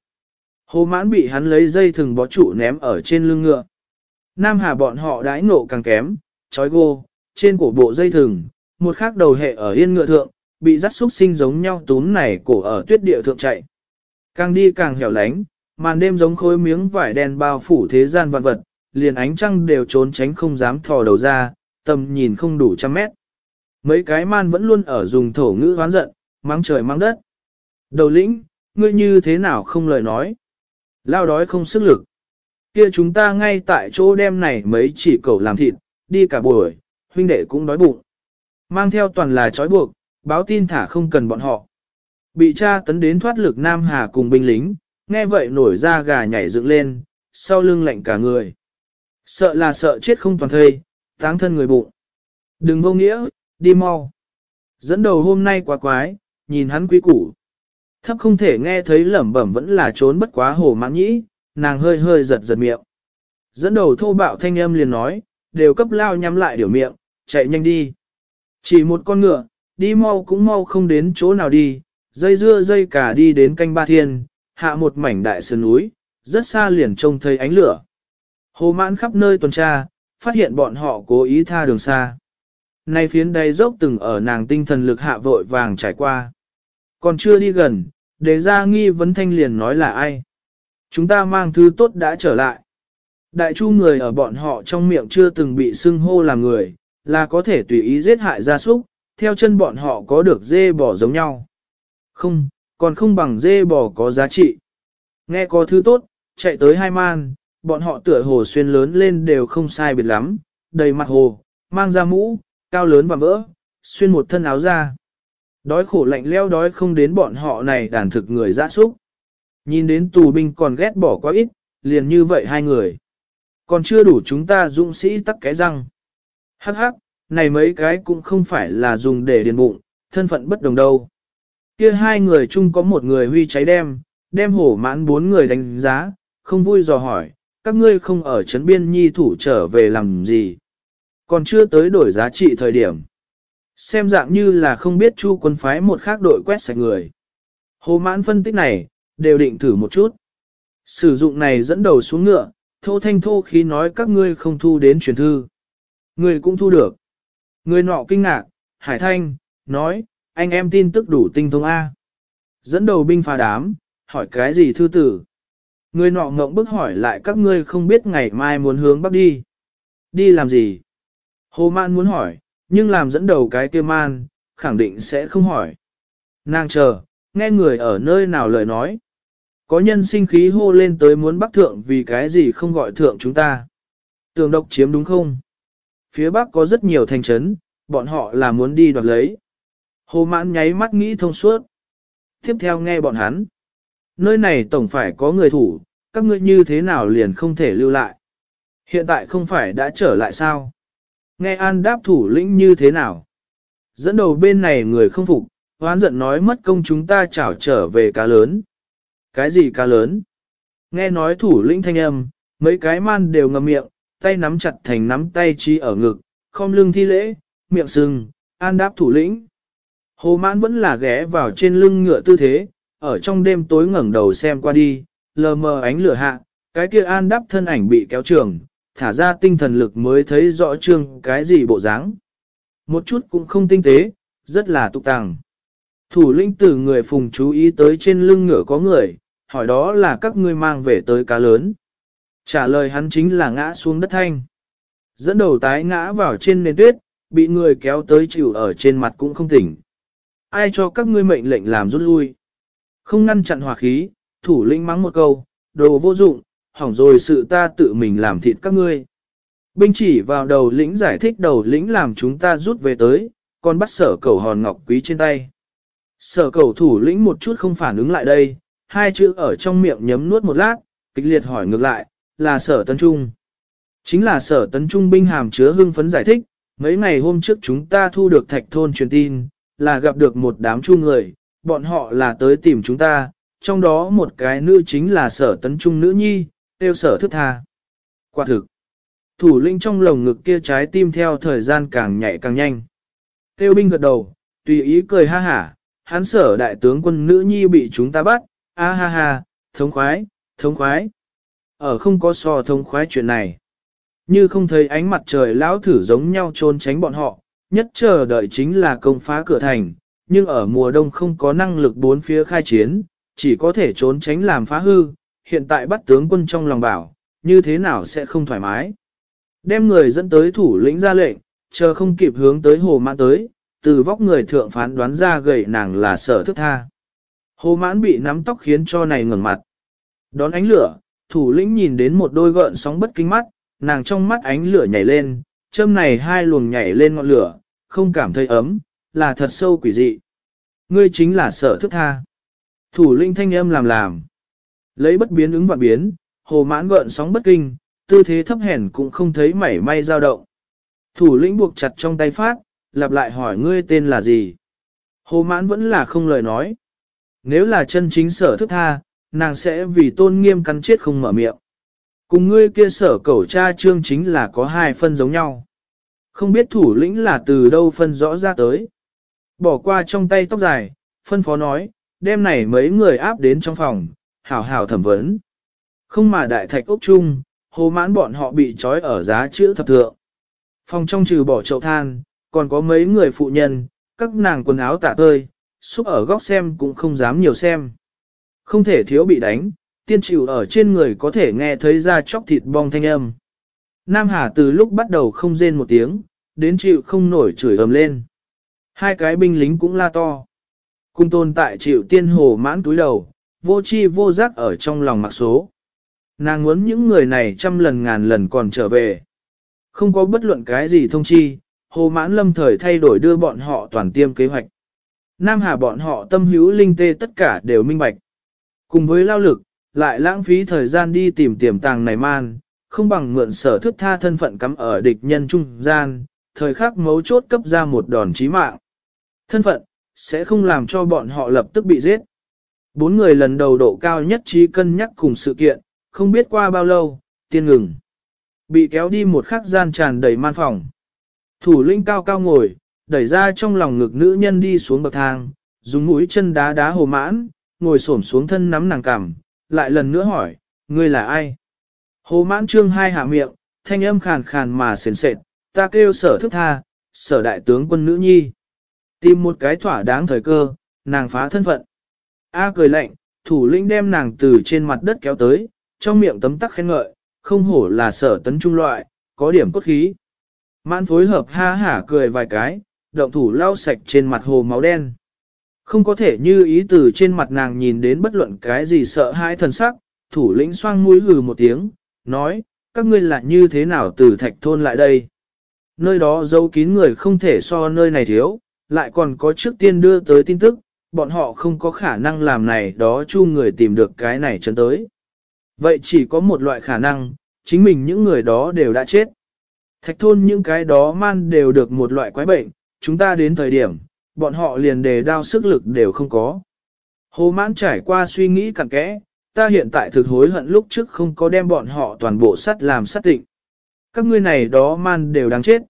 S1: Hồ mãn bị hắn lấy dây thừng bó trụ ném ở trên lưng ngựa. Nam Hà bọn họ đãi nộ càng kém, trói gô, trên cổ bộ dây thừng, một khác đầu hệ ở yên ngựa thượng, bị dắt xúc sinh giống nhau túm này cổ ở tuyết địa thượng chạy. Càng đi càng hẻo lánh, màn đêm giống khối miếng vải đen bao phủ thế gian vạn vật, liền ánh trăng đều trốn tránh không dám thò đầu ra, tầm nhìn không đủ trăm mét. Mấy cái man vẫn luôn ở dùng thổ ngữ hoán giận, mang trời mang đất. Đầu lĩnh, ngươi như thế nào không lời nói. Lao đói không sức lực. Kia chúng ta ngay tại chỗ đem này mấy chỉ cầu làm thịt, đi cả buổi, huynh đệ cũng đói bụng. Mang theo toàn là trói buộc, báo tin thả không cần bọn họ. Bị cha tấn đến thoát lực Nam Hà cùng binh lính, nghe vậy nổi ra gà nhảy dựng lên, sau lưng lạnh cả người. Sợ là sợ chết không toàn thây, táng thân người bụng. Đừng vô nghĩa, đi mau. Dẫn đầu hôm nay quá quái, nhìn hắn quý củ. Thấp không thể nghe thấy lẩm bẩm vẫn là trốn bất quá hồ mãn nhĩ, nàng hơi hơi giật giật miệng. Dẫn đầu thô bạo thanh âm liền nói, đều cấp lao nhắm lại điều miệng, chạy nhanh đi. Chỉ một con ngựa, đi mau cũng mau không đến chỗ nào đi, dây dưa dây cả đi đến canh ba thiên, hạ một mảnh đại sơn núi, rất xa liền trông thấy ánh lửa. Hồ mãn khắp nơi tuần tra, phát hiện bọn họ cố ý tha đường xa. Nay phiến đầy dốc từng ở nàng tinh thần lực hạ vội vàng trải qua. Còn chưa đi gần, đề ra nghi vấn thanh liền nói là ai. Chúng ta mang thứ tốt đã trở lại. Đại chu người ở bọn họ trong miệng chưa từng bị xưng hô làm người, là có thể tùy ý giết hại gia súc, theo chân bọn họ có được dê bò giống nhau. Không, còn không bằng dê bò có giá trị. Nghe có thứ tốt, chạy tới hai man, bọn họ tựa hồ xuyên lớn lên đều không sai biệt lắm, đầy mặt hồ, mang ra mũ, cao lớn và vỡ, xuyên một thân áo ra. Đói khổ lạnh leo đói không đến bọn họ này đàn thực người dã súc. Nhìn đến tù binh còn ghét bỏ quá ít, liền như vậy hai người. Còn chưa đủ chúng ta dũng sĩ tắc cái răng. Hắc hắc, này mấy cái cũng không phải là dùng để điền bụng, thân phận bất đồng đâu. Kia hai người chung có một người huy cháy đem, đem hổ mãn bốn người đánh giá, không vui dò hỏi, các ngươi không ở trấn biên nhi thủ trở về làm gì. Còn chưa tới đổi giá trị thời điểm. Xem dạng như là không biết chu quân phái một khác đội quét sạch người. Hồ mãn phân tích này, đều định thử một chút. Sử dụng này dẫn đầu xuống ngựa, thô thanh thô khí nói các ngươi không thu đến truyền thư. Người cũng thu được. Người nọ kinh ngạc, hải thanh, nói, anh em tin tức đủ tinh thông A. Dẫn đầu binh phá đám, hỏi cái gì thư tử. Người nọ ngộng bức hỏi lại các ngươi không biết ngày mai muốn hướng bắc đi. Đi làm gì? Hồ man muốn hỏi, nhưng làm dẫn đầu cái kia man, khẳng định sẽ không hỏi. Nàng chờ, nghe người ở nơi nào lời nói. Có nhân sinh khí hô lên tới muốn bắc thượng vì cái gì không gọi thượng chúng ta. Tường độc chiếm đúng không? Phía bắc có rất nhiều thành trấn, bọn họ là muốn đi đoạt lấy. Hồ mãn nháy mắt nghĩ thông suốt. Tiếp theo nghe bọn hắn. Nơi này tổng phải có người thủ, các ngươi như thế nào liền không thể lưu lại. Hiện tại không phải đã trở lại sao? Nghe an đáp thủ lĩnh như thế nào? Dẫn đầu bên này người không phục, hoán giận nói mất công chúng ta chảo trở về cá lớn. Cái gì cá lớn? Nghe nói thủ lĩnh thanh âm, mấy cái man đều ngậm miệng, tay nắm chặt thành nắm tay chi ở ngực, khom lưng thi lễ, miệng sưng, an đáp thủ lĩnh. Hồ mãn vẫn là ghé vào trên lưng ngựa tư thế, ở trong đêm tối ngẩng đầu xem qua đi, lờ mờ ánh lửa hạ, cái kia an đáp thân ảnh bị kéo trường, thả ra tinh thần lực mới thấy rõ trương cái gì bộ dáng. Một chút cũng không tinh tế, rất là tục tàng. Thủ lĩnh tử người phùng chú ý tới trên lưng ngựa có người, hỏi đó là các ngươi mang về tới cá lớn. Trả lời hắn chính là ngã xuống đất thanh. Dẫn đầu tái ngã vào trên nền tuyết, bị người kéo tới chịu ở trên mặt cũng không tỉnh. Ai cho các ngươi mệnh lệnh làm rút lui? Không ngăn chặn hỏa khí, thủ lĩnh mắng một câu, đồ vô dụng, hỏng rồi sự ta tự mình làm thịt các ngươi. Binh chỉ vào đầu lĩnh giải thích đầu lĩnh làm chúng ta rút về tới, còn bắt sở cầu hòn ngọc quý trên tay. Sở cầu thủ lĩnh một chút không phản ứng lại đây, hai chữ ở trong miệng nhấm nuốt một lát, kịch liệt hỏi ngược lại, là sở tấn trung. Chính là sở tấn trung binh hàm chứa hưng phấn giải thích, mấy ngày hôm trước chúng ta thu được thạch thôn truyền tin, là gặp được một đám chu người, bọn họ là tới tìm chúng ta, trong đó một cái nữ chính là sở tấn trung nữ nhi, tiêu sở thức tha. Quả thực, thủ lĩnh trong lồng ngực kia trái tim theo thời gian càng nhạy càng nhanh. Tiêu binh gật đầu, tùy ý cười ha hả, hắn sở đại tướng quân nữ nhi bị chúng ta bắt, a ha ha, thống khoái, thống khoái. Ở không có so thống khoái chuyện này. Như không thấy ánh mặt trời lão thử giống nhau trốn tránh bọn họ, nhất chờ đợi chính là công phá cửa thành, nhưng ở mùa đông không có năng lực bốn phía khai chiến, chỉ có thể trốn tránh làm phá hư, hiện tại bắt tướng quân trong lòng bảo, như thế nào sẽ không thoải mái. Đem người dẫn tới thủ lĩnh ra lệnh, chờ không kịp hướng tới hồ mãn tới, từ vóc người thượng phán đoán ra gầy nàng là sở thức tha. Hồ mãn bị nắm tóc khiến cho này ngừng mặt. Đón ánh lửa, thủ lĩnh nhìn đến một đôi gợn sóng bất kinh mắt, nàng trong mắt ánh lửa nhảy lên, châm này hai luồng nhảy lên ngọn lửa, không cảm thấy ấm, là thật sâu quỷ dị. Ngươi chính là sở thức tha. Thủ lĩnh thanh âm làm làm. Lấy bất biến ứng vạn biến, hồ mãn gợn sóng bất kinh, tư thế thấp hèn cũng không thấy mảy may dao động. Thủ lĩnh buộc chặt trong tay phát, lặp lại hỏi ngươi tên là gì. Hồ mãn vẫn là không lời nói. Nếu là chân chính sở thức tha, nàng sẽ vì tôn nghiêm cắn chết không mở miệng. Cùng ngươi kia sở cẩu cha trương chính là có hai phân giống nhau. Không biết thủ lĩnh là từ đâu phân rõ ra tới. Bỏ qua trong tay tóc dài, phân phó nói, đêm này mấy người áp đến trong phòng, hảo hảo thẩm vấn. Không mà đại thạch ốc chung, hồ mãn bọn họ bị trói ở giá chữ thập thượng. Phòng trong trừ bỏ chậu than, còn có mấy người phụ nhân, các nàng quần áo tả tơi, xúc ở góc xem cũng không dám nhiều xem. Không thể thiếu bị đánh, tiên chịu ở trên người có thể nghe thấy ra chóc thịt bong thanh âm. Nam Hà từ lúc bắt đầu không rên một tiếng, đến chịu không nổi chửi ầm lên. Hai cái binh lính cũng la to. Cung tồn tại chịu tiên hồ mãn túi đầu, vô chi vô giác ở trong lòng mặc số. Nàng muốn những người này trăm lần ngàn lần còn trở về. Không có bất luận cái gì thông chi, hồ mãn lâm thời thay đổi đưa bọn họ toàn tiêm kế hoạch. Nam Hà bọn họ tâm hữu linh tê tất cả đều minh bạch. Cùng với lao lực, lại lãng phí thời gian đi tìm tiềm tàng này man, không bằng mượn sở thức tha thân phận cắm ở địch nhân trung gian, thời khắc mấu chốt cấp ra một đòn chí mạng. Thân phận, sẽ không làm cho bọn họ lập tức bị giết. Bốn người lần đầu độ cao nhất trí cân nhắc cùng sự kiện, không biết qua bao lâu, tiên ngừng. Bị kéo đi một khắc gian tràn đầy man phòng. Thủ linh cao cao ngồi, đẩy ra trong lòng ngực nữ nhân đi xuống bậc thang, dùng mũi chân đá đá hồ mãn, ngồi xổm xuống thân nắm nàng cằm, lại lần nữa hỏi, ngươi là ai? Hồ mãn trương hai hạ miệng, thanh âm khàn khàn mà sền sệt, ta kêu sở thức tha, sở đại tướng quân nữ nhi. Tìm một cái thỏa đáng thời cơ, nàng phá thân phận. A cười lạnh, thủ lĩnh đem nàng từ trên mặt đất kéo tới, trong miệng tấm tắc khen ngợi, không hổ là sở tấn trung loại, có điểm cốt khí. Mãn phối hợp ha hả cười vài cái, động thủ lau sạch trên mặt hồ máu đen. Không có thể như ý từ trên mặt nàng nhìn đến bất luận cái gì sợ hãi thần sắc, thủ lĩnh xoang mũi hừ một tiếng, nói, các ngươi là như thế nào từ thạch thôn lại đây. Nơi đó giấu kín người không thể so nơi này thiếu, lại còn có trước tiên đưa tới tin tức, bọn họ không có khả năng làm này đó chu người tìm được cái này chân tới. Vậy chỉ có một loại khả năng, chính mình những người đó đều đã chết. Thạch thôn những cái đó man đều được một loại quái bệnh, chúng ta đến thời điểm, bọn họ liền đề đao sức lực đều không có. Hồ mãn trải qua suy nghĩ cặn kẽ, ta hiện tại thực hối hận lúc trước không có đem bọn họ toàn bộ sắt làm sát tịnh. Các ngươi này đó man đều đáng chết.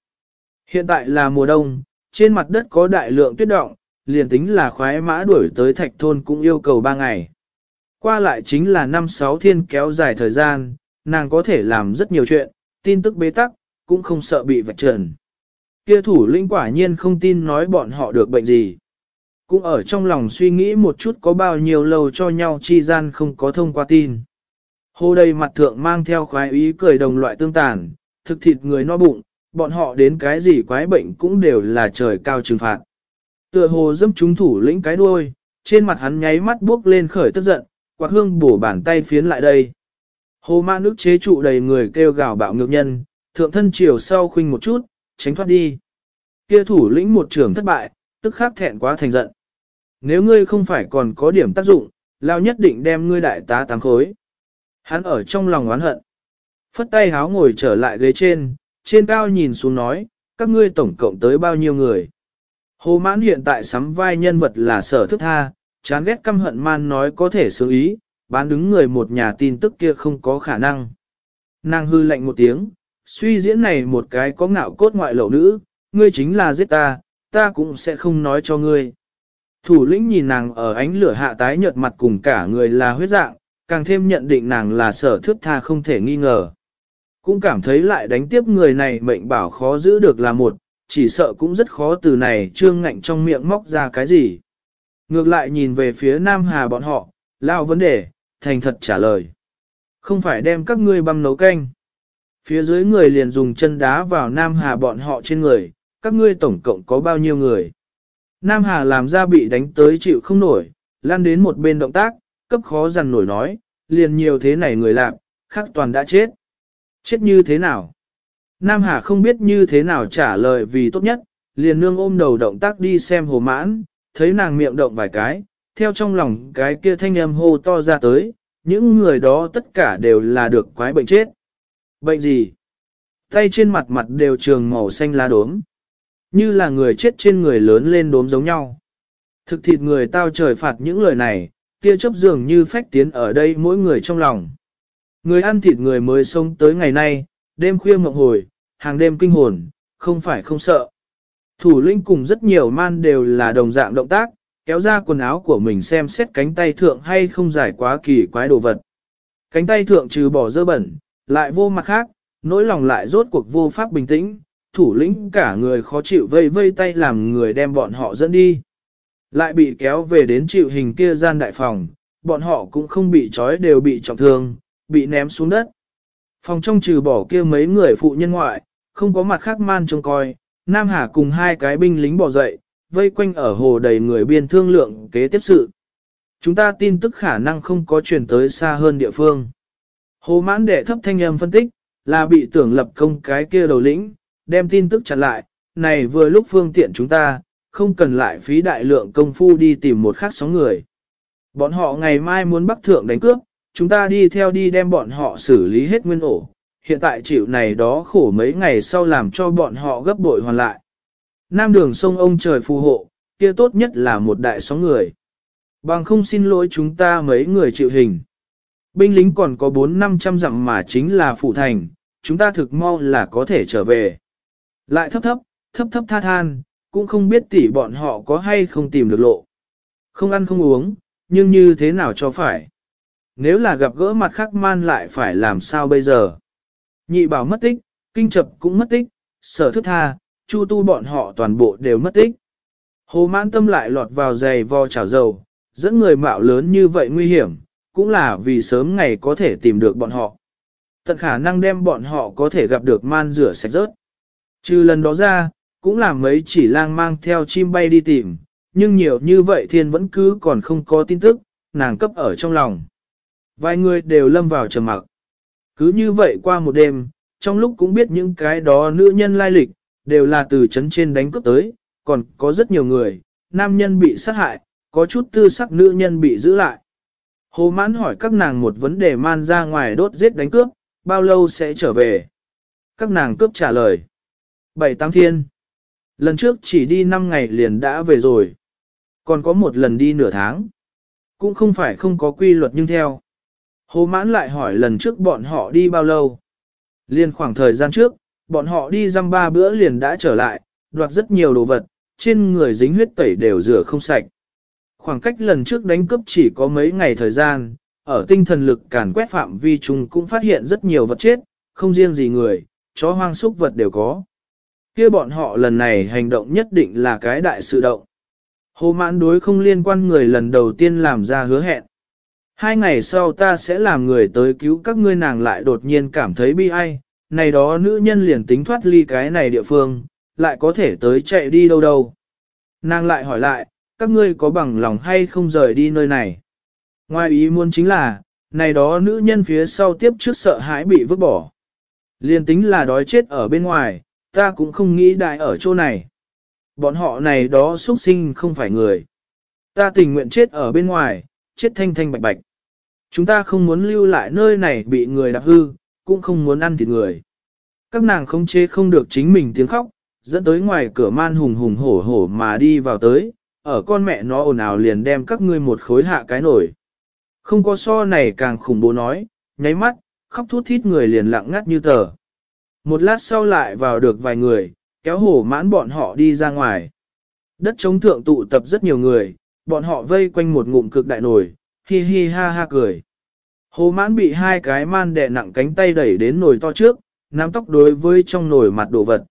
S1: Hiện tại là mùa đông, trên mặt đất có đại lượng tuyết động, liền tính là khoái mã đuổi tới thạch thôn cũng yêu cầu 3 ngày. Qua lại chính là năm sáu thiên kéo dài thời gian, nàng có thể làm rất nhiều chuyện, tin tức bế tắc, cũng không sợ bị vạch trần. Kia thủ lĩnh quả nhiên không tin nói bọn họ được bệnh gì. Cũng ở trong lòng suy nghĩ một chút có bao nhiêu lâu cho nhau chi gian không có thông qua tin. Hồ đầy mặt thượng mang theo khoái ý cười đồng loại tương tàn, thực thịt người no bụng, bọn họ đến cái gì quái bệnh cũng đều là trời cao trừng phạt. Tựa hồ dâm chúng thủ lĩnh cái đuôi, trên mặt hắn nháy mắt bước lên khởi tức giận, quạt hương bổ bàn tay phiến lại đây. Hồ ma nước chế trụ đầy người kêu gào bạo ngược nhân, thượng thân chiều sau khinh một chút, tránh thoát đi. Kia thủ lĩnh một trường thất bại, tức khắc thẹn quá thành giận. Nếu ngươi không phải còn có điểm tác dụng, lao nhất định đem ngươi đại tá tám khối. Hắn ở trong lòng oán hận. Phất tay háo ngồi trở lại ghế trên, trên cao nhìn xuống nói, các ngươi tổng cộng tới bao nhiêu người. Hồ mãn hiện tại sắm vai nhân vật là sở thức tha, chán ghét căm hận man nói có thể xử ý, bán đứng người một nhà tin tức kia không có khả năng. Nàng hư lạnh một tiếng, suy diễn này một cái có ngạo cốt ngoại lậu nữ, ngươi chính là giết ta, ta cũng sẽ không nói cho ngươi. Thủ lĩnh nhìn nàng ở ánh lửa hạ tái nhợt mặt cùng cả người là huyết dạng, càng thêm nhận định nàng là sở thước tha không thể nghi ngờ. Cũng cảm thấy lại đánh tiếp người này mệnh bảo khó giữ được là một, chỉ sợ cũng rất khó từ này trương ngạnh trong miệng móc ra cái gì. Ngược lại nhìn về phía Nam Hà bọn họ, lao vấn đề, thành thật trả lời. Không phải đem các ngươi băm nấu canh. Phía dưới người liền dùng chân đá vào Nam Hà bọn họ trên người, các ngươi tổng cộng có bao nhiêu người. Nam Hà làm ra bị đánh tới chịu không nổi, lan đến một bên động tác, cấp khó dằn nổi nói, liền nhiều thế này người làm, khác toàn đã chết. Chết như thế nào? Nam Hà không biết như thế nào trả lời vì tốt nhất, liền nương ôm đầu động tác đi xem hồ mãn, thấy nàng miệng động vài cái, theo trong lòng cái kia thanh âm hô to ra tới, những người đó tất cả đều là được quái bệnh chết. Bệnh gì? Tay trên mặt mặt đều trường màu xanh lá đốm. Như là người chết trên người lớn lên đốm giống nhau. Thực thịt người tao trời phạt những lời này, kia chấp dường như phách tiến ở đây mỗi người trong lòng. Người ăn thịt người mới sống tới ngày nay, đêm khuya mộng hồi, hàng đêm kinh hồn, không phải không sợ. Thủ lĩnh cùng rất nhiều man đều là đồng dạng động tác, kéo ra quần áo của mình xem xét cánh tay thượng hay không giải quá kỳ quái đồ vật. Cánh tay thượng trừ bỏ dơ bẩn, lại vô mặt khác, nỗi lòng lại rốt cuộc vô pháp bình tĩnh, thủ lĩnh cả người khó chịu vây vây tay làm người đem bọn họ dẫn đi. Lại bị kéo về đến chịu hình kia gian đại phòng, bọn họ cũng không bị trói đều bị trọng thương, bị ném xuống đất. Phòng trong trừ bỏ kia mấy người phụ nhân ngoại, không có mặt khác man trông coi, Nam Hà cùng hai cái binh lính bỏ dậy, vây quanh ở hồ đầy người biên thương lượng kế tiếp sự. Chúng ta tin tức khả năng không có truyền tới xa hơn địa phương. Hồ mãn đệ thấp thanh âm phân tích, là bị tưởng lập công cái kia đầu lĩnh, đem tin tức chặn lại, này vừa lúc phương tiện chúng ta, không cần lại phí đại lượng công phu đi tìm một khác sóng người. Bọn họ ngày mai muốn bắt thượng đánh cướp, chúng ta đi theo đi đem bọn họ xử lý hết nguyên ổ, hiện tại chịu này đó khổ mấy ngày sau làm cho bọn họ gấp bội hoàn lại. Nam đường sông ông trời phù hộ, kia tốt nhất là một đại sóng người. Bằng không xin lỗi chúng ta mấy người chịu hình. Binh lính còn có 4-500 dặm mà chính là phụ thành, chúng ta thực mau là có thể trở về. Lại thấp thấp, thấp thấp tha than, cũng không biết tỷ bọn họ có hay không tìm được lộ. Không ăn không uống, nhưng như thế nào cho phải. Nếu là gặp gỡ mặt khác man lại phải làm sao bây giờ. Nhị bảo mất tích, kinh chập cũng mất tích, sở thức tha, chu tu bọn họ toàn bộ đều mất tích. Hồ mãn tâm lại lọt vào giày vo chảo dầu, dẫn người mạo lớn như vậy nguy hiểm, cũng là vì sớm ngày có thể tìm được bọn họ. Tận khả năng đem bọn họ có thể gặp được man rửa sạch rớt. Trừ lần đó ra, cũng là mấy chỉ lang mang theo chim bay đi tìm, nhưng nhiều như vậy thiên vẫn cứ còn không có tin tức, nàng cấp ở trong lòng. Vài người đều lâm vào trầm mặc. Cứ như vậy qua một đêm, trong lúc cũng biết những cái đó nữ nhân lai lịch, đều là từ chấn trên đánh cướp tới, còn có rất nhiều người, nam nhân bị sát hại, có chút tư sắc nữ nhân bị giữ lại. Hồ mãn hỏi các nàng một vấn đề man ra ngoài đốt giết đánh cướp, bao lâu sẽ trở về? Các nàng cướp trả lời. Bảy tám thiên. Lần trước chỉ đi 5 ngày liền đã về rồi. Còn có một lần đi nửa tháng. Cũng không phải không có quy luật nhưng theo. Hồ mãn lại hỏi lần trước bọn họ đi bao lâu. Liên khoảng thời gian trước, bọn họ đi dăm ba bữa liền đã trở lại, đoạt rất nhiều đồ vật, trên người dính huyết tẩy đều rửa không sạch. Khoảng cách lần trước đánh cướp chỉ có mấy ngày thời gian, ở tinh thần lực càn quét phạm vi chúng cũng phát hiện rất nhiều vật chết, không riêng gì người, chó hoang súc vật đều có. kia bọn họ lần này hành động nhất định là cái đại sự động. Hồ mãn đối không liên quan người lần đầu tiên làm ra hứa hẹn. Hai ngày sau ta sẽ làm người tới cứu các ngươi nàng lại đột nhiên cảm thấy bi ai, này đó nữ nhân liền tính thoát ly cái này địa phương, lại có thể tới chạy đi đâu đâu. Nàng lại hỏi lại, các ngươi có bằng lòng hay không rời đi nơi này? Ngoài ý muốn chính là, này đó nữ nhân phía sau tiếp trước sợ hãi bị vứt bỏ. Liên tính là đói chết ở bên ngoài, ta cũng không nghĩ đại ở chỗ này. Bọn họ này đó xuất sinh không phải người. Ta tình nguyện chết ở bên ngoài, chết thanh thanh bạch bạch. Chúng ta không muốn lưu lại nơi này bị người đạp hư, cũng không muốn ăn thịt người. Các nàng không chế không được chính mình tiếng khóc, dẫn tới ngoài cửa man hùng hùng hổ hổ mà đi vào tới, ở con mẹ nó ồn ào liền đem các ngươi một khối hạ cái nổi. Không có so này càng khủng bố nói, nháy mắt, khóc thút thít người liền lặng ngắt như tờ. Một lát sau lại vào được vài người, kéo hổ mãn bọn họ đi ra ngoài. Đất chống thượng tụ tập rất nhiều người, bọn họ vây quanh một ngụm cực đại nồi, hi hi ha ha cười. Hồ mãn bị hai cái man đè nặng cánh tay đẩy đến nồi to trước, nắm tóc đối với trong nồi mặt đồ vật.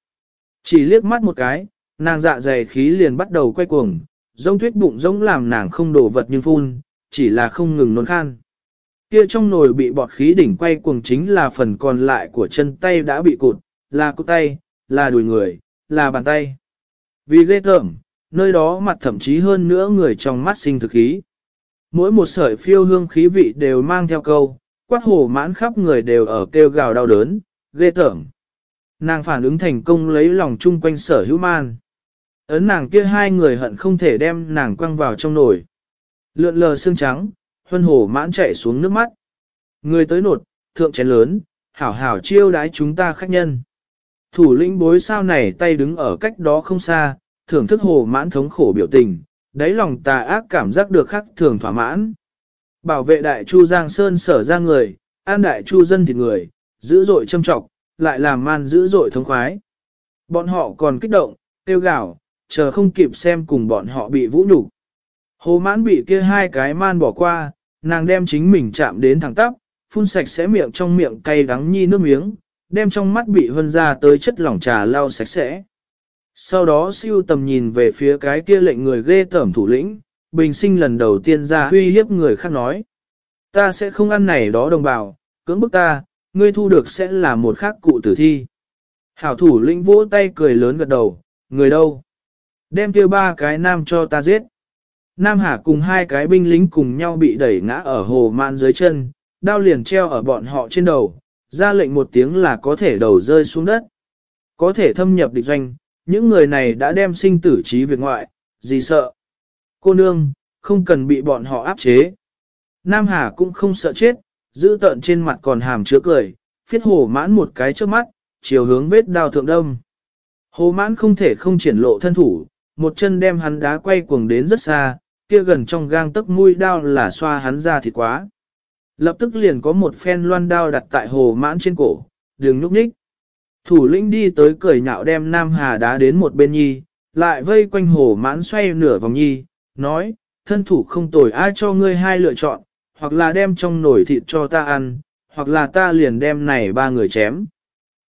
S1: Chỉ liếc mắt một cái, nàng dạ dày khí liền bắt đầu quay cuồng, giống tuyết bụng giống làm nàng không đổ vật nhưng phun, chỉ là không ngừng nôn khan. Kia trong nồi bị bọt khí đỉnh quay cuồng chính là phần còn lại của chân tay đã bị cụt, là cụt tay, là đùi người, là bàn tay. Vì ghê thởm, nơi đó mặt thậm chí hơn nữa người trong mắt sinh thực khí. Mỗi một sợi phiêu hương khí vị đều mang theo câu, quát hổ mãn khắp người đều ở kêu gào đau đớn, ghê thởm. Nàng phản ứng thành công lấy lòng chung quanh sở hữu man. Ấn nàng kia hai người hận không thể đem nàng quăng vào trong nồi. Lượn lờ xương trắng, huân hổ mãn chạy xuống nước mắt. Người tới nột, thượng chén lớn, hảo hảo chiêu đái chúng ta khách nhân. Thủ lĩnh bối sao này tay đứng ở cách đó không xa, thưởng thức hồ mãn thống khổ biểu tình, đáy lòng tà ác cảm giác được khắc thường thỏa mãn. Bảo vệ đại chu Giang Sơn sở ra người, an đại chu dân thịt người, dữ dội châm trọng, lại làm man dữ dội thống khoái. Bọn họ còn kích động, tiêu gạo, chờ không kịp xem cùng bọn họ bị vũ nhục. Hồ mãn bị kia hai cái man bỏ qua, nàng đem chính mình chạm đến thẳng tắp, phun sạch sẽ miệng trong miệng cay đắng nhi nước miếng, đem trong mắt bị hân ra tới chất lỏng trà lau sạch sẽ. Sau đó siêu tầm nhìn về phía cái kia lệnh người ghê tởm thủ lĩnh, bình sinh lần đầu tiên ra uy hiếp người khác nói. Ta sẽ không ăn này đó đồng bào, cưỡng bức ta, ngươi thu được sẽ là một khác cụ tử thi. Hảo thủ lĩnh vỗ tay cười lớn gật đầu, người đâu? Đem kia ba cái nam cho ta giết. Nam Hà cùng hai cái binh lính cùng nhau bị đẩy ngã ở hồ man dưới chân, đao liền treo ở bọn họ trên đầu, ra lệnh một tiếng là có thể đầu rơi xuống đất. Có thể thâm nhập địch doanh, những người này đã đem sinh tử trí việc ngoại, gì sợ. Cô nương, không cần bị bọn họ áp chế. Nam Hà cũng không sợ chết, giữ tợn trên mặt còn hàm chứa cười, phiết hồ mãn một cái trước mắt, chiều hướng vết đao thượng đông. Hồ mãn không thể không triển lộ thân thủ, một chân đem hắn đá quay cuồng đến rất xa, kia gần trong gang tấc mũi đao là xoa hắn ra thịt quá. Lập tức liền có một phen loan đao đặt tại hồ mãn trên cổ, đường nhúc nhích. Thủ lĩnh đi tới cười nhạo đem Nam Hà đá đến một bên nhi, lại vây quanh hồ mãn xoay nửa vòng nhi, nói, thân thủ không tồi ai cho ngươi hai lựa chọn, hoặc là đem trong nồi thịt cho ta ăn, hoặc là ta liền đem này ba người chém.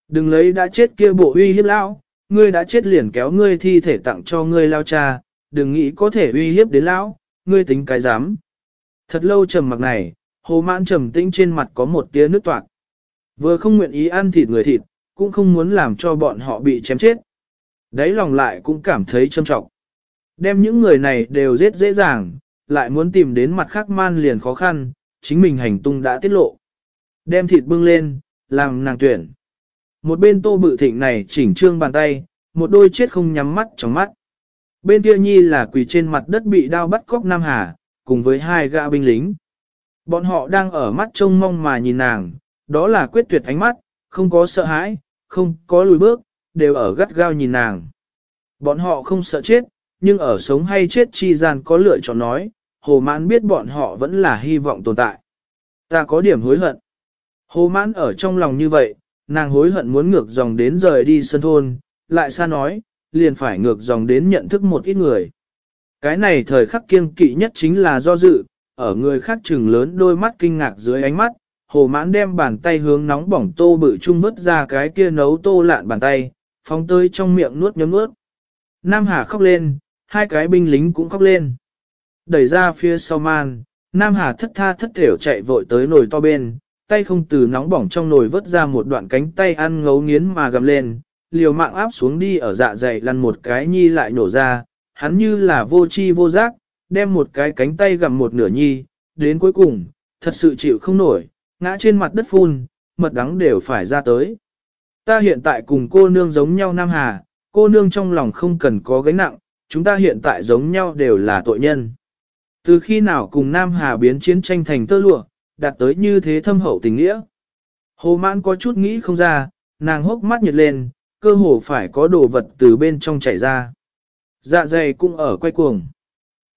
S1: Đừng lấy đã chết kia bộ uy hiếp lão, ngươi đã chết liền kéo ngươi thi thể tặng cho ngươi lao cha, đừng nghĩ có thể uy hiếp đến lão, ngươi tính cái dám. Thật lâu trầm mặc này, hồ mãn trầm tĩnh trên mặt có một tia nước toạc. Vừa không nguyện ý ăn thịt người thịt, cũng không muốn làm cho bọn họ bị chém chết. Đấy lòng lại cũng cảm thấy trâm trọng. Đem những người này đều giết dễ dàng, lại muốn tìm đến mặt khác man liền khó khăn, chính mình hành tung đã tiết lộ. Đem thịt bưng lên, làm nàng tuyển. Một bên tô bự thịnh này chỉnh trương bàn tay, một đôi chết không nhắm mắt trong mắt. Bên kia nhi là quỳ trên mặt đất bị đao bắt cóc Nam Hà, cùng với hai gã binh lính. Bọn họ đang ở mắt trông mong mà nhìn nàng, đó là quyết tuyệt ánh mắt, không có sợ hãi, không có lùi bước, đều ở gắt gao nhìn nàng. Bọn họ không sợ chết, nhưng ở sống hay chết chi gian có lựa chọn nói, Hồ Mãn biết bọn họ vẫn là hy vọng tồn tại. Ta có điểm hối hận. Hồ Mãn ở trong lòng như vậy, nàng hối hận muốn ngược dòng đến rời đi sân thôn, lại xa nói, liền phải ngược dòng đến nhận thức một ít người. Cái này thời khắc kiêng kỵ nhất chính là do dự, ở người khác chừng lớn đôi mắt kinh ngạc dưới ánh mắt, hồ mãn đem bàn tay hướng nóng bỏng tô bự trung vứt ra cái kia nấu tô lạn bàn tay, phóng tới trong miệng nuốt nhấm nuốt. Nam Hà khóc lên, hai cái binh lính cũng khóc lên. Đẩy ra phía sau man, Nam Hà thất tha thất thểu chạy vội tới nồi to bên, tay không từ nóng bỏng trong nồi vớt ra một đoạn cánh tay ăn ngấu nghiến mà gầm lên, liều mạng áp xuống đi ở dạ dày lăn một cái nhi lại nổ ra, hắn như là vô chi vô giác, đem một cái cánh tay gặm một nửa nhi, đến cuối cùng, thật sự chịu không nổi, ngã trên mặt đất phun, mật đắng đều phải ra tới. Ta hiện tại cùng cô nương giống nhau Nam Hà, cô nương trong lòng không cần có gánh nặng, chúng ta hiện tại giống nhau đều là tội nhân. Từ khi nào cùng Nam Hà biến chiến tranh thành tơ lụa, đạt tới như thế thâm hậu tình nghĩa. Hồ mãn có chút nghĩ không ra, nàng hốc mắt nhiệt lên, cơ hồ phải có đồ vật từ bên trong chảy ra. Dạ dày cũng ở quay cuồng.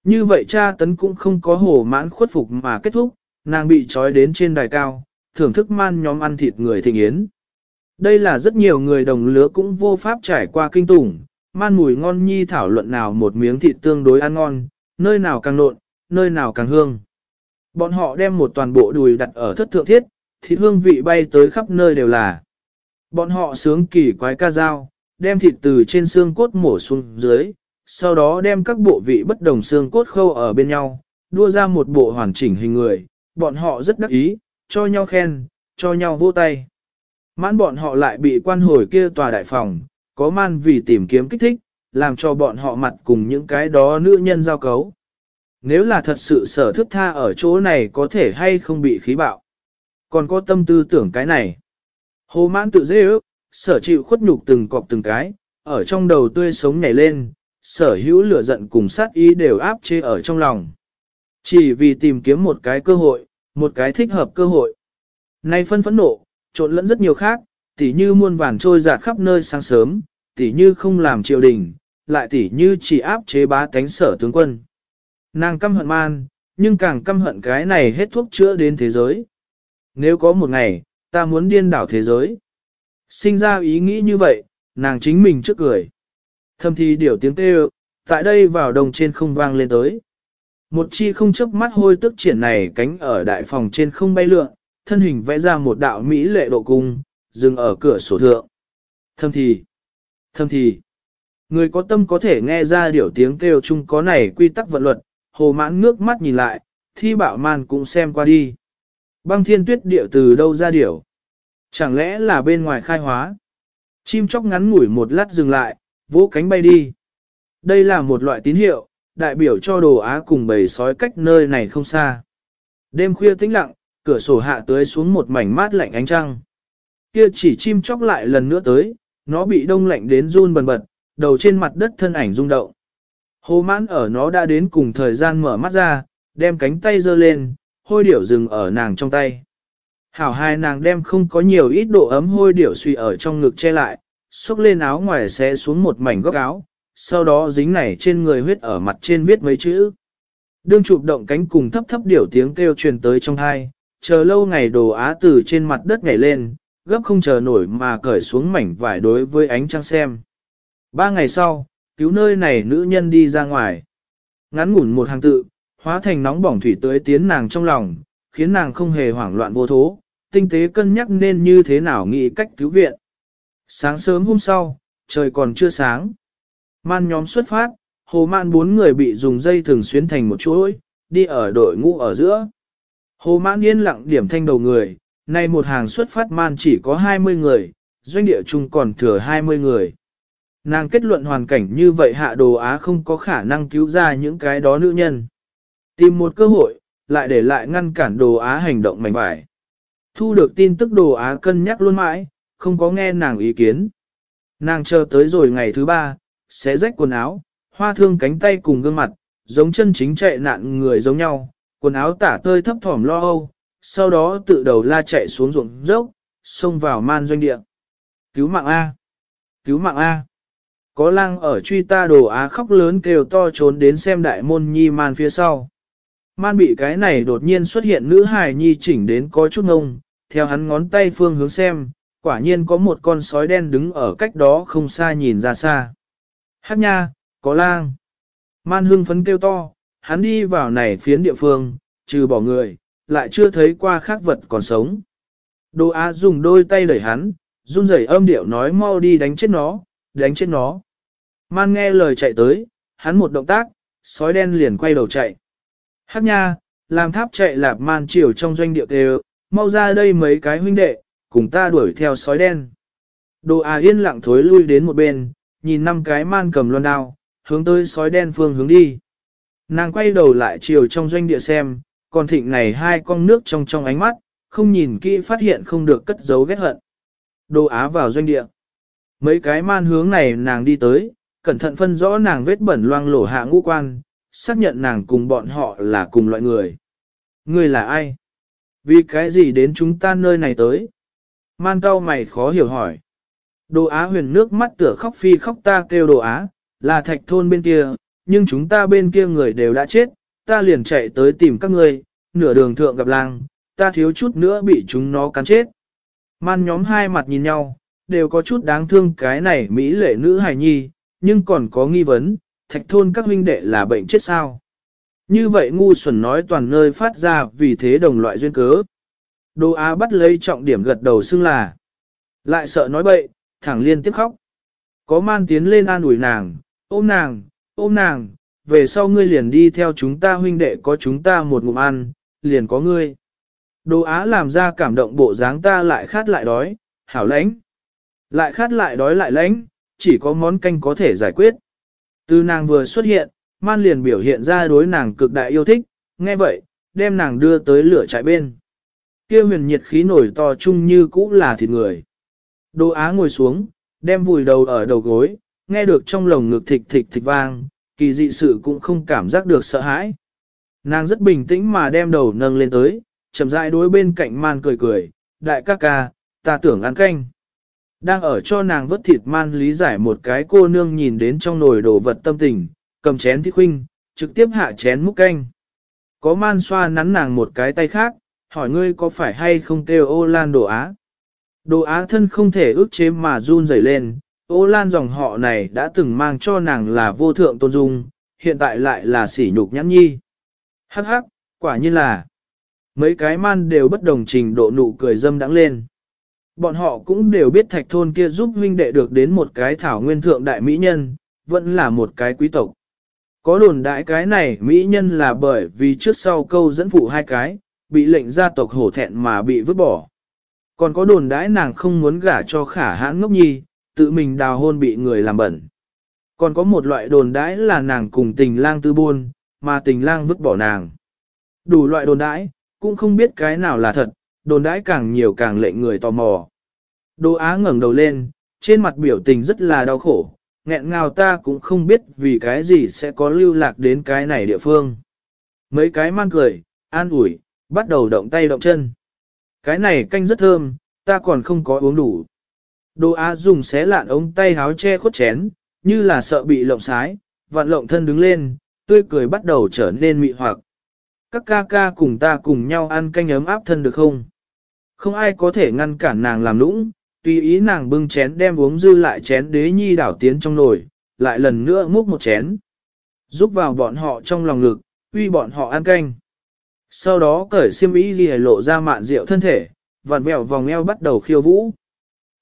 S1: Như vậy cha tấn cũng không có hồ mãn khuất phục mà kết thúc, nàng bị trói đến trên đài cao, thưởng thức man nhóm ăn thịt người thịnh yến. Đây là rất nhiều người đồng lứa cũng vô pháp trải qua kinh tủng, man mùi ngon nhi thảo luận nào một miếng thịt tương đối ăn ngon, nơi nào càng nộn, nơi nào càng hương. Bọn họ đem một toàn bộ đùi đặt ở thất thượng thiết, thịt hương vị bay tới khắp nơi đều là. Bọn họ sướng kỳ quái ca dao, đem thịt từ trên xương cốt mổ xuống dưới, sau đó đem các bộ vị bất đồng xương cốt khâu ở bên nhau, đua ra một bộ hoàn chỉnh hình người, bọn họ rất đắc ý, cho nhau khen, cho nhau vô tay. Mãn bọn họ lại bị quan hồi kia tòa đại phòng, có man vì tìm kiếm kích thích, làm cho bọn họ mặt cùng những cái đó nữ nhân giao cấu. Nếu là thật sự sở thức tha ở chỗ này có thể hay không bị khí bạo. Còn có tâm tư tưởng cái này. Hồ mãn tự dễ ước, sở chịu khuất nhục từng cọp từng cái, ở trong đầu tươi sống nhảy lên, sở hữu lửa giận cùng sát ý đều áp chế ở trong lòng. Chỉ vì tìm kiếm một cái cơ hội, một cái thích hợp cơ hội. Nay phân phẫn nộ, trộn lẫn rất nhiều khác, tỉ như muôn vàn trôi dạt khắp nơi sáng sớm, tỉ như không làm triều đình, lại tỉ như chỉ áp chế bá tánh sở tướng quân. Nàng căm hận man, nhưng càng căm hận cái này hết thuốc chữa đến thế giới. Nếu có một ngày, ta muốn điên đảo thế giới. Sinh ra ý nghĩ như vậy, nàng chính mình trước cười. Thâm thi điểu tiếng kêu, tại đây vào đồng trên không vang lên tới. Một chi không chớp mắt hôi tức triển này cánh ở đại phòng trên không bay lượn, thân hình vẽ ra một đạo mỹ lệ độ cung, dừng ở cửa sổ thượng. Thâm thì, thâm thì, người có tâm có thể nghe ra điểu tiếng kêu chung có này quy tắc vận luật, hồ mãn ngước mắt nhìn lại, thi bảo man cũng xem qua đi. Băng thiên tuyết điệu từ đâu ra điểu? Chẳng lẽ là bên ngoài khai hóa? Chim chóc ngắn ngủi một lát dừng lại, vỗ cánh bay đi. Đây là một loại tín hiệu, đại biểu cho đồ á cùng bầy sói cách nơi này không xa. Đêm khuya tĩnh lặng, cửa sổ hạ tới xuống một mảnh mát lạnh ánh trăng. Kia chỉ chim chóc lại lần nữa tới, nó bị đông lạnh đến run bần bật, đầu trên mặt đất thân ảnh rung động. Hồ mãn ở nó đã đến cùng thời gian mở mắt ra, đem cánh tay giơ lên, hôi điểu dừng ở nàng trong tay. Hảo hai nàng đem không có nhiều ít độ ấm hôi điểu suy ở trong ngực che lại, xúc lên áo ngoài xé xuống một mảnh góc áo, sau đó dính này trên người huyết ở mặt trên viết mấy chữ. Đương chụp động cánh cùng thấp thấp điểu tiếng kêu truyền tới trong hai, chờ lâu ngày đồ á từ trên mặt đất nhảy lên, gấp không chờ nổi mà cởi xuống mảnh vải đối với ánh trăng xem. Ba ngày sau, cứu nơi này nữ nhân đi ra ngoài. Ngắn ngủn một hàng tự, hóa thành nóng bỏng thủy tới tiến nàng trong lòng, khiến nàng không hề hoảng loạn vô thố, tinh tế cân nhắc nên như thế nào nghĩ cách cứu viện. Sáng sớm hôm sau, trời còn chưa sáng. Man nhóm xuất phát, hồ man bốn người bị dùng dây thường xuyến thành một chuỗi, đi ở đội ngũ ở giữa. Hồ man yên lặng điểm thanh đầu người, nay một hàng xuất phát man chỉ có 20 người, doanh địa chung còn thừa 20 người. Nàng kết luận hoàn cảnh như vậy hạ đồ Á không có khả năng cứu ra những cái đó nữ nhân. Tìm một cơ hội, lại để lại ngăn cản đồ Á hành động mảnh vải. Thu được tin tức đồ Á cân nhắc luôn mãi, không có nghe nàng ý kiến. Nàng chờ tới rồi ngày thứ ba, sẽ rách quần áo, hoa thương cánh tay cùng gương mặt, giống chân chính chạy nạn người giống nhau, quần áo tả tơi thấp thỏm lo âu, sau đó tự đầu la chạy xuống ruộng dốc, xông vào man doanh địa. Cứu mạng A! Cứu mạng A! Có lang ở truy ta đồ á khóc lớn kêu to trốn đến xem đại môn nhi man phía sau. Man bị cái này đột nhiên xuất hiện nữ hài nhi chỉnh đến có chút ngông, theo hắn ngón tay phương hướng xem, quả nhiên có một con sói đen đứng ở cách đó không xa nhìn ra xa. Hát nha, có lang. Man hưng phấn kêu to, hắn đi vào này phiến địa phương, trừ bỏ người, lại chưa thấy qua khác vật còn sống. Đồ Á dùng đôi tay đẩy hắn, run rẩy âm điệu nói mau đi đánh chết nó, đánh chết nó. Man nghe lời chạy tới, hắn một động tác, sói đen liền quay đầu chạy. Hắc nha, làm tháp chạy lạp man chiều trong doanh địa đều, mau ra đây mấy cái huynh đệ, cùng ta đuổi theo sói đen. Đồ à yên lặng thối lui đến một bên, nhìn năm cái man cầm loan đao, hướng tới sói đen phương hướng đi. Nàng quay đầu lại chiều trong doanh địa xem, còn thịnh này hai con nước trong trong ánh mắt, không nhìn kỹ phát hiện không được cất giấu ghét hận. Đồ á vào doanh địa. Mấy cái man hướng này nàng đi tới, cẩn thận phân rõ nàng vết bẩn loang lổ hạ ngũ quan, xác nhận nàng cùng bọn họ là cùng loại người. Người là ai? Vì cái gì đến chúng ta nơi này tới? Man cao mày khó hiểu hỏi. Đồ Á huyền nước mắt tựa khóc phi khóc ta kêu đồ Á, là thạch thôn bên kia, nhưng chúng ta bên kia người đều đã chết, ta liền chạy tới tìm các ngươi, nửa đường thượng gặp lang, ta thiếu chút nữa bị chúng nó cắn chết. Man nhóm hai mặt nhìn nhau, đều có chút đáng thương cái này Mỹ lệ nữ hài nhi, nhưng còn có nghi vấn, thạch thôn các huynh đệ là bệnh chết sao. Như vậy ngu xuẩn nói toàn nơi phát ra vì thế đồng loại duyên cớ. Đô Á bắt lấy trọng điểm gật đầu xưng là. Lại sợ nói bậy, thẳng liên tiếp khóc. Có man tiến lên an ủi nàng, ôm nàng, ôm nàng, về sau ngươi liền đi theo chúng ta huynh đệ có chúng ta một ngụm ăn, liền có ngươi. Đồ Á làm ra cảm động bộ dáng ta lại khát lại đói, hảo lãnh. Lại khát lại đói lại lãnh, chỉ có món canh có thể giải quyết. Từ nàng vừa xuất hiện, man liền biểu hiện ra đối nàng cực đại yêu thích, nghe vậy, đem nàng đưa tới lửa trại bên. Kia huyền nhiệt khí nổi to chung như cũ là thịt người. đô Á ngồi xuống, đem vùi đầu ở đầu gối, nghe được trong lồng ngực thịt thịt thịt vang, kỳ dị sự cũng không cảm giác được sợ hãi. Nàng rất bình tĩnh mà đem đầu nâng lên tới, chậm rãi đối bên cạnh man cười cười, đại ca ca, ta tưởng ăn canh. Đang ở cho nàng vớt thịt man lý giải một cái cô nương nhìn đến trong nồi đồ vật tâm tình, cầm chén thịt huynh, trực tiếp hạ chén múc canh. Có man xoa nắn nàng một cái tay khác, hỏi ngươi có phải hay không kêu ô lan đồ á. Đồ á thân không thể ước chế mà run rẩy lên, ô lan dòng họ này đã từng mang cho nàng là vô thượng tôn dung, hiện tại lại là sỉ nhục nhãn nhi. Hắc hắc, quả nhiên là, mấy cái man đều bất đồng trình độ nụ cười dâm đắng lên. Bọn họ cũng đều biết thạch thôn kia giúp huynh đệ được đến một cái thảo nguyên thượng đại mỹ nhân, vẫn là một cái quý tộc. Có đồn đại cái này mỹ nhân là bởi vì trước sau câu dẫn phụ hai cái, bị lệnh gia tộc hổ thẹn mà bị vứt bỏ. Còn có đồn đãi nàng không muốn gả cho khả hãn ngốc nhi, tự mình đào hôn bị người làm bẩn. Còn có một loại đồn đãi là nàng cùng tình lang tư buôn, mà tình lang vứt bỏ nàng. Đủ loại đồn đãi, cũng không biết cái nào là thật, đồn đãi càng nhiều càng lệnh người tò mò. Đô Á ngẩng đầu lên, trên mặt biểu tình rất là đau khổ, nghẹn ngào ta cũng không biết vì cái gì sẽ có lưu lạc đến cái này địa phương. Mấy cái man cười, an ủi, bắt đầu động tay động chân. Cái này canh rất thơm, ta còn không có uống đủ. Đô Á dùng xé lạn ống tay háo che khuất chén, như là sợ bị lộng sái, vặn lộng thân đứng lên, tươi cười bắt đầu trở nên mị hoặc các ca ca cùng ta cùng nhau ăn canh ấm áp thân được không? Không ai có thể ngăn cản nàng làm lũng, tùy ý nàng bưng chén đem uống dư lại chén đế nhi đảo tiến trong nồi, lại lần nữa múc một chén. Giúp vào bọn họ trong lòng ngực, uy bọn họ ăn canh. Sau đó cởi xiêm y ghi lộ ra mạn rượu thân thể, vặn vẹo vòng eo bắt đầu khiêu vũ.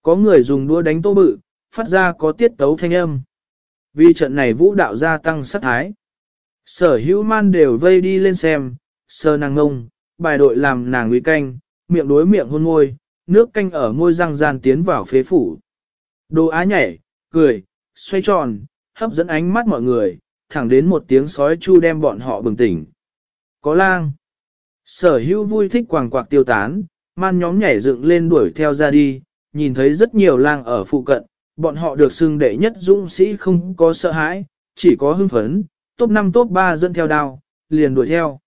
S1: Có người dùng đua đánh tô bự, phát ra có tiết tấu thanh âm. Vì trận này vũ đạo gia tăng sát thái. Sở hữu man đều vây đi lên xem, sơ nàng ngông, bài đội làm nàng uy canh, miệng đối miệng hôn môi, nước canh ở môi răng gian tiến vào phế phủ. Đồ á nhảy, cười, xoay tròn, hấp dẫn ánh mắt mọi người, thẳng đến một tiếng sói chu đem bọn họ bừng tỉnh. Có lang. Sở hữu vui thích quàng quạc tiêu tán, man nhóm nhảy dựng lên đuổi theo ra đi, nhìn thấy rất nhiều lang ở phụ cận, bọn họ được xưng đệ nhất dũng sĩ không có sợ hãi, chỉ có hưng phấn, top 5 top 3 dẫn theo đao, liền đuổi theo.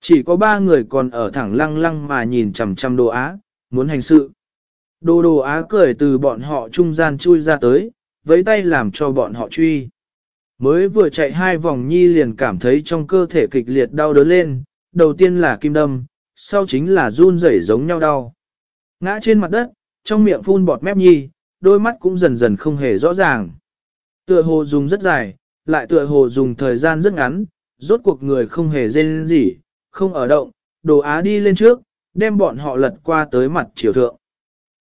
S1: Chỉ có ba người còn ở thẳng lăng lăng mà nhìn chằm chằm đồ á, muốn hành sự. Đồ đồ á cười từ bọn họ trung gian chui ra tới, với tay làm cho bọn họ truy. Mới vừa chạy hai vòng nhi liền cảm thấy trong cơ thể kịch liệt đau đớn lên, đầu tiên là kim đâm, sau chính là run rẩy giống nhau đau. Ngã trên mặt đất, trong miệng phun bọt mép nhi, đôi mắt cũng dần dần không hề rõ ràng. Tựa hồ dùng rất dài, lại tựa hồ dùng thời gian rất ngắn, rốt cuộc người không hề dên gì, không ở động, đồ á đi lên trước, đem bọn họ lật qua tới mặt chiều thượng.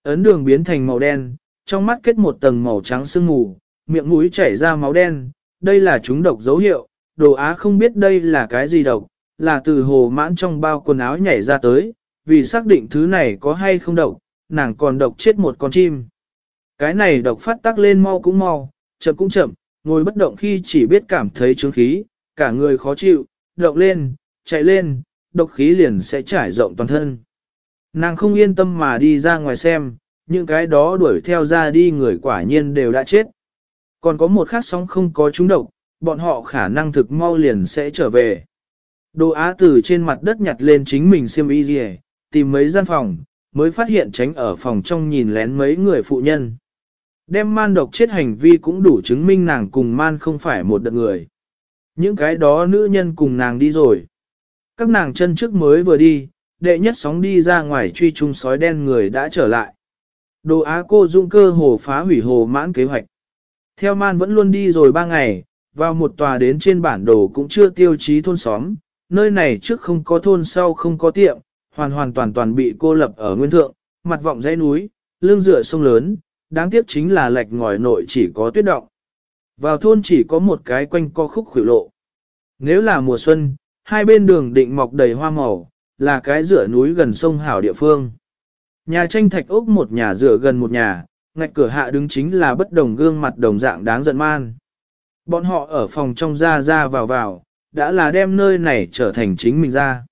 S1: Ấn đường biến thành màu đen, trong mắt kết một tầng màu trắng sương mù, miệng mũi chảy ra máu đen, đây là chúng độc dấu hiệu, đồ á không biết đây là cái gì độc, là từ hồ mãn trong bao quần áo nhảy ra tới, vì xác định thứ này có hay không độc, nàng còn độc chết một con chim. Cái này độc phát tắc lên mau cũng mau, chậm cũng chậm, ngồi bất động khi chỉ biết cảm thấy trướng khí, cả người khó chịu, động lên, chạy lên, độc khí liền sẽ trải rộng toàn thân. Nàng không yên tâm mà đi ra ngoài xem, những cái đó đuổi theo ra đi người quả nhiên đều đã chết. Còn có một khác sóng không có trúng độc, bọn họ khả năng thực mau liền sẽ trở về. Đồ á từ trên mặt đất nhặt lên chính mình xiêm y gì, tìm mấy gian phòng, mới phát hiện tránh ở phòng trong nhìn lén mấy người phụ nhân. Đem man độc chết hành vi cũng đủ chứng minh nàng cùng man không phải một đợt người. Những cái đó nữ nhân cùng nàng đi rồi. Các nàng chân trước mới vừa đi, đệ nhất sóng đi ra ngoài truy chung sói đen người đã trở lại. Đồ Á cô dung cơ hồ phá hủy hồ mãn kế hoạch. Theo man vẫn luôn đi rồi ba ngày, vào một tòa đến trên bản đồ cũng chưa tiêu chí thôn xóm, nơi này trước không có thôn sau không có tiệm, hoàn hoàn toàn toàn bị cô lập ở nguyên thượng, mặt vọng dãy núi, lưng dựa sông lớn, đáng tiếc chính là lạch ngòi nội chỉ có tuyết động. Vào thôn chỉ có một cái quanh co khúc khuỷu lộ. Nếu là mùa xuân, hai bên đường định mọc đầy hoa màu, là cái rửa núi gần sông hảo địa phương. Nhà tranh thạch ốc một nhà rửa gần một nhà, ngạch cửa hạ đứng chính là bất đồng gương mặt đồng dạng đáng giận man. Bọn họ ở phòng trong ra ra vào vào, đã là đem nơi này trở thành chính mình ra.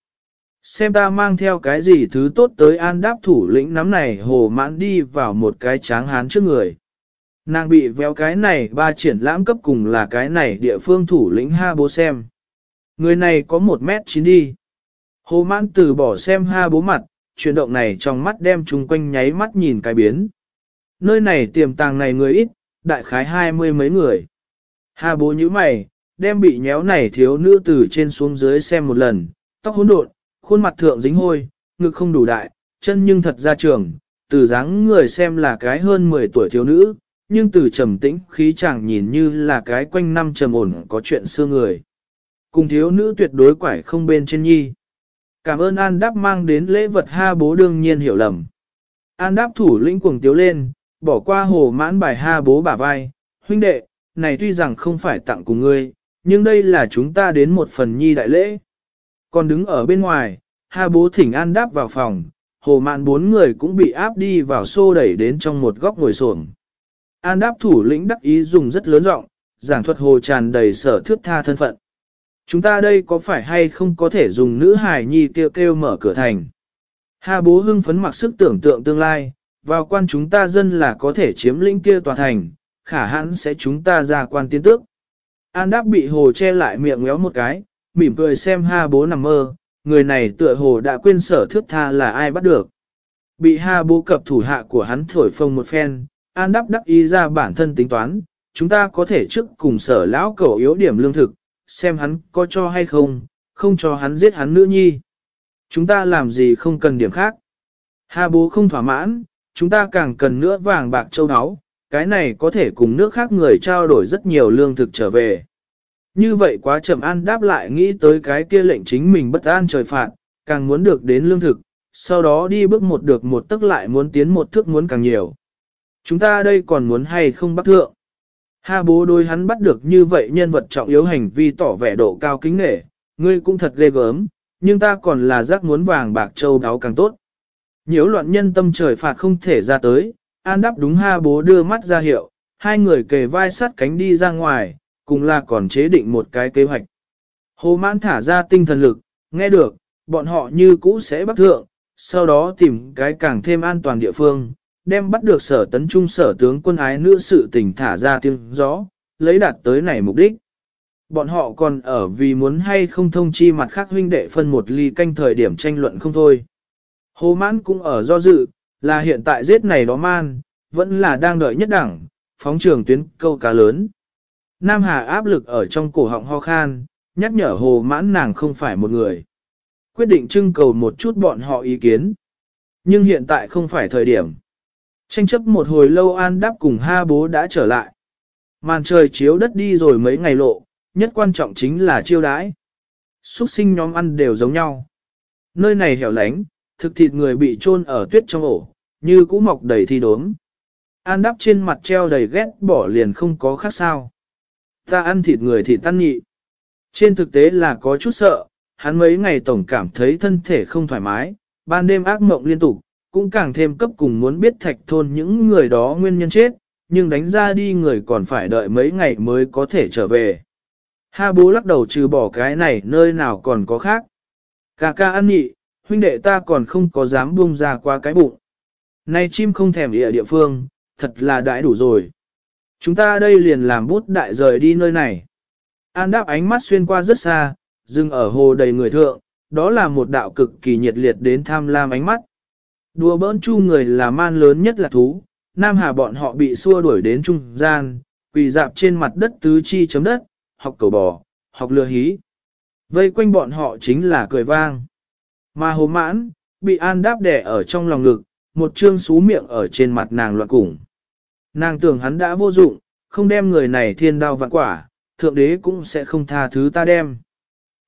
S1: Xem ta mang theo cái gì thứ tốt tới an đáp thủ lĩnh nắm này hồ mãn đi vào một cái tráng hán trước người. Nàng bị véo cái này ba triển lãm cấp cùng là cái này địa phương thủ lĩnh ha bố xem. Người này có một mét chín đi. Hồ mãn từ bỏ xem ha bố mặt, chuyển động này trong mắt đem chung quanh nháy mắt nhìn cái biến. Nơi này tiềm tàng này người ít, đại khái hai mươi mấy người. Ha bố như mày, đem bị nhéo này thiếu nữ từ trên xuống dưới xem một lần, tóc hỗn độn, khuôn mặt thượng dính hôi, ngực không đủ đại, chân nhưng thật ra trường, từ dáng người xem là cái hơn 10 tuổi thiếu nữ, nhưng từ trầm tĩnh khí chẳng nhìn như là cái quanh năm trầm ổn có chuyện xưa người. Cùng thiếu nữ tuyệt đối quải không bên trên nhi. Cảm ơn An Đáp mang đến lễ vật ha bố đương nhiên hiểu lầm. An Đáp thủ lĩnh cuồng tiếu lên, bỏ qua hồ mãn bài ha bố bả vai, huynh đệ, này tuy rằng không phải tặng của ngươi, nhưng đây là chúng ta đến một phần nhi đại lễ. Còn đứng ở bên ngoài, Hà bố thỉnh An Đáp vào phòng, hồ mạn bốn người cũng bị áp đi vào xô đẩy đến trong một góc ngồi xổm. An Đáp thủ lĩnh đắc ý dùng rất lớn giọng, giảng thuật hồ tràn đầy sở thước tha thân phận. Chúng ta đây có phải hay không có thể dùng nữ hài nhi kêu kêu mở cửa thành. Hà bố hưng phấn mặc sức tưởng tượng tương lai, vào quan chúng ta dân là có thể chiếm lĩnh kia tòa thành, khả hãn sẽ chúng ta ra quan tiến tước. An đáp bị hồ che lại miệng ngéo một cái, mỉm cười xem ha bố nằm mơ, người này tựa hồ đã quên sở thước tha là ai bắt được. Bị ha bố cập thủ hạ của hắn thổi phồng một phen, an đáp đắc ý ra bản thân tính toán, chúng ta có thể trước cùng sở lão cầu yếu điểm lương thực, xem hắn có cho hay không, không cho hắn giết hắn nữ nhi. Chúng ta làm gì không cần điểm khác. ha bố không thỏa mãn, chúng ta càng cần nữa vàng bạc châu áo, cái này có thể cùng nước khác người trao đổi rất nhiều lương thực trở về. Như vậy quá chậm an đáp lại nghĩ tới cái kia lệnh chính mình bất an trời phạt, càng muốn được đến lương thực, sau đó đi bước một được một tức lại muốn tiến một thước muốn càng nhiều. Chúng ta đây còn muốn hay không bắt thượng? Ha bố đôi hắn bắt được như vậy nhân vật trọng yếu hành vi tỏ vẻ độ cao kính nghệ, ngươi cũng thật ghê gớm, nhưng ta còn là giác muốn vàng bạc châu đáo càng tốt. Nhiễu loạn nhân tâm trời phạt không thể ra tới, an đáp đúng ha bố đưa mắt ra hiệu, hai người kề vai sát cánh đi ra ngoài, cùng là còn chế định một cái kế hoạch. Hồ mãn thả ra tinh thần lực, nghe được, bọn họ như cũ sẽ bắt thượng, sau đó tìm cái càng thêm an toàn địa phương, đem bắt được sở tấn trung sở tướng quân ái nữ sự tình thả ra tiếng gió, lấy đạt tới này mục đích. Bọn họ còn ở vì muốn hay không thông chi mặt khác huynh đệ phân một ly canh thời điểm tranh luận không thôi. Hồ mãn cũng ở do dự, là hiện tại giết này đó man, vẫn là đang đợi nhất đẳng, phóng trường tuyến câu cá lớn. Nam Hà áp lực ở trong cổ họng ho khan, nhắc nhở hồ mãn nàng không phải một người. Quyết định trưng cầu một chút bọn họ ý kiến. Nhưng hiện tại không phải thời điểm. Tranh chấp một hồi lâu an đáp cùng ha bố đã trở lại. Màn trời chiếu đất đi rồi mấy ngày lộ, nhất quan trọng chính là chiêu đãi. Xuất sinh nhóm ăn đều giống nhau. Nơi này hẻo lánh, thực thịt người bị chôn ở tuyết trong ổ, như cũ mọc đầy thi đốm. An đắp trên mặt treo đầy ghét bỏ liền không có khác sao. Ta ăn thịt người thì tan nhị. Trên thực tế là có chút sợ, hắn mấy ngày tổng cảm thấy thân thể không thoải mái, ban đêm ác mộng liên tục, cũng càng thêm cấp cùng muốn biết thạch thôn những người đó nguyên nhân chết, nhưng đánh ra đi người còn phải đợi mấy ngày mới có thể trở về. Ha bố lắc đầu trừ bỏ cái này nơi nào còn có khác. Cà ca ăn nhị, huynh đệ ta còn không có dám buông ra qua cái bụng. nay chim không thèm địa địa phương, thật là đãi đủ rồi. Chúng ta đây liền làm bút đại rời đi nơi này. An đáp ánh mắt xuyên qua rất xa, dừng ở hồ đầy người thượng, đó là một đạo cực kỳ nhiệt liệt đến tham lam ánh mắt. Đùa bỡn chu người là man lớn nhất là thú, Nam Hà bọn họ bị xua đuổi đến trung gian, quỳ dạp trên mặt đất tứ chi chấm đất, học cầu bò, học lừa hí. Vây quanh bọn họ chính là cười vang. Mà hồ mãn, bị an đáp đẻ ở trong lòng ngực, một chương xú miệng ở trên mặt nàng loạn củng. Nàng tưởng hắn đã vô dụng, không đem người này thiên đao vạn quả, thượng đế cũng sẽ không tha thứ ta đem.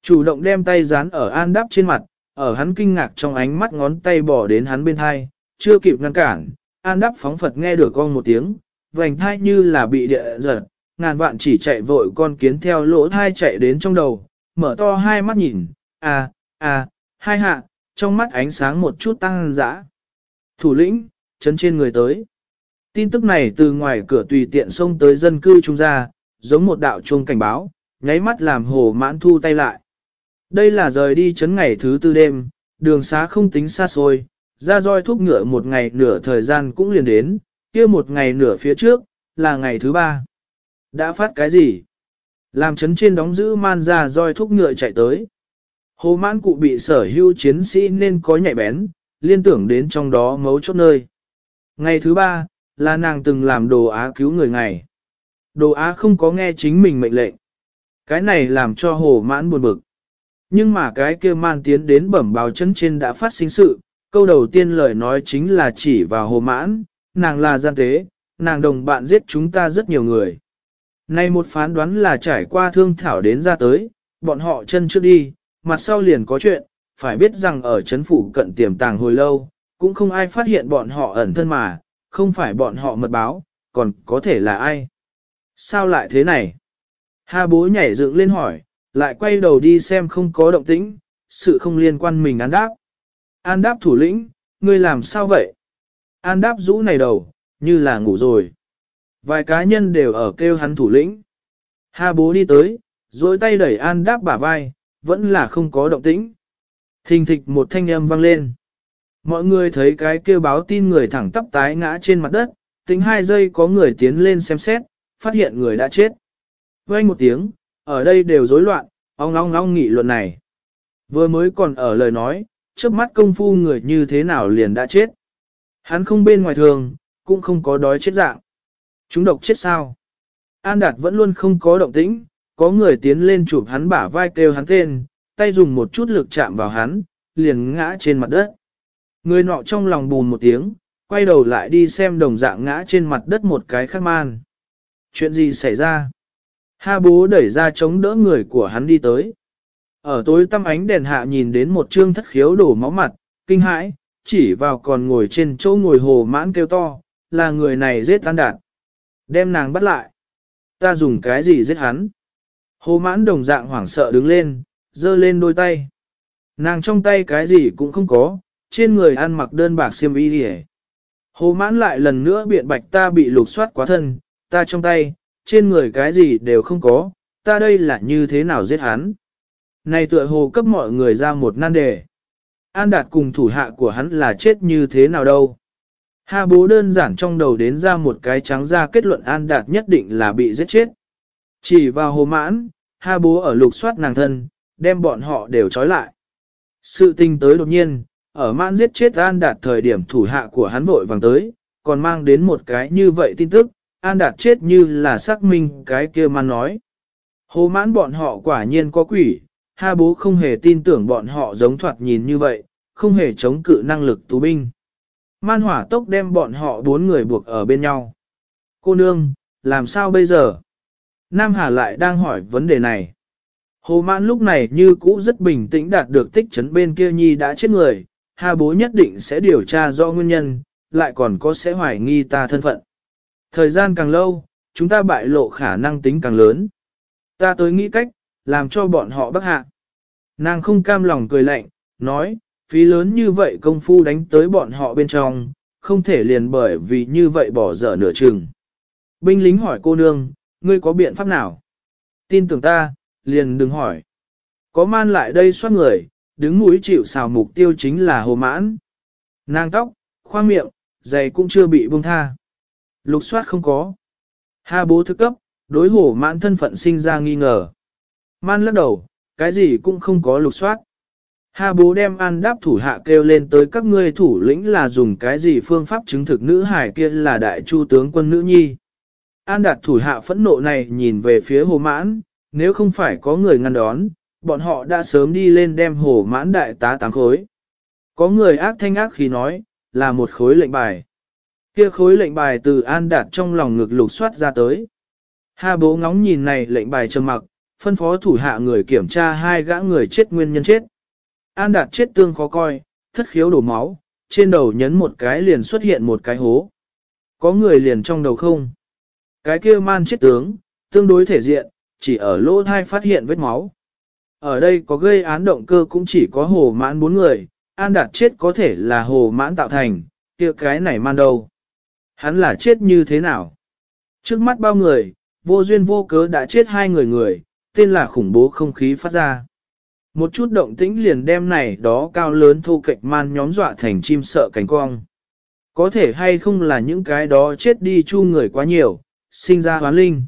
S1: Chủ động đem tay dán ở an đáp trên mặt, ở hắn kinh ngạc trong ánh mắt ngón tay bỏ đến hắn bên hai, chưa kịp ngăn cản, an đáp phóng Phật nghe được con một tiếng, vành thai như là bị địa giật, ngàn vạn chỉ chạy vội con kiến theo lỗ thai chạy đến trong đầu, mở to hai mắt nhìn, à, à, hai hạ, trong mắt ánh sáng một chút tăng dã. Thủ lĩnh, chấn trên người tới. Tin tức này từ ngoài cửa tùy tiện xông tới dân cư trung ra, giống một đạo chuông cảnh báo, nháy mắt làm hồ mãn thu tay lại. Đây là rời đi chấn ngày thứ tư đêm, đường xá không tính xa xôi, ra roi thúc ngựa một ngày nửa thời gian cũng liền đến, kia một ngày nửa phía trước, là ngày thứ ba. Đã phát cái gì? Làm chấn trên đóng giữ man ra roi thúc ngựa chạy tới. Hồ mãn cụ bị sở hưu chiến sĩ nên có nhạy bén, liên tưởng đến trong đó mấu chốt nơi. Ngày thứ ba, là nàng từng làm đồ á cứu người ngày. Đồ á không có nghe chính mình mệnh lệnh. Cái này làm cho hồ mãn buồn bực. Nhưng mà cái kia man tiến đến bẩm báo chân trên đã phát sinh sự, câu đầu tiên lời nói chính là chỉ vào hồ mãn, nàng là gian tế, nàng đồng bạn giết chúng ta rất nhiều người. Này một phán đoán là trải qua thương thảo đến ra tới, bọn họ chân trước đi, mặt sau liền có chuyện, phải biết rằng ở chấn phủ cận tiềm tàng hồi lâu, cũng không ai phát hiện bọn họ ẩn thân mà, không phải bọn họ mật báo, còn có thể là ai. Sao lại thế này? Ha bố nhảy dựng lên hỏi, lại quay đầu đi xem không có động tĩnh, sự không liên quan mình an đáp. An đáp thủ lĩnh, ngươi làm sao vậy? An đáp rũ này đầu, như là ngủ rồi. Vài cá nhân đều ở kêu hắn thủ lĩnh. Ha bố đi tới, dối tay đẩy an đáp bả vai, vẫn là không có động tĩnh. Thình thịch một thanh âm vang lên. Mọi người thấy cái kêu báo tin người thẳng tắp tái ngã trên mặt đất, tính hai giây có người tiến lên xem xét, phát hiện người đã chết. Quay một tiếng, ở đây đều rối loạn, ong long long nghị luận này. Vừa mới còn ở lời nói, trước mắt công phu người như thế nào liền đã chết. Hắn không bên ngoài thường, cũng không có đói chết dạng. Chúng độc chết sao? An Đạt vẫn luôn không có động tĩnh, có người tiến lên chụp hắn bả vai kêu hắn tên, tay dùng một chút lực chạm vào hắn, liền ngã trên mặt đất. Người nọ trong lòng bùn một tiếng, quay đầu lại đi xem đồng dạng ngã trên mặt đất một cái khắc man. Chuyện gì xảy ra? Ha bố đẩy ra chống đỡ người của hắn đi tới. Ở tối tăm ánh đèn hạ nhìn đến một trương thất khiếu đổ máu mặt, kinh hãi, chỉ vào còn ngồi trên chỗ ngồi hồ mãn kêu to, là người này giết tan Đạt. Đem nàng bắt lại. Ta dùng cái gì giết hắn? Hồ mãn đồng dạng hoảng sợ đứng lên, giơ lên đôi tay. Nàng trong tay cái gì cũng không có, trên người ăn mặc đơn bạc xiêm y đi Hồ mãn lại lần nữa biện bạch ta bị lục soát quá thân, ta trong tay, trên người cái gì đều không có, ta đây là như thế nào giết hắn. Này tựa hồ cấp mọi người ra một nan đề. An đạt cùng thủ hạ của hắn là chết như thế nào đâu. Ha bố đơn giản trong đầu đến ra một cái trắng ra kết luận An đạt nhất định là bị giết chết. Chỉ vào hồ mãn, ha bố ở lục soát nàng thân, đem bọn họ đều trói lại. Sự tình tới đột nhiên, ở mãn giết chết An Đạt thời điểm thủ hạ của hắn vội vàng tới, còn mang đến một cái như vậy tin tức, An Đạt chết như là xác minh cái kia man nói. Hồ mãn bọn họ quả nhiên có quỷ, ha bố không hề tin tưởng bọn họ giống thoạt nhìn như vậy, không hề chống cự năng lực tù binh. Man hỏa tốc đem bọn họ bốn người buộc ở bên nhau. Cô nương, làm sao bây giờ? Nam Hà lại đang hỏi vấn đề này. Hồ mãn lúc này như cũ rất bình tĩnh đạt được tích chấn bên kia nhi đã chết người, Hà bố nhất định sẽ điều tra rõ nguyên nhân, lại còn có sẽ hoài nghi ta thân phận. Thời gian càng lâu, chúng ta bại lộ khả năng tính càng lớn. Ta tới nghĩ cách, làm cho bọn họ bắc hạ. Nàng không cam lòng cười lạnh, nói, phí lớn như vậy công phu đánh tới bọn họ bên trong, không thể liền bởi vì như vậy bỏ dở nửa chừng. Binh lính hỏi cô nương, ngươi có biện pháp nào? Tin tưởng ta, liền đừng hỏi. Có man lại đây soát người, đứng mũi chịu xào mục tiêu chính là hồ mãn. Nàng tóc, khoang miệng, giày cũng chưa bị buông tha. Lục soát không có. Ha bố thức cấp, đối hồ mãn thân phận sinh ra nghi ngờ. Man lắc đầu, cái gì cũng không có lục soát. Ha bố đem an đáp thủ hạ kêu lên tới các ngươi thủ lĩnh là dùng cái gì phương pháp chứng thực nữ hải kia là đại chu tướng quân nữ nhi. An đạt thủ hạ phẫn nộ này nhìn về phía hồ mãn, nếu không phải có người ngăn đón, bọn họ đã sớm đi lên đem hổ mãn đại tá tám khối. Có người ác thanh ác khi nói, là một khối lệnh bài. Kia khối lệnh bài từ an đạt trong lòng ngực lục soát ra tới. Ha bố ngóng nhìn này lệnh bài trầm mặc, phân phó thủ hạ người kiểm tra hai gã người chết nguyên nhân chết. An đạt chết tương khó coi, thất khiếu đổ máu, trên đầu nhấn một cái liền xuất hiện một cái hố. Có người liền trong đầu không? Cái kia man chết tướng, tương đối thể diện, chỉ ở lỗ thai phát hiện vết máu. Ở đây có gây án động cơ cũng chỉ có hồ mãn bốn người, an đạt chết có thể là hồ mãn tạo thành, kia cái này man đâu. Hắn là chết như thế nào? Trước mắt bao người, vô duyên vô cớ đã chết hai người người, tên là khủng bố không khí phát ra. Một chút động tĩnh liền đem này đó cao lớn thô kệch man nhóm dọa thành chim sợ cánh cong. Có thể hay không là những cái đó chết đi chu người quá nhiều, sinh ra hoán linh.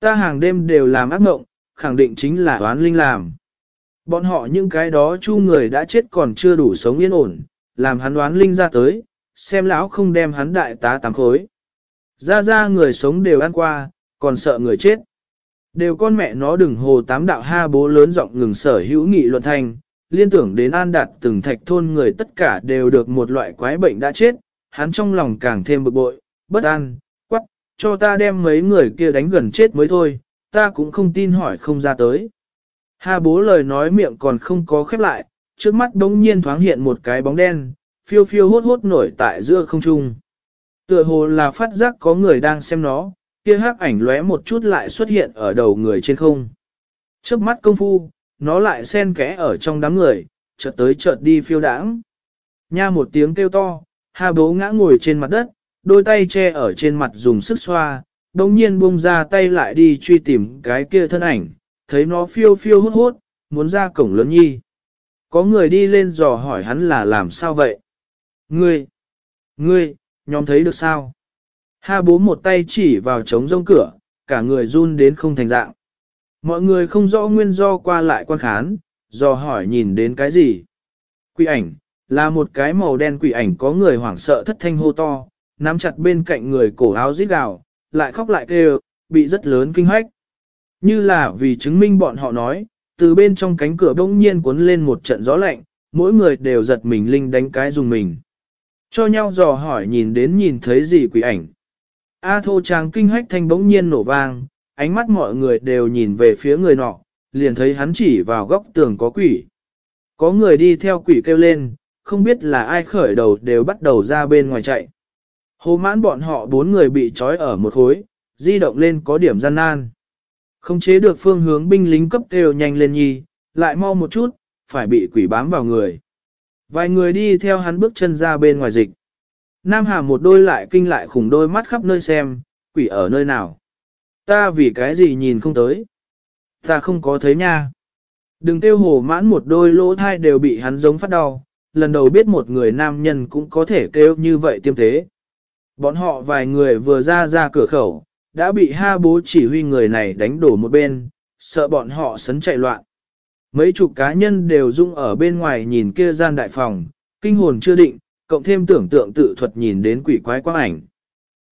S1: Ta hàng đêm đều làm ác mộng, khẳng định chính là oán linh làm. Bọn họ những cái đó chu người đã chết còn chưa đủ sống yên ổn, làm hắn đoán linh ra tới, xem lão không đem hắn đại tá tám khối. Ra ra người sống đều ăn qua, còn sợ người chết. Đều con mẹ nó đừng hồ tám đạo ha bố lớn giọng ngừng sở hữu nghị luận thành, liên tưởng đến an đạt từng thạch thôn người tất cả đều được một loại quái bệnh đã chết, hắn trong lòng càng thêm bực bội, bất an, quắc, cho ta đem mấy người kia đánh gần chết mới thôi, ta cũng không tin hỏi không ra tới. Ha bố lời nói miệng còn không có khép lại, trước mắt đống nhiên thoáng hiện một cái bóng đen, phiêu phiêu hốt hốt nổi tại giữa không trung. Tựa hồ là phát giác có người đang xem nó, kia hắc ảnh lóe một chút lại xuất hiện ở đầu người trên không. Trước mắt công phu, nó lại xen kẽ ở trong đám người, chợt tới chợt đi phiêu đãng. Nha một tiếng kêu to, ha bố ngã ngồi trên mặt đất, đôi tay che ở trên mặt dùng sức xoa, đồng nhiên buông ra tay lại đi truy tìm cái kia thân ảnh, thấy nó phiêu phiêu hốt hốt, muốn ra cổng lớn nhi. Có người đi lên dò hỏi hắn là làm sao vậy? Ngươi! Ngươi! Nhóm thấy được sao? Ha bố một tay chỉ vào trống rông cửa, cả người run đến không thành dạng. Mọi người không rõ nguyên do qua lại quan khán, dò hỏi nhìn đến cái gì. Quỷ ảnh, là một cái màu đen quỷ ảnh có người hoảng sợ thất thanh hô to, nắm chặt bên cạnh người cổ áo rít gào, lại khóc lại kêu, bị rất lớn kinh hoách. Như là vì chứng minh bọn họ nói, từ bên trong cánh cửa bỗng nhiên cuốn lên một trận gió lạnh, mỗi người đều giật mình linh đánh cái dùng mình. Cho nhau dò hỏi nhìn đến nhìn thấy gì quỷ ảnh. A thô trang kinh hách thanh bỗng nhiên nổ vang, ánh mắt mọi người đều nhìn về phía người nọ, liền thấy hắn chỉ vào góc tường có quỷ. Có người đi theo quỷ kêu lên, không biết là ai khởi đầu đều bắt đầu ra bên ngoài chạy. Hồ mãn bọn họ bốn người bị trói ở một khối, di động lên có điểm gian nan. Không chế được phương hướng binh lính cấp đều nhanh lên nhi, lại mau một chút, phải bị quỷ bám vào người. Vài người đi theo hắn bước chân ra bên ngoài dịch. Nam Hà một đôi lại kinh lại khủng đôi mắt khắp nơi xem, quỷ ở nơi nào. Ta vì cái gì nhìn không tới. Ta không có thấy nha. Đừng tiêu hồ mãn một đôi lỗ thai đều bị hắn giống phát đau, lần đầu biết một người nam nhân cũng có thể kêu như vậy tiêm thế. Bọn họ vài người vừa ra ra cửa khẩu, đã bị ha bố chỉ huy người này đánh đổ một bên, sợ bọn họ sấn chạy loạn. Mấy chục cá nhân đều rung ở bên ngoài nhìn kia gian đại phòng, kinh hồn chưa định, cộng thêm tưởng tượng tự thuật nhìn đến quỷ quái quang ảnh.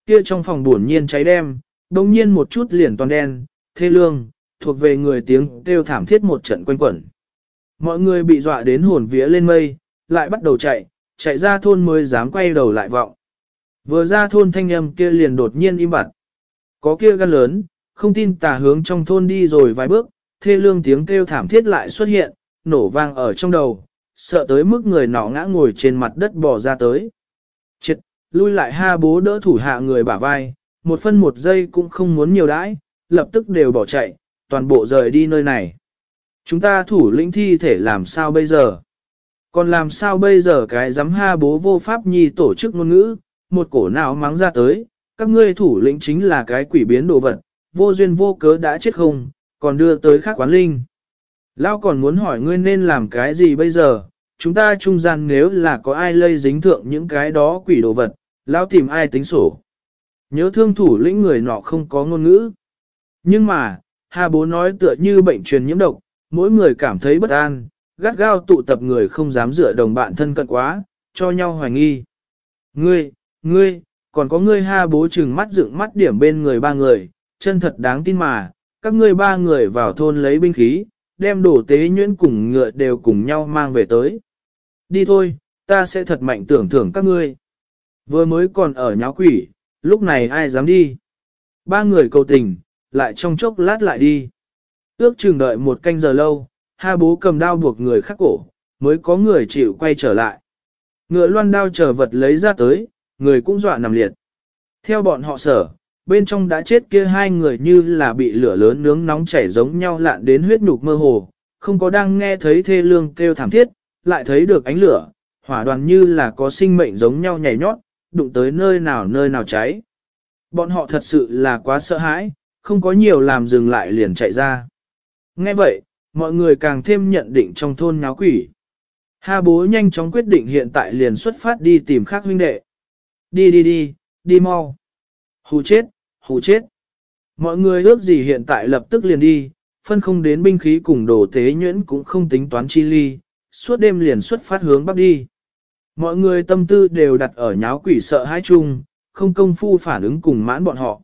S1: Kia trong phòng buồn nhiên cháy đem, đồng nhiên một chút liền toàn đen, thê lương, thuộc về người tiếng kêu thảm thiết một trận quanh quẩn. Mọi người bị dọa đến hồn vía lên mây, lại bắt đầu chạy, chạy ra thôn mới dám quay đầu lại vọng. Vừa ra thôn thanh âm kia liền đột nhiên im bặt. Có kia gan lớn, không tin tà hướng trong thôn đi rồi vài bước, thê lương tiếng kêu thảm thiết lại xuất hiện, nổ vang ở trong đầu, sợ tới mức người nọ ngã ngồi trên mặt đất bò ra tới. Chịt, lui lại ha bố đỡ thủ hạ người bả vai, một phân một giây cũng không muốn nhiều đãi, lập tức đều bỏ chạy, toàn bộ rời đi nơi này. Chúng ta thủ lĩnh thi thể làm sao bây giờ? Còn làm sao bây giờ cái giám ha bố vô pháp nhi tổ chức ngôn ngữ, một cổ nào mắng ra tới, các ngươi thủ lĩnh chính là cái quỷ biến đồ vật, vô duyên vô cớ đã chết không, còn đưa tới khác quán linh. Lao còn muốn hỏi ngươi nên làm cái gì bây giờ, chúng ta trung gian nếu là có ai lây dính thượng những cái đó quỷ đồ vật, Lao tìm ai tính sổ. Nhớ thương thủ lĩnh người nọ không có ngôn ngữ. Nhưng mà, Hà bố nói tựa như bệnh truyền nhiễm độc, mỗi người cảm thấy bất an, gắt gao tụ tập người không dám dựa đồng bạn thân cận quá, cho nhau hoài nghi. Ngươi, ngươi, còn có ngươi ha bố chừng mắt dựng mắt điểm bên người ba người, chân thật đáng tin mà, các ngươi ba người vào thôn lấy binh khí, đem đổ tế nhuyễn cùng ngựa đều cùng nhau mang về tới. Đi thôi, ta sẽ thật mạnh tưởng thưởng các ngươi. Vừa mới còn ở nháo quỷ, lúc này ai dám đi. Ba người cầu tình, lại trong chốc lát lại đi. Ước chừng đợi một canh giờ lâu, ha bố cầm đao buộc người khắc cổ, mới có người chịu quay trở lại. Ngựa loan đao chờ vật lấy ra tới, người cũng dọa nằm liệt. Theo bọn họ sở, bên trong đã chết kia hai người như là bị lửa lớn nướng nóng chảy giống nhau lạn đến huyết nhục mơ hồ, không có đang nghe thấy thê lương kêu thảm thiết, lại thấy được ánh lửa, hỏa đoàn như là có sinh mệnh giống nhau nhảy nhót, đụng tới nơi nào nơi nào cháy. Bọn họ thật sự là quá sợ hãi, không có nhiều làm dừng lại liền chạy ra. Nghe vậy, mọi người càng thêm nhận định trong thôn nháo quỷ. Ha bố nhanh chóng quyết định hiện tại liền xuất phát đi tìm khác huynh đệ. Đi đi đi, đi mau. Hù chết, hù chết. Mọi người ước gì hiện tại lập tức liền đi, phân không đến binh khí cùng đồ tế nhuyễn cũng không tính toán chi ly, suốt đêm liền xuất phát hướng bắc đi. Mọi người tâm tư đều đặt ở nháo quỷ sợ hãi chung, không công phu phản ứng cùng mãn bọn họ.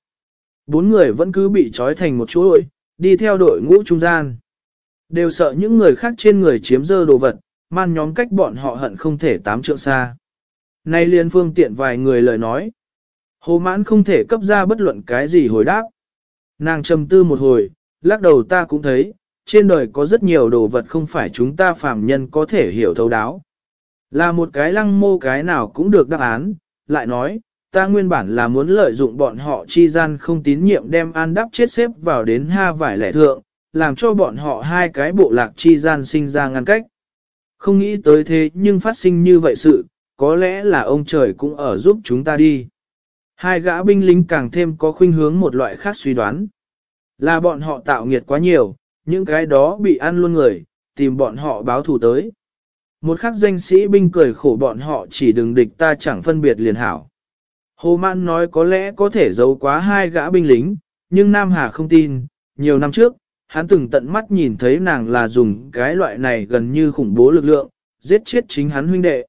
S1: Bốn người vẫn cứ bị trói thành một chuỗi, đi theo đội ngũ trung gian. Đều sợ những người khác trên người chiếm dơ đồ vật, man nhóm cách bọn họ hận không thể tám trượng xa. Nay liên phương tiện vài người lời nói. Hồ mãn không thể cấp ra bất luận cái gì hồi đáp. Nàng trầm tư một hồi, lắc đầu ta cũng thấy, trên đời có rất nhiều đồ vật không phải chúng ta phàm nhân có thể hiểu thấu đáo. Là một cái lăng mô cái nào cũng được đáp án, lại nói, ta nguyên bản là muốn lợi dụng bọn họ chi gian không tín nhiệm đem an đắp chết xếp vào đến ha vải lẻ thượng, làm cho bọn họ hai cái bộ lạc chi gian sinh ra ngăn cách. Không nghĩ tới thế nhưng phát sinh như vậy sự, có lẽ là ông trời cũng ở giúp chúng ta đi. Hai gã binh lính càng thêm có khuynh hướng một loại khác suy đoán. Là bọn họ tạo nghiệt quá nhiều, những cái đó bị ăn luôn người, tìm bọn họ báo thù tới. Một khắc danh sĩ binh cười khổ bọn họ chỉ đừng địch ta chẳng phân biệt liền hảo. Hồ Mãn nói có lẽ có thể giấu quá hai gã binh lính, nhưng Nam Hà không tin, nhiều năm trước, hắn từng tận mắt nhìn thấy nàng là dùng cái loại này gần như khủng bố lực lượng, giết chết chính hắn huynh đệ.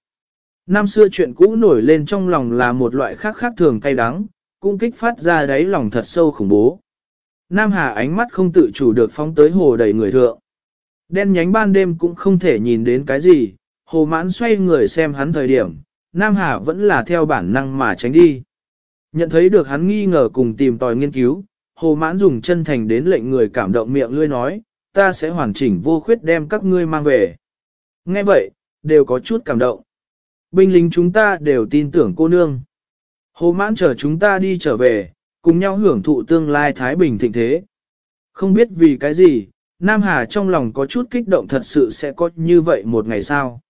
S1: Năm xưa chuyện cũ nổi lên trong lòng là một loại khác khác thường cay đắng, cũng kích phát ra đáy lòng thật sâu khủng bố. Nam Hà ánh mắt không tự chủ được phóng tới hồ đầy người thượng. Đen nhánh ban đêm cũng không thể nhìn đến cái gì, hồ mãn xoay người xem hắn thời điểm, Nam Hà vẫn là theo bản năng mà tránh đi. Nhận thấy được hắn nghi ngờ cùng tìm tòi nghiên cứu, hồ mãn dùng chân thành đến lệnh người cảm động miệng lươi nói, ta sẽ hoàn chỉnh vô khuyết đem các ngươi mang về. Nghe vậy, đều có chút cảm động. Binh lính chúng ta đều tin tưởng cô nương. Hồ mãn chờ chúng ta đi trở về, cùng nhau hưởng thụ tương lai Thái Bình thịnh thế. Không biết vì cái gì, Nam Hà trong lòng có chút kích động thật sự sẽ có như vậy một ngày sao.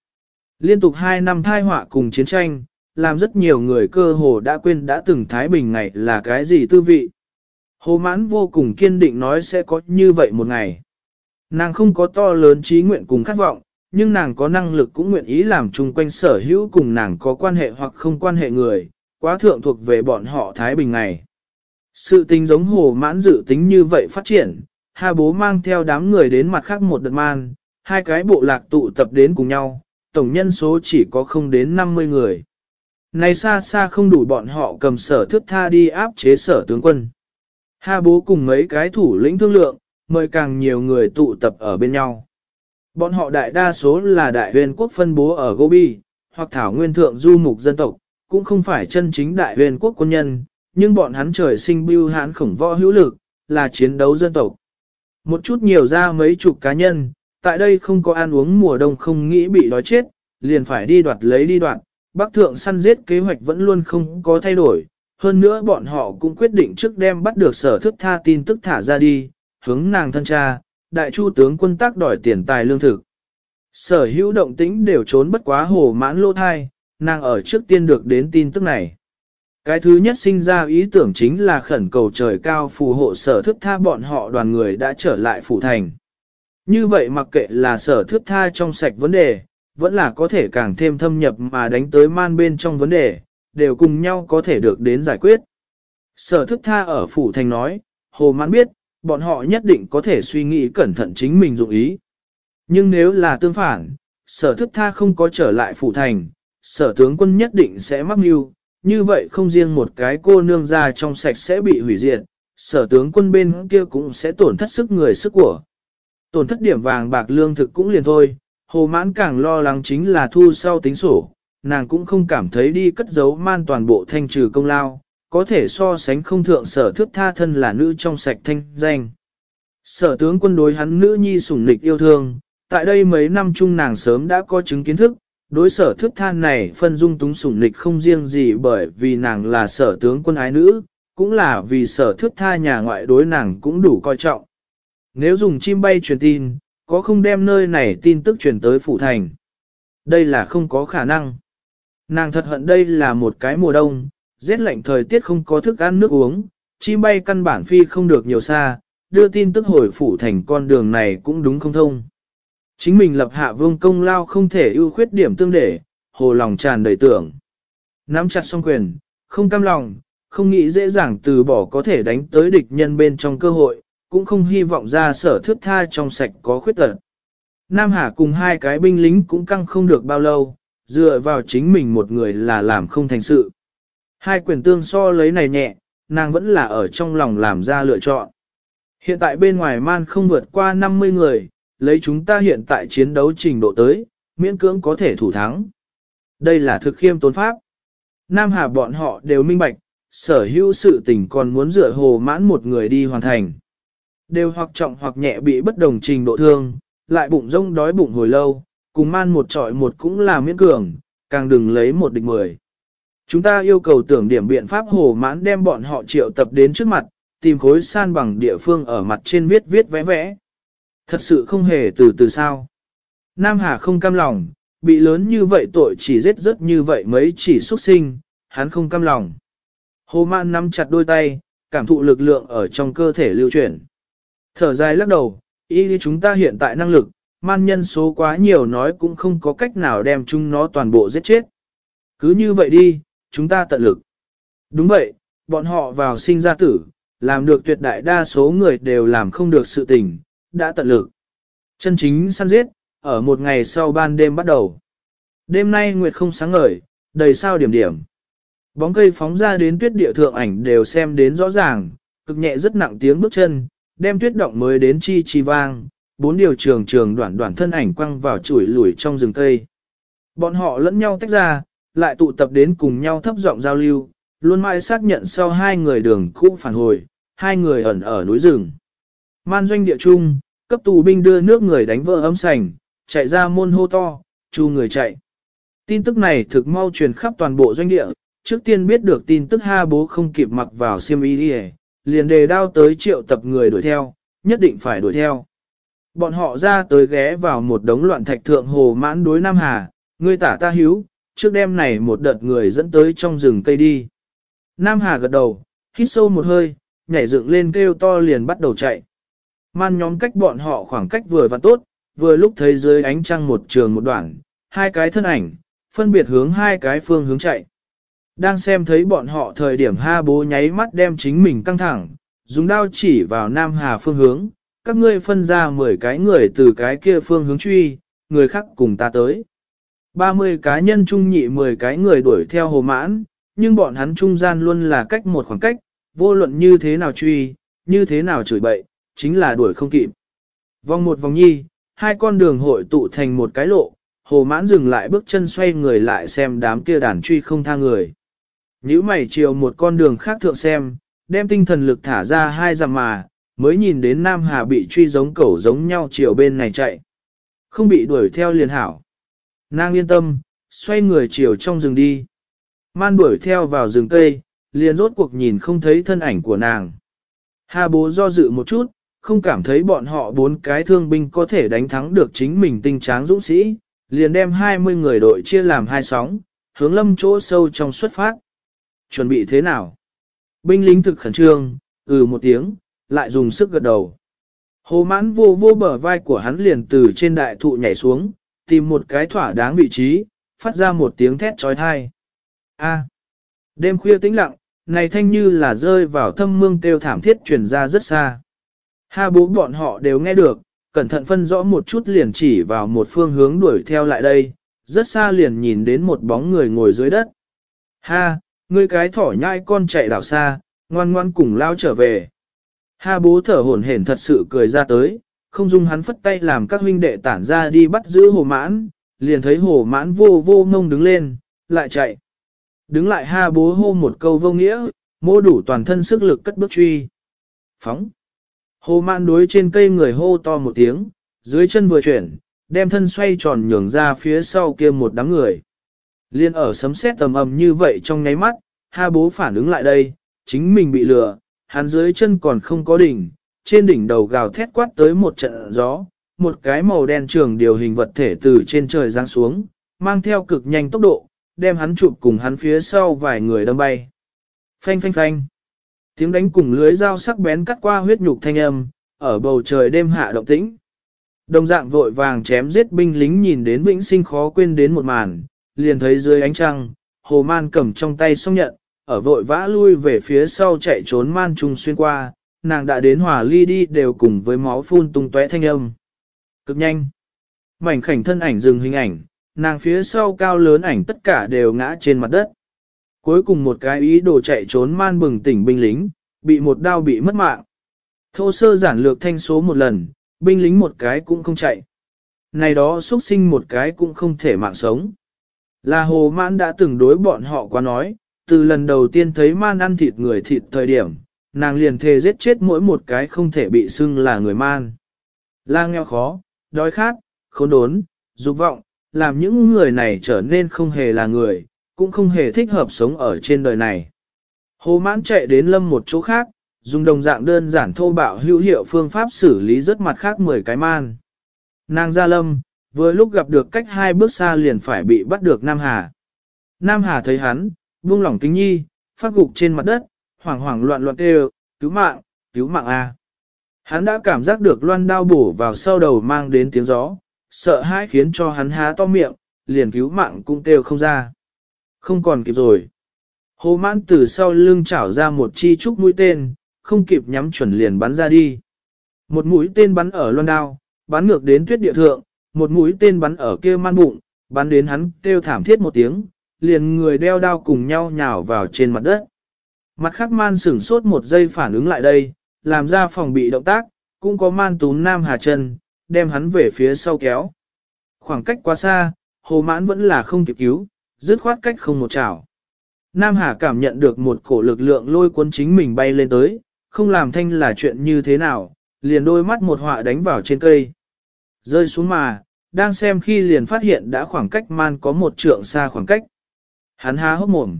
S1: Liên tục hai năm thai họa cùng chiến tranh, làm rất nhiều người cơ hồ đã quên đã từng Thái Bình ngày là cái gì tư vị. Hồ mãn vô cùng kiên định nói sẽ có như vậy một ngày. Nàng không có to lớn trí nguyện cùng khát vọng, nhưng nàng có năng lực cũng nguyện ý làm chung quanh sở hữu cùng nàng có quan hệ hoặc không quan hệ người, quá thượng thuộc về bọn họ Thái Bình ngày. Sự tình giống hồ mãn dự tính như vậy phát triển, Hà bố mang theo đám người đến mặt khác một đợt man, hai cái bộ lạc tụ tập đến cùng nhau, tổng nhân số chỉ có không đến 50 người. Này xa xa không đủ bọn họ cầm sở thước tha đi áp chế sở tướng quân. Hà bố cùng mấy cái thủ lĩnh thương lượng, mời càng nhiều người tụ tập ở bên nhau. Bọn họ đại đa số là đại huyền quốc phân bố ở Gobi, hoặc thảo nguyên thượng du mục dân tộc, cũng không phải chân chính đại huyền quốc quân nhân, nhưng bọn hắn trời sinh bưu hãn khổng võ hữu lực, là chiến đấu dân tộc. Một chút nhiều ra mấy chục cá nhân, tại đây không có ăn uống mùa đông không nghĩ bị đói chết, liền phải đi đoạt lấy đi đoạt, Bắc thượng săn giết kế hoạch vẫn luôn không có thay đổi, hơn nữa bọn họ cũng quyết định trước đem bắt được sở thức tha tin tức thả ra đi, hướng nàng thân cha, đại chu tướng quân tác đòi tiền tài lương thực. Sở hữu động tĩnh đều trốn bất quá hồ mãn lô thai, nàng ở trước tiên được đến tin tức này. Cái thứ nhất sinh ra ý tưởng chính là khẩn cầu trời cao phù hộ sở thức tha bọn họ đoàn người đã trở lại phủ thành. Như vậy mặc kệ là sở thức tha trong sạch vấn đề, vẫn là có thể càng thêm thâm nhập mà đánh tới man bên trong vấn đề, đều cùng nhau có thể được đến giải quyết. Sở thức tha ở phủ thành nói, hồ mãn biết, bọn họ nhất định có thể suy nghĩ cẩn thận chính mình dụng ý. Nhưng nếu là tương phản, sở thức tha không có trở lại phủ thành, sở tướng quân nhất định sẽ mắc mưu, như vậy không riêng một cái cô nương ra trong sạch sẽ bị hủy diệt, sở tướng quân bên kia cũng sẽ tổn thất sức người sức của. Tổn thất điểm vàng bạc lương thực cũng liền thôi, hồ mãn càng lo lắng chính là thu sau tính sổ, nàng cũng không cảm thấy đi cất giấu man toàn bộ thanh trừ công lao, có thể so sánh không thượng sở thước tha thân là nữ trong sạch thanh danh. Sở tướng quân đối hắn nữ nhi sủng nịch yêu thương, tại đây mấy năm chung nàng sớm đã có chứng kiến thức, đối sở thước tha này phân dung túng sủng nịch không riêng gì bởi vì nàng là sở tướng quân ái nữ, cũng là vì sở thước tha nhà ngoại đối nàng cũng đủ coi trọng. Nếu dùng chim bay truyền tin, có không đem nơi này tin tức truyền tới phủ thành. Đây là không có khả năng. Nàng thật hận đây là một cái mùa đông, rét lạnh thời tiết không có thức ăn nước uống, chim bay căn bản phi không được nhiều xa, đưa tin tức hồi phủ thành con đường này cũng đúng không thông. Chính mình lập hạ vương công lao không thể ưu khuyết điểm tương để, hồ lòng tràn đầy tưởng. Nắm chặt song quyền, không cam lòng, không nghĩ dễ dàng từ bỏ có thể đánh tới địch nhân bên trong cơ hội, cũng không hy vọng ra sở thước tha trong sạch có khuyết tật. Nam Hà cùng hai cái binh lính cũng căng không được bao lâu, dựa vào chính mình một người là làm không thành sự. Hai quyền tương so lấy này nhẹ, nàng vẫn là ở trong lòng làm ra lựa chọn. Hiện tại bên ngoài man không vượt qua 50 người, lấy chúng ta hiện tại chiến đấu trình độ tới, miễn cưỡng có thể thủ thắng. Đây là thực khiêm tốn pháp. Nam Hà bọn họ đều minh bạch, sở hữu sự tình còn muốn dựa hồ mãn một người đi hoàn thành. Đều hoặc trọng hoặc nhẹ bị bất đồng trình độ thương, lại bụng rông đói bụng hồi lâu, cùng man một trọi một cũng là miễn cường, càng đừng lấy một địch mười. Chúng ta yêu cầu tưởng điểm biện pháp hồ mãn đem bọn họ triệu tập đến trước mặt, tìm khối san bằng địa phương ở mặt trên viết viết vẽ vẽ. Thật sự không hề từ từ sao. Nam Hà không cam lòng, bị lớn như vậy tội chỉ giết rất như vậy mấy chỉ xuất sinh, hắn không cam lòng. Hồ mãn nắm chặt đôi tay, cảm thụ lực lượng ở trong cơ thể lưu chuyển. Thở dài lắc đầu, ý chúng ta hiện tại năng lực, man nhân số quá nhiều nói cũng không có cách nào đem chúng nó toàn bộ giết chết. Cứ như vậy đi, chúng ta tận lực. Đúng vậy, bọn họ vào sinh ra tử, làm được tuyệt đại đa số người đều làm không được sự tình, đã tận lực. Chân chính săn giết, ở một ngày sau ban đêm bắt đầu. Đêm nay nguyệt không sáng ngời, đầy sao điểm điểm. Bóng cây phóng ra đến tuyết địa thượng ảnh đều xem đến rõ ràng, cực nhẹ rất nặng tiếng bước chân, đem tuyết động mới đến chi chi vang, bốn điều trường trường đoạn đoạn thân ảnh quăng vào chuỗi lùi trong rừng cây. Bọn họ lẫn nhau tách ra, lại tụ tập đến cùng nhau thấp giọng giao lưu, luôn mãi xác nhận sau hai người đường cũ phản hồi, hai người ẩn ở núi rừng. Man doanh địa trung, cấp tù binh đưa nước người đánh vỡ ấm sành, chạy ra môn hô to, chu người chạy. Tin tức này thực mau truyền khắp toàn bộ doanh địa, trước tiên biết được tin tức ha bố không kịp mặc vào xiêm y đi liền đề đao tới triệu tập người đuổi theo, nhất định phải đuổi theo. Bọn họ ra tới ghé vào một đống loạn thạch thượng hồ mãn đối Nam Hà, người tả ta hiếu, trước đêm này một đợt người dẫn tới trong rừng cây đi. Nam Hà gật đầu, hít sâu một hơi, nhảy dựng lên kêu to liền bắt đầu chạy. Man nhóm cách bọn họ khoảng cách vừa và tốt, vừa lúc thấy dưới ánh trăng một trường một đoạn, hai cái thân ảnh, phân biệt hướng hai cái phương hướng chạy. Đang xem thấy bọn họ thời điểm ha bố nháy mắt đem chính mình căng thẳng, dùng đao chỉ vào Nam Hà phương hướng, các ngươi phân ra 10 cái người từ cái kia phương hướng truy, người khác cùng ta tới. 30 cá nhân trung nhị 10 cái người đuổi theo hồ mãn, nhưng bọn hắn trung gian luôn là cách một khoảng cách, vô luận như thế nào truy, như thế nào chửi bậy, chính là đuổi không kịp. Vòng một vòng nhi, hai con đường hội tụ thành một cái lộ, hồ mãn dừng lại bước chân xoay người lại xem đám kia đàn truy không tha người. Nếu mày chiều một con đường khác thượng xem, đem tinh thần lực thả ra hai dặm mà, mới nhìn đến Nam Hà bị truy giống cẩu giống nhau chiều bên này chạy. Không bị đuổi theo liền hảo. Nàng yên tâm, xoay người chiều trong rừng đi. Man đuổi theo vào rừng cây, liền rốt cuộc nhìn không thấy thân ảnh của nàng. Hà bố do dự một chút, không cảm thấy bọn họ bốn cái thương binh có thể đánh thắng được chính mình tinh tráng dũng sĩ, liền đem 20 người đội chia làm hai sóng, hướng lâm chỗ sâu trong xuất phát. Chuẩn bị thế nào? Binh lính thực khẩn trương, ừ một tiếng, lại dùng sức gật đầu. Hồ mãn vô vô bờ vai của hắn liền từ trên đại thụ nhảy xuống, tìm một cái thỏa đáng vị trí, phát ra một tiếng thét trói thai. A. Đêm khuya tĩnh lặng, này thanh như là rơi vào thâm mương kêu thảm thiết truyền ra rất xa. Ha bố bọn họ đều nghe được, cẩn thận phân rõ một chút liền chỉ vào một phương hướng đuổi theo lại đây, rất xa liền nhìn đến một bóng người ngồi dưới đất. Ha, ngươi cái thỏ nhai con chạy đảo xa, ngoan ngoan cùng lao trở về. Ha bố thở hổn hển thật sự cười ra tới, không dung hắn phất tay làm các huynh đệ tản ra đi bắt giữ hồ mãn, liền thấy hồ mãn vô vô ngông đứng lên, lại chạy. Đứng lại ha bố hô một câu vô nghĩa, mô đủ toàn thân sức lực cất bước truy. Phóng. Hồ mãn đối trên cây người hô to một tiếng, dưới chân vừa chuyển, đem thân xoay tròn nhường ra phía sau kia một đám người. Liên ở sấm sét tầm ầm như vậy trong nháy mắt, ha bố phản ứng lại đây, chính mình bị lừa, hắn dưới chân còn không có đỉnh, trên đỉnh đầu gào thét quát tới một trận gió, một cái màu đen trường điều hình vật thể từ trên trời giáng xuống, mang theo cực nhanh tốc độ, đem hắn chụp cùng hắn phía sau vài người đâm bay. Phanh phanh phanh. Tiếng đánh cùng lưới dao sắc bén cắt qua huyết nhục thanh âm, ở bầu trời đêm hạ động tĩnh. Đồng dạng vội vàng chém giết binh lính nhìn đến vĩnh sinh khó quên đến một màn, liền thấy dưới ánh trăng, hồ man cầm trong tay xong nhận, ở vội vã lui về phía sau chạy trốn man trùng xuyên qua, nàng đã đến hòa ly đi đều cùng với máu phun tung tóe thanh âm. Cực nhanh. Mảnh khảnh thân ảnh dừng hình ảnh, nàng phía sau cao lớn ảnh tất cả đều ngã trên mặt đất. Cuối cùng một cái ý đồ chạy trốn man bừng tỉnh binh lính, bị một đao bị mất mạng. Thô sơ giản lược thanh số một lần, binh lính một cái cũng không chạy. Này đó xuất sinh một cái cũng không thể mạng sống. Là hồ mãn đã từng đối bọn họ qua nói, từ lần đầu tiên thấy man ăn thịt người thịt thời điểm, nàng liền thề giết chết mỗi một cái không thể bị xưng là người man. La nghèo khó, đói khát, khốn đốn, dục vọng, làm những người này trở nên không hề là người, cũng không hề thích hợp sống ở trên đời này. Hồ mãn chạy đến lâm một chỗ khác, dùng đồng dạng đơn giản thô bạo hữu hiệu phương pháp xử lý rất mặt khác 10 cái man. Nàng ra lâm, vừa lúc gặp được cách hai bước xa liền phải bị bắt được Nam Hà. Nam Hà thấy hắn, buông lỏng kính nhi, phát gục trên mặt đất, hoảng hoảng loạn loạn kêu, cứu mạng, cứu mạng A. Hắn đã cảm giác được loan đao bổ vào sau đầu mang đến tiếng gió, sợ hãi khiến cho hắn há to miệng, liền cứu mạng cũng kêu không ra. Không còn kịp rồi. Hồ mãn từ sau lưng chảo ra một chi trúc mũi tên, không kịp nhắm chuẩn liền bắn ra đi. Một mũi tên bắn ở loan đao, bắn ngược đến tuyết địa thượng, một mũi tên bắn ở kia man bụng, bắn đến hắn kêu thảm thiết một tiếng, liền người đeo đao cùng nhau nhào vào trên mặt đất. Mặt khác man sửng sốt một giây phản ứng lại đây, làm ra phòng bị động tác, cũng có man túm nam hà chân, đem hắn về phía sau kéo. Khoảng cách quá xa, hồ mãn vẫn là không kịp cứu, dứt khoát cách không một chảo. Nam Hà cảm nhận được một cổ lực lượng lôi cuốn chính mình bay lên tới, không làm thanh là chuyện như thế nào, liền đôi mắt một họa đánh vào trên cây. Rơi xuống mà, đang xem khi liền phát hiện đã khoảng cách man có một trượng xa khoảng cách. Hắn há hốc mồm.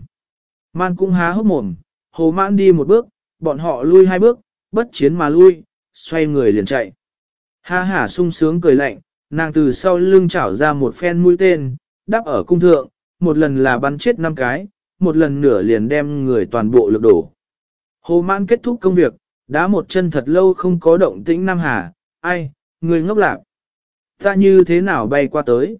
S1: Man cũng há hốc mồm, hồ mãn đi một bước, bọn họ lui hai bước, bất chiến mà lui, xoay người liền chạy. Ha hả sung sướng cười lạnh, nàng từ sau lưng chảo ra một phen mũi tên, đắp ở cung thượng, một lần là bắn chết năm cái, một lần nửa liền đem người toàn bộ lực đổ. Hồ mãn kết thúc công việc, đá một chân thật lâu không có động tĩnh Nam Hà, ai, người ngốc lạc. Ta như thế nào bay qua tới?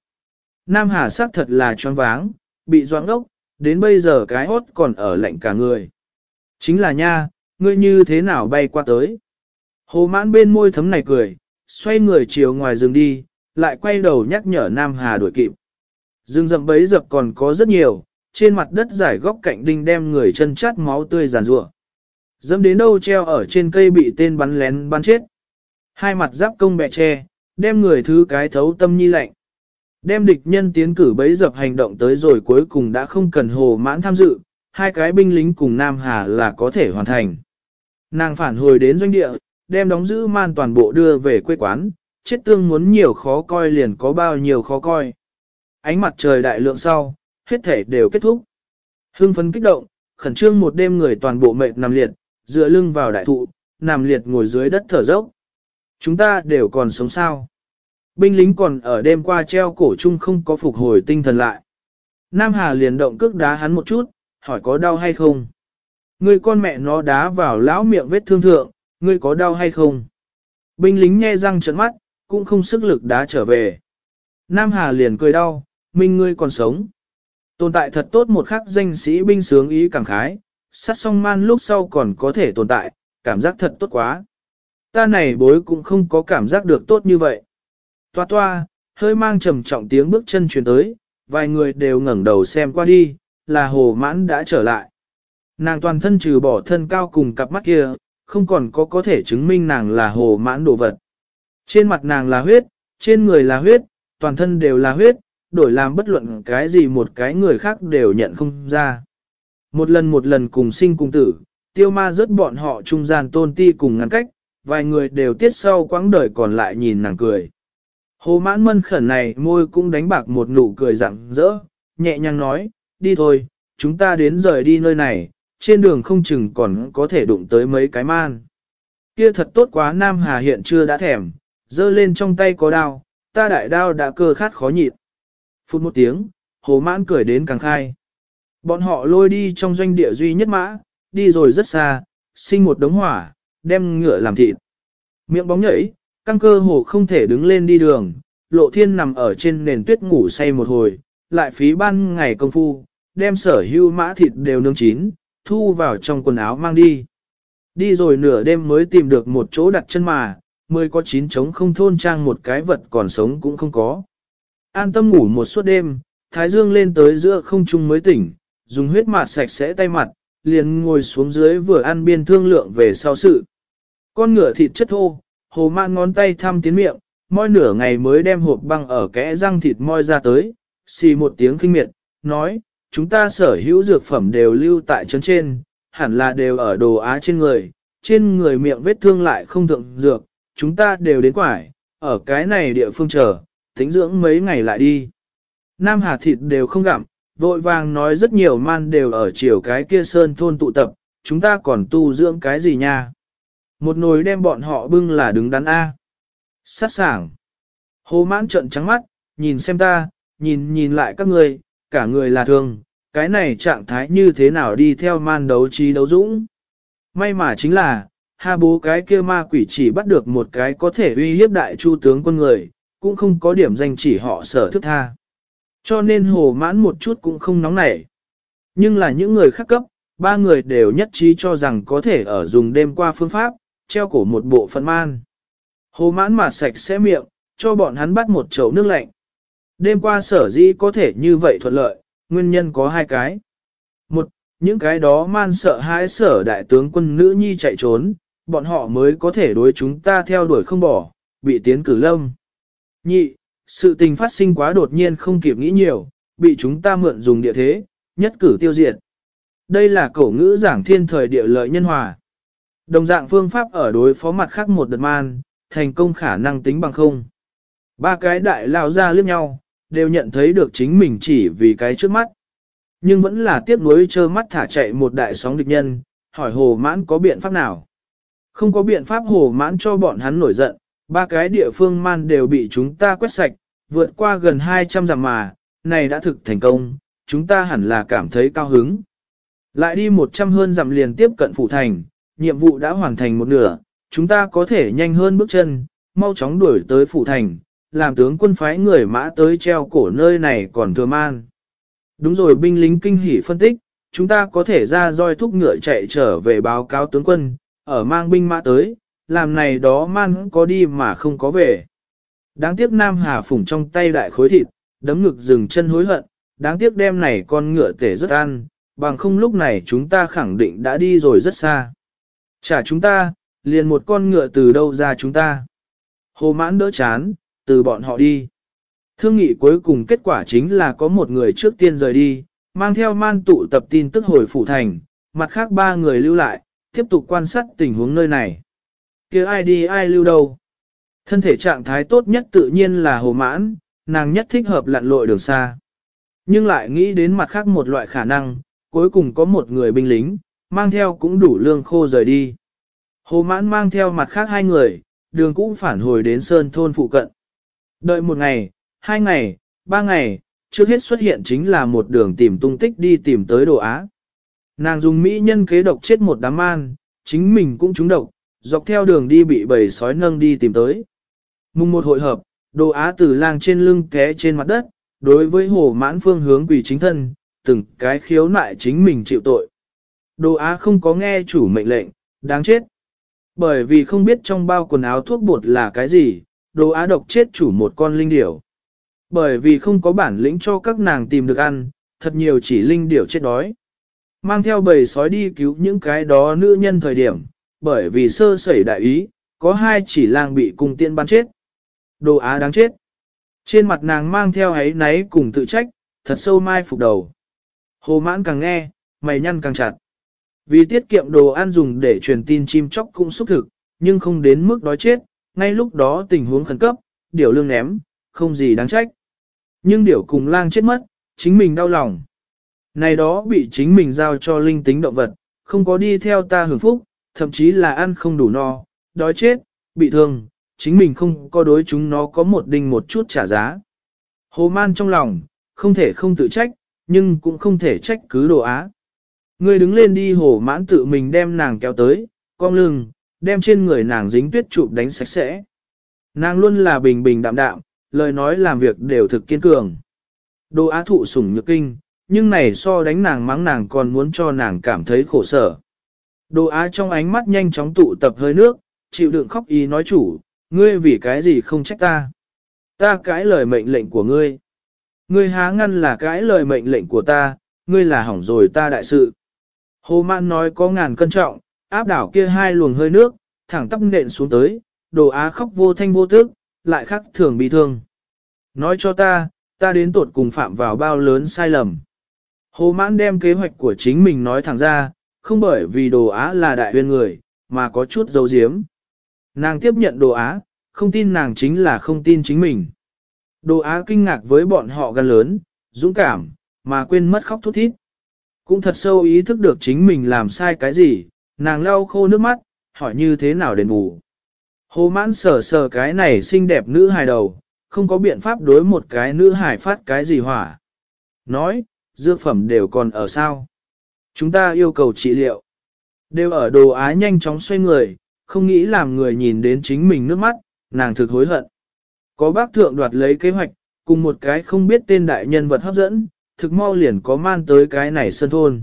S1: Nam Hà xác thật là choáng váng, bị doãn ốc, đến bây giờ cái hốt còn ở lạnh cả người. Chính là nha, ngươi như thế nào bay qua tới? Hồ mãn bên môi thấm này cười, xoay người chiều ngoài rừng đi, lại quay đầu nhắc nhở Nam Hà đuổi kịp. Rừng rậm bấy dập còn có rất nhiều, trên mặt đất giải góc cạnh đinh đem người chân chát máu tươi giàn rủa. Dẫm đến đâu treo ở trên cây bị tên bắn lén bắn chết. Hai mặt giáp công bẹ tre, đem người thứ cái thấu tâm nhi lạnh. Đem địch nhân tiến cử bấy dập hành động tới rồi cuối cùng đã không cần hồ mãn tham dự, hai cái binh lính cùng Nam Hà là có thể hoàn thành. Nàng phản hồi đến doanh địa, đem đóng giữ man toàn bộ đưa về quê quán, chết tương muốn nhiều khó coi liền có bao nhiêu khó coi. Ánh mặt trời đại lượng sau, hết thể đều kết thúc. Hưng phấn kích động, khẩn trương một đêm người toàn bộ mệt nằm liệt, dựa lưng vào đại thụ, nằm liệt ngồi dưới đất thở dốc. Chúng ta đều còn sống sao. Binh lính còn ở đêm qua treo cổ chung không có phục hồi tinh thần lại. Nam Hà liền động cước đá hắn một chút, hỏi có đau hay không. Người con mẹ nó đá vào lão miệng vết thương thượng, ngươi có đau hay không? Binh lính nghe răng trợn mắt, cũng không sức lực đá trở về. Nam Hà liền cười đau, minh ngươi còn sống. Tồn tại thật tốt một khắc danh sĩ binh sướng ý cảm khái, sát song man lúc sau còn có thể tồn tại, cảm giác thật tốt quá. Ta này bối cũng không có cảm giác được tốt như vậy. Toa toa, hơi mang trầm trọng tiếng bước chân truyền tới, vài người đều ngẩng đầu xem qua đi, là hồ mãn đã trở lại. Nàng toàn thân trừ bỏ thân cao cùng cặp mắt kia, không còn có có thể chứng minh nàng là hồ mãn đồ vật. Trên mặt nàng là huyết, trên người là huyết, toàn thân đều là huyết, đổi làm bất luận cái gì một cái người khác đều nhận không ra. Một lần một lần cùng sinh cùng tử, tiêu ma rớt bọn họ trung gian tôn ti cùng ngăn cách, vài người đều tiết sau quãng đời còn lại nhìn nàng cười. Hồ mãn mân khẩn này môi cũng đánh bạc một nụ cười rặng rỡ, nhẹ nhàng nói, đi thôi, chúng ta đến rời đi nơi này, trên đường không chừng còn có thể đụng tới mấy cái man. Kia thật tốt quá Nam Hà hiện chưa đã thèm, dơ lên trong tay có đao, ta đại đao đã cơ khát khó nhịn. Phút một tiếng, hồ mãn cười đến càng khai. Bọn họ lôi đi trong doanh địa duy nhất mã, đi rồi rất xa, sinh một đống hỏa, đem ngựa làm thịt. Miệng bóng nhảy, căng cơ hồ không thể đứng lên đi đường, lộ thiên nằm ở trên nền tuyết ngủ say một hồi, lại phí ban ngày công phu, đem sở hưu mã thịt đều nướng chín, thu vào trong quần áo mang đi. Đi rồi nửa đêm mới tìm được một chỗ đặt chân mà, mới có chín trống không thôn trang một cái vật còn sống cũng không có. An tâm ngủ một suốt đêm, Thái Dương lên tới giữa không trung mới tỉnh, dùng huyết mạt sạch sẽ tay mặt, liền ngồi xuống dưới vừa ăn biên thương lượng về sau sự. Con ngựa thịt chất thô, hồ man ngón tay thăm tiến miệng, moi nửa ngày mới đem hộp băng ở kẽ răng thịt moi ra tới, xì một tiếng kinh miệt, nói, chúng ta sở hữu dược phẩm đều lưu tại trấn trên, hẳn là đều ở đồ á trên người, trên người miệng vết thương lại không thượng dược, chúng ta đều đến quải, ở cái này địa phương chờ, tính dưỡng mấy ngày lại đi. Nam Hà thịt đều không gặm, vội vàng nói rất nhiều man đều ở chiều cái kia sơn thôn tụ tập, chúng ta còn tu dưỡng cái gì nha. Một nồi đem bọn họ bưng là đứng đắn A. Sát sảng. Hồ mãn trận trắng mắt, nhìn xem ta, nhìn nhìn lại các người, cả người là thương, cái này trạng thái như thế nào đi theo man đấu trí đấu dũng. May mà chính là, ha bố cái kia ma quỷ chỉ bắt được một cái có thể uy hiếp đại chu tướng quân người, cũng không có điểm danh chỉ họ sở thức tha. Cho nên hồ mãn một chút cũng không nóng nảy. Nhưng là những người khác cấp, ba người đều nhất trí cho rằng có thể ở dùng đêm qua phương pháp, treo cổ một bộ phận man. Hồ mãn mà sạch sẽ miệng, cho bọn hắn bắt một chậu nước lạnh. Đêm qua sở dĩ có thể như vậy thuận lợi, nguyên nhân có hai cái. Một, những cái đó man sợ hãi sở đại tướng quân nữ nhi chạy trốn, bọn họ mới có thể đối chúng ta theo đuổi không bỏ, bị tiến cử lâm. Nhị, sự tình phát sinh quá đột nhiên không kịp nghĩ nhiều, bị chúng ta mượn dùng địa thế, nhất cử tiêu diệt. Đây là cổ ngữ giảng thiên thời địa lợi nhân hòa. Đồng dạng phương pháp ở đối phó mặt khác một đợt man, thành công khả năng tính bằng không. Ba cái đại lao ra liếc nhau, đều nhận thấy được chính mình chỉ vì cái trước mắt. Nhưng vẫn là tiếc nuối trơ mắt thả chạy một đại sóng địch nhân, hỏi hồ mãn có biện pháp nào. Không có biện pháp hồ mãn cho bọn hắn nổi giận, ba cái địa phương man đều bị chúng ta quét sạch, vượt qua gần 200 dặm mà, này đã thực thành công, chúng ta hẳn là cảm thấy cao hứng. Lại đi 100 hơn dặm liền tiếp cận phủ thành, nhiệm vụ đã hoàn thành một nửa, chúng ta có thể nhanh hơn bước chân, mau chóng đuổi tới phủ thành, làm tướng quân phái người mã tới treo cổ nơi này còn thừa man. Đúng rồi binh lính kinh hỉ phân tích, chúng ta có thể ra roi thúc ngựa chạy trở về báo cáo tướng quân, ở mang binh mã tới, làm này đó man có đi mà không có về. Đáng tiếc Nam Hà phủng trong tay đại khối thịt, đấm ngực dừng chân hối hận, đáng tiếc đêm này con ngựa tể rất ăn, bằng không lúc này chúng ta khẳng định đã đi rồi rất xa. Trả chúng ta, liền một con ngựa từ đâu ra chúng ta. Hồ mãn đỡ chán, từ bọn họ đi. Thương nghị cuối cùng kết quả chính là có một người trước tiên rời đi, mang theo man tụ tập tin tức hồi phủ thành, mặt khác ba người lưu lại, tiếp tục quan sát tình huống nơi này. kia ai đi ai lưu đâu. Thân thể trạng thái tốt nhất tự nhiên là hồ mãn, nàng nhất thích hợp lặn lội đường xa. Nhưng lại nghĩ đến mặt khác một loại khả năng, cuối cùng có một người binh lính, mang theo cũng đủ lương khô rời đi. Hồ mãn mang theo mặt khác hai người, đường cũng phản hồi đến sơn thôn phụ cận. Đợi một ngày, hai ngày, ba ngày, trước hết xuất hiện chính là một đường tìm tung tích đi tìm tới đồ Á. Nàng dùng mỹ nhân kế độc chết một đám man, chính mình cũng trúng độc, dọc theo đường đi bị bầy sói nâng đi tìm tới. Mùng một hội hợp, đồ Á từ lang trên lưng té trên mặt đất, đối với hồ mãn phương hướng quỷ chính thân, từng cái khiếu nại chính mình chịu tội. Đồ Á không có nghe chủ mệnh lệnh, đáng chết. Bởi vì không biết trong bao quần áo thuốc bột là cái gì, đồ Á độc chết chủ một con linh điểu. Bởi vì không có bản lĩnh cho các nàng tìm được ăn, thật nhiều chỉ linh điểu chết đói. Mang theo bầy sói đi cứu những cái đó nữ nhân thời điểm, bởi vì sơ sẩy đại ý, có hai chỉ lang bị cùng tiên bắn chết. Đồ Á đáng chết. Trên mặt nàng mang theo ấy náy cùng tự trách, thật sâu mai phục đầu. Hồ mãn càng nghe, mày nhăn càng chặt. Vì tiết kiệm đồ ăn dùng để truyền tin chim chóc cũng xúc thực, nhưng không đến mức đói chết, ngay lúc đó tình huống khẩn cấp, điểu lương ném, không gì đáng trách. Nhưng điểu cùng lang chết mất, chính mình đau lòng. Này đó bị chính mình giao cho linh tính động vật, không có đi theo ta hưởng phúc, thậm chí là ăn không đủ no, đói chết, bị thương, chính mình không có đối chúng nó có một đinh một chút trả giá. Hồ man trong lòng, không thể không tự trách, nhưng cũng không thể trách cứ đồ á. Ngươi đứng lên đi hồ mãn tự mình đem nàng kéo tới, cong lưng, đem trên người nàng dính tuyết chụp đánh sạch sẽ. Nàng luôn là bình bình đạm đạm, lời nói làm việc đều thực kiên cường. Đồ á thụ sủng nhược kinh, nhưng này so đánh nàng mắng nàng còn muốn cho nàng cảm thấy khổ sở. Đồ á trong ánh mắt nhanh chóng tụ tập hơi nước, chịu đựng khóc ý nói chủ, ngươi vì cái gì không trách ta. Ta cãi lời mệnh lệnh của ngươi. Ngươi há ngăn là cãi lời mệnh lệnh của ta, ngươi là hỏng rồi ta đại sự. Hồ Mạn nói có ngàn cân trọng, áp đảo kia hai luồng hơi nước, thẳng tắp nện xuống tới, đồ á khóc vô thanh vô tức, lại khắc thường bị thương. Nói cho ta, ta đến tột cùng phạm vào bao lớn sai lầm. Hồ mãn đem kế hoạch của chính mình nói thẳng ra, không bởi vì đồ á là đại huyên người, mà có chút dấu diếm. Nàng tiếp nhận đồ á, không tin nàng chính là không tin chính mình. Đồ á kinh ngạc với bọn họ gan lớn, dũng cảm, mà quên mất khóc thút thít. Cũng thật sâu ý thức được chính mình làm sai cái gì, nàng lau khô nước mắt, hỏi như thế nào đền bù. Hồ mãn sờ sờ cái này xinh đẹp nữ hài đầu, không có biện pháp đối một cái nữ hài phát cái gì hỏa. Nói, dược phẩm đều còn ở sao? Chúng ta yêu cầu trị liệu. Đều ở đồ á nhanh chóng xoay người, không nghĩ làm người nhìn đến chính mình nước mắt, nàng thực hối hận. Có bác thượng đoạt lấy kế hoạch, cùng một cái không biết tên đại nhân vật hấp dẫn, thực mau liền có man tới cái này sân thôn.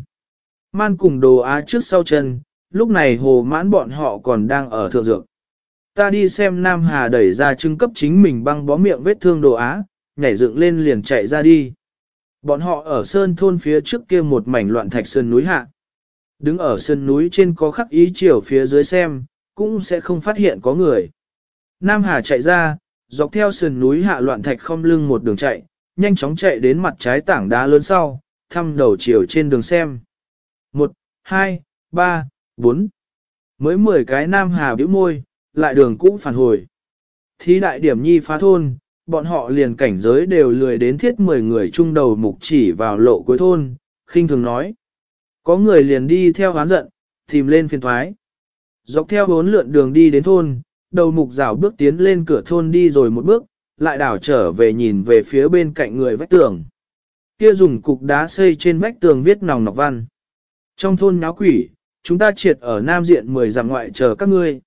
S1: Man cùng đồ á trước sau chân, lúc này hồ mãn bọn họ còn đang ở thượng dược. Ta đi xem Nam Hà đẩy ra trưng cấp chính mình băng bó miệng vết thương đồ á, nhảy dựng lên liền chạy ra đi. Bọn họ ở sơn thôn phía trước kia một mảnh loạn thạch sơn núi hạ. Đứng ở sơn núi trên có khắc ý chiều phía dưới xem, cũng sẽ không phát hiện có người. Nam Hà chạy ra, dọc theo sườn núi hạ loạn thạch không lưng một đường chạy, nhanh chóng chạy đến mặt trái tảng đá lớn sau, thăm đầu chiều trên đường xem. Một, hai, ba, 4. Mới mười cái nam hà biểu môi, lại đường cũ phản hồi. Thí đại điểm nhi phá thôn, bọn họ liền cảnh giới đều lười đến thiết mười người chung đầu mục chỉ vào lộ cuối thôn, khinh thường nói. Có người liền đi theo hán giận, tìm lên phiền thoái. Dọc theo bốn lượn đường đi đến thôn, đầu mục rào bước tiến lên cửa thôn đi rồi một bước, lại đảo trở về nhìn về phía bên cạnh người vách tường. Kia dùng cục đá xây trên vách tường viết nòng nọc văn. Trong thôn nháo quỷ, chúng ta triệt ở nam diện mười dặm ngoại chờ các ngươi.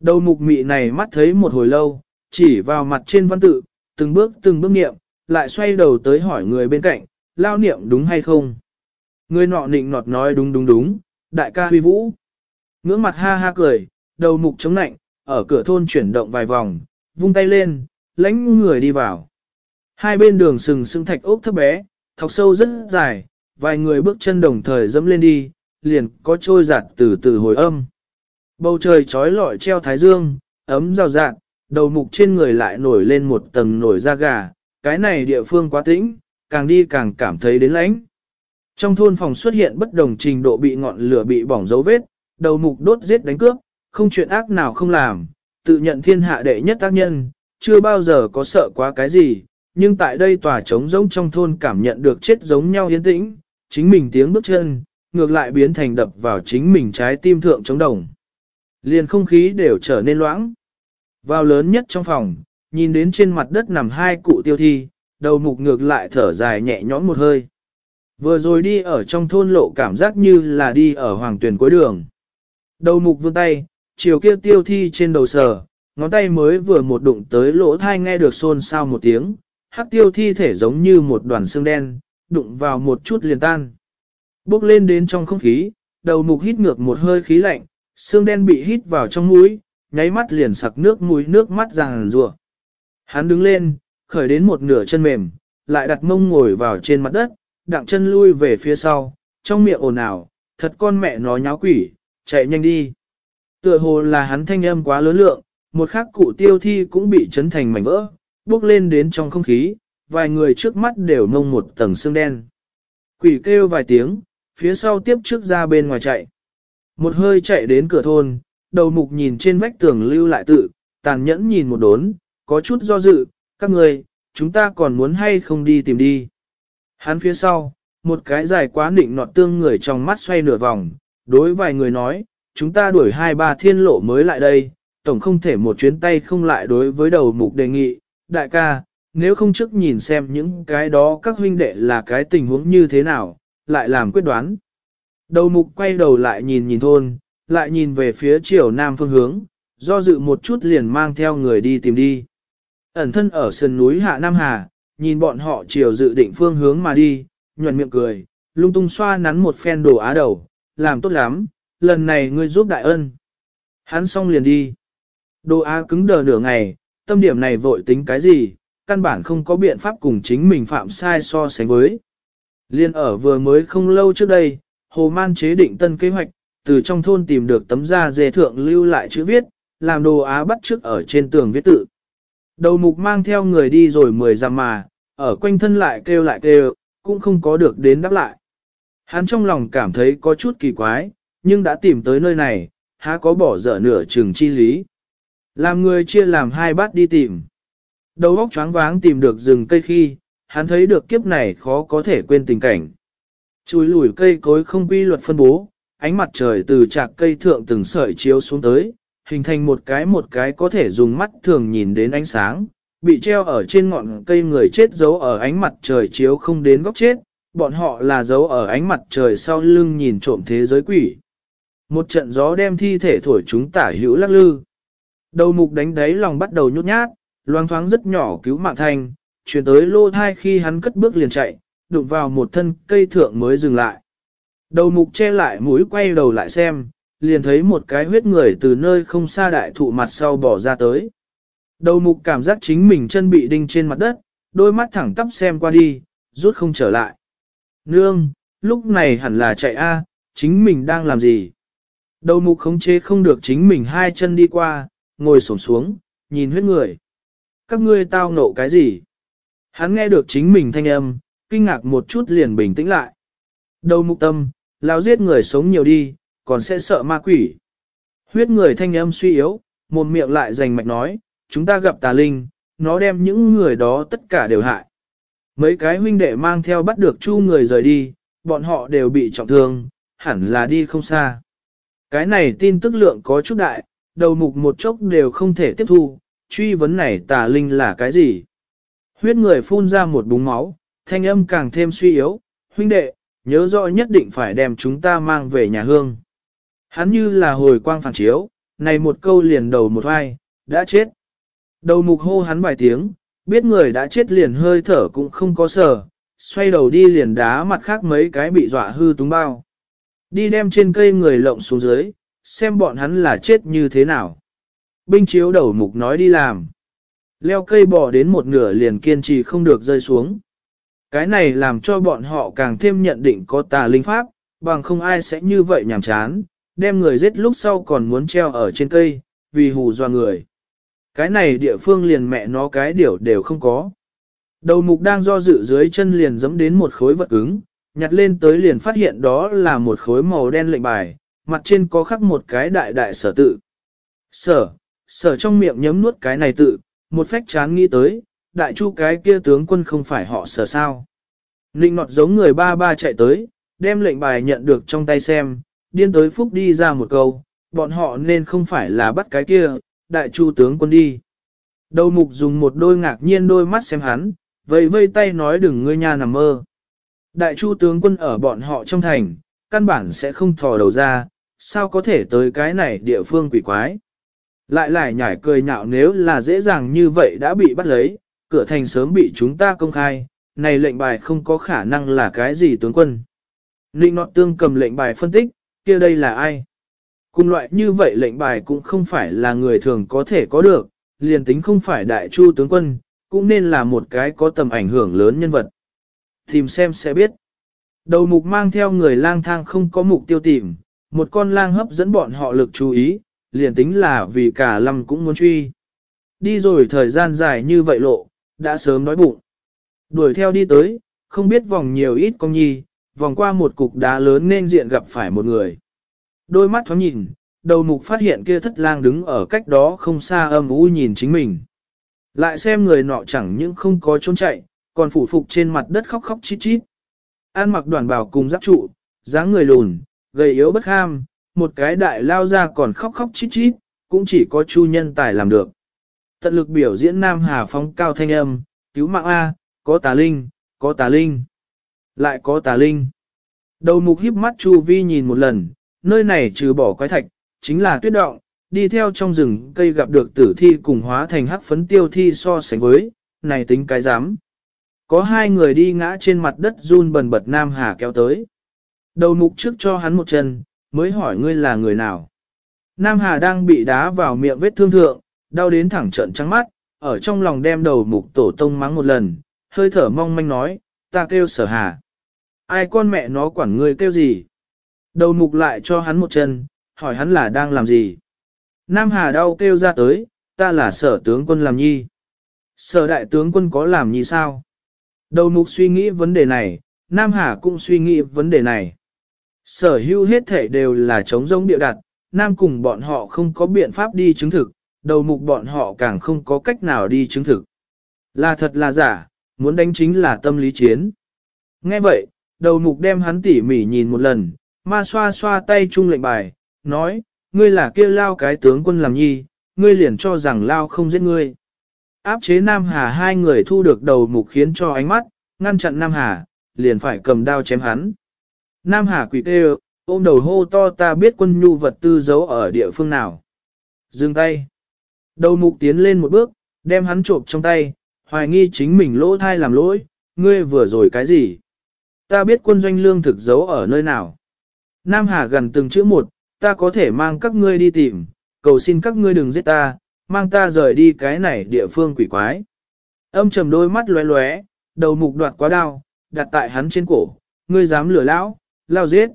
S1: Đầu mục mị này mắt thấy một hồi lâu, chỉ vào mặt trên văn tự, từng bước từng bước niệm, lại xoay đầu tới hỏi người bên cạnh, lao niệm đúng hay không. Người nọ nịnh nọt nói đúng đúng đúng, đại ca huy vũ. Ngưỡng mặt ha ha cười, đầu mục chống nạnh, ở cửa thôn chuyển động vài vòng, vung tay lên, lãnh người đi vào. Hai bên đường sừng sững thạch ốc thấp bé, thọc sâu rất dài, vài người bước chân đồng thời dẫm lên đi, liền có trôi giặt từ từ hồi âm. Bầu trời trói lọi treo thái dương, ấm rào rạt đầu mục trên người lại nổi lên một tầng nổi da gà, cái này địa phương quá tĩnh, càng đi càng cảm thấy đến lãnh. Trong thôn phòng xuất hiện bất đồng trình độ bị ngọn lửa bị bỏng dấu vết, đầu mục đốt giết đánh cướp, không chuyện ác nào không làm, tự nhận thiên hạ đệ nhất tác nhân, chưa bao giờ có sợ quá cái gì, nhưng tại đây tòa trống giống trong thôn cảm nhận được chết giống nhau yên tĩnh, chính mình tiếng bước chân, ngược lại biến thành đập vào chính mình trái tim thượng chống đồng. Liền không khí đều trở nên loãng. Vào lớn nhất trong phòng, nhìn đến trên mặt đất nằm hai cụ tiêu thi, đầu mục ngược lại thở dài nhẹ nhõm một hơi. Vừa rồi đi ở trong thôn lộ cảm giác như là đi ở hoàng tuyển cuối đường. Đầu mục vươn tay, chiều kia tiêu thi trên đầu sờ, ngón tay mới vừa một đụng tới lỗ thai nghe được xôn xao một tiếng, hắc tiêu thi thể giống như một đoàn xương đen, đụng vào một chút liền tan. Bốc lên đến trong không khí, đầu mục hít ngược một hơi khí lạnh, xương đen bị hít vào trong mũi, nháy mắt liền sặc nước mũi nước mắt ràng rùa. Hắn đứng lên, khởi đến một nửa chân mềm, lại đặt mông ngồi vào trên mặt đất, đặng chân lui về phía sau, trong miệng ồn ào, thật con mẹ nó nháo quỷ, chạy nhanh đi. Tựa hồ là hắn thanh âm quá lớn lượng, một khắc cụ tiêu thi cũng bị chấn thành mảnh vỡ, bước lên đến trong không khí, vài người trước mắt đều mông một tầng xương đen. Quỷ kêu vài tiếng, phía sau tiếp trước ra bên ngoài chạy. Một hơi chạy đến cửa thôn, đầu mục nhìn trên vách tường lưu lại tự, tàn nhẫn nhìn một đốn, có chút do dự, các người, chúng ta còn muốn hay không đi tìm đi. Hắn phía sau, một cái dài quá nịnh nọt tương người trong mắt xoay nửa vòng, đối vài người nói, chúng ta đuổi hai ba thiên lộ mới lại đây, tổng không thể một chuyến tay không lại đối với đầu mục đề nghị, đại ca, nếu không trước nhìn xem những cái đó các huynh đệ là cái tình huống như thế nào, lại làm quyết đoán. Đầu mục quay đầu lại nhìn nhìn thôn, lại nhìn về phía chiều nam phương hướng, do dự một chút liền mang theo người đi tìm đi. Ẩn thân ở sườn núi Hạ Nam Hà, nhìn bọn họ chiều dự định phương hướng mà đi, nhuận miệng cười, lung tung xoa nắn một phen đồ á đầu, làm tốt lắm, lần này ngươi giúp đại ân. Hắn xong liền đi. Đồ á cứng đờ nửa ngày, tâm điểm này vội tính cái gì, căn bản không có biện pháp cùng chính mình phạm sai so sánh với. Liên ở vừa mới không lâu trước đây, Hồ Man chế định tân kế hoạch, từ trong thôn tìm được tấm da dê thượng lưu lại chữ viết, làm đồ á bắt trước ở trên tường viết tự. Đầu mục mang theo người đi rồi mười dặm mà, ở quanh thân lại kêu lại kêu, cũng không có được đến đáp lại. Hắn trong lòng cảm thấy có chút kỳ quái, nhưng đã tìm tới nơi này, há có bỏ dở nửa chừng chi lý. Làm người chia làm hai bát đi tìm. Đầu óc choáng váng tìm được rừng cây khi, hắn thấy được kiếp này khó có thể quên tình cảnh. Chùi lùi cây cối không quy luật phân bố, ánh mặt trời từ trạc cây thượng từng sợi chiếu xuống tới, hình thành một cái một cái có thể dùng mắt thường nhìn đến ánh sáng, bị treo ở trên ngọn cây người chết giấu ở ánh mặt trời chiếu không đến góc chết, bọn họ là giấu ở ánh mặt trời sau lưng nhìn trộm thế giới quỷ. Một trận gió đem thi thể thổi chúng tả hữu lắc lư. Đầu mục đánh đáy lòng bắt đầu nhút nhát, loang thoáng rất nhỏ cứu mạng thanh, chuyển tới lô thai khi hắn cất bước liền chạy, đụng vào một thân cây thượng mới dừng lại. Đầu mục che lại mũi quay đầu lại xem, liền thấy một cái huyết người từ nơi không xa đại thụ mặt sau bỏ ra tới. Đầu mục cảm giác chính mình chân bị đinh trên mặt đất, đôi mắt thẳng tắp xem qua đi, rút không trở lại. Nương, lúc này hẳn là chạy a, chính mình đang làm gì? Đầu mục khống chế không được chính mình hai chân đi qua, ngồi xổm xuống, nhìn huyết người. Các ngươi tao nộ cái gì? Hắn nghe được chính mình thanh âm, kinh ngạc một chút liền bình tĩnh lại. Đầu mục tâm, lao giết người sống nhiều đi, còn sẽ sợ ma quỷ. Huyết người thanh âm suy yếu, một miệng lại rành mạch nói, chúng ta gặp tà linh, nó đem những người đó tất cả đều hại. Mấy cái huynh đệ mang theo bắt được chu người rời đi, bọn họ đều bị trọng thương, hẳn là đi không xa. Cái này tin tức lượng có chút đại, đầu mục một chốc đều không thể tiếp thu, truy vấn này tà linh là cái gì. Huyết người phun ra một búng máu, thanh âm càng thêm suy yếu, huynh đệ, nhớ rõ nhất định phải đem chúng ta mang về nhà hương. Hắn như là hồi quang phản chiếu, này một câu liền đầu một vai, đã chết. Đầu mục hô hắn vài tiếng, biết người đã chết liền hơi thở cũng không có sở, xoay đầu đi liền đá mặt khác mấy cái bị dọa hư túng bao. Đi đem trên cây người lộng xuống dưới, xem bọn hắn là chết như thế nào. Binh chiếu đầu mục nói đi làm. Leo cây bò đến một nửa liền kiên trì không được rơi xuống. Cái này làm cho bọn họ càng thêm nhận định có tà linh pháp, bằng không ai sẽ như vậy nhảm chán, đem người giết lúc sau còn muốn treo ở trên cây, vì hù dọa người. Cái này địa phương liền mẹ nó cái điều đều không có. Đầu mục đang do dự dưới chân liền dẫm đến một khối vật cứng, nhặt lên tới liền phát hiện đó là một khối màu đen lệnh bài, mặt trên có khắc một cái đại đại sở tự. Sở, sở trong miệng nhấm nuốt cái này tự, một phách chán nghĩ tới, đại chu cái kia tướng quân không phải họ sở sao. Ninh nọt giống người ba ba chạy tới, đem lệnh bài nhận được trong tay xem, điên tới phúc đi ra một câu, bọn họ nên không phải là bắt cái kia, đại chu tướng quân đi. Đầu mục dùng một đôi ngạc nhiên đôi mắt xem hắn, vây vây tay nói đừng ngươi nha nằm mơ. Đại chu tướng quân ở bọn họ trong thành, căn bản sẽ không thò đầu ra, sao có thể tới cái này địa phương quỷ quái. Lại lại nhảy cười nhạo nếu là dễ dàng như vậy đã bị bắt lấy, cửa thành sớm bị chúng ta công khai, này lệnh bài không có khả năng là cái gì tướng quân. Ninh nọt tương cầm lệnh bài phân tích, kia đây là ai? Cùng loại như vậy lệnh bài cũng không phải là người thường có thể có được, liền tính không phải đại chu tướng quân, cũng nên là một cái có tầm ảnh hưởng lớn nhân vật. Tìm xem sẽ biết. Đầu mục mang theo người lang thang không có mục tiêu tìm, một con lang hấp dẫn bọn họ lực chú ý, liền tính là vì cả lâm cũng muốn truy. Đi rồi thời gian dài như vậy lộ, đã sớm đói bụng. Đuổi theo đi tới, không biết vòng nhiều ít con nhi, vòng qua một cục đá lớn nên diện gặp phải một người. Đôi mắt thoáng nhìn, đầu mục phát hiện kia thất lang đứng ở cách đó không xa âm u nhìn chính mình. Lại xem người nọ chẳng những không có trốn chạy, còn phủ phục trên mặt đất khóc khóc chít chít. An mặc đoàn bào cùng giáp trụ, dáng người lùn, gầy yếu bất ham, một cái đại lao ra còn khóc khóc chít chít, cũng chỉ có chu nhân tài làm được. Tận lực biểu diễn Nam Hà phóng cao thanh âm, cứu mạng A, có tà linh, có tà linh, lại có tà linh. Đầu mục híp mắt chu vi nhìn một lần, nơi này trừ bỏ quái thạch, chính là tuyết động, đi theo trong rừng cây gặp được tử thi cùng hóa thành hắc phấn tiêu thi so sánh với, này tính cái dám. Có hai người đi ngã trên mặt đất run bần bật Nam Hà kéo tới. Đầu mục trước cho hắn một chân, mới hỏi ngươi là người nào. Nam Hà đang bị đá vào miệng vết thương thượng, đau đến thẳng trận trắng mắt, ở trong lòng đem đầu mục tổ tông mắng một lần, hơi thở mong manh nói, ta kêu sở hà. Ai con mẹ nó quản ngươi kêu gì? Đầu mục lại cho hắn một chân, hỏi hắn là đang làm gì? Nam Hà đau kêu ra tới, ta là sở tướng quân làm nhi. Sở đại tướng quân có làm nhi sao? Đầu mục suy nghĩ vấn đề này, Nam Hà cũng suy nghĩ vấn đề này. Sở hữu hết thể đều là chống giống địa đặt, Nam cùng bọn họ không có biện pháp đi chứng thực, đầu mục bọn họ càng không có cách nào đi chứng thực. Là thật là giả, muốn đánh chính là tâm lý chiến. Nghe vậy, đầu mục đem hắn tỉ mỉ nhìn một lần, ma xoa xoa tay chung lệnh bài, nói, ngươi là kia lao cái tướng quân làm nhi, ngươi liền cho rằng lao không giết ngươi. Áp chế Nam Hà hai người thu được đầu mục khiến cho ánh mắt, ngăn chặn Nam Hà, liền phải cầm đao chém hắn. Nam Hà quỷ tê ôm đầu hô to ta biết quân nhu vật tư giấu ở địa phương nào. Dừng tay. Đầu mục tiến lên một bước, đem hắn trộm trong tay, hoài nghi chính mình lỗ thai làm lỗi, ngươi vừa rồi cái gì? Ta biết quân doanh lương thực giấu ở nơi nào. Nam Hà gần từng chữ một, ta có thể mang các ngươi đi tìm, cầu xin các ngươi đừng giết ta, mang ta rời đi cái này địa phương quỷ quái. Âm trầm đôi mắt lóe lóe, đầu mục đoạt quá đao, đặt tại hắn trên cổ, ngươi dám lửa lão, lao giết.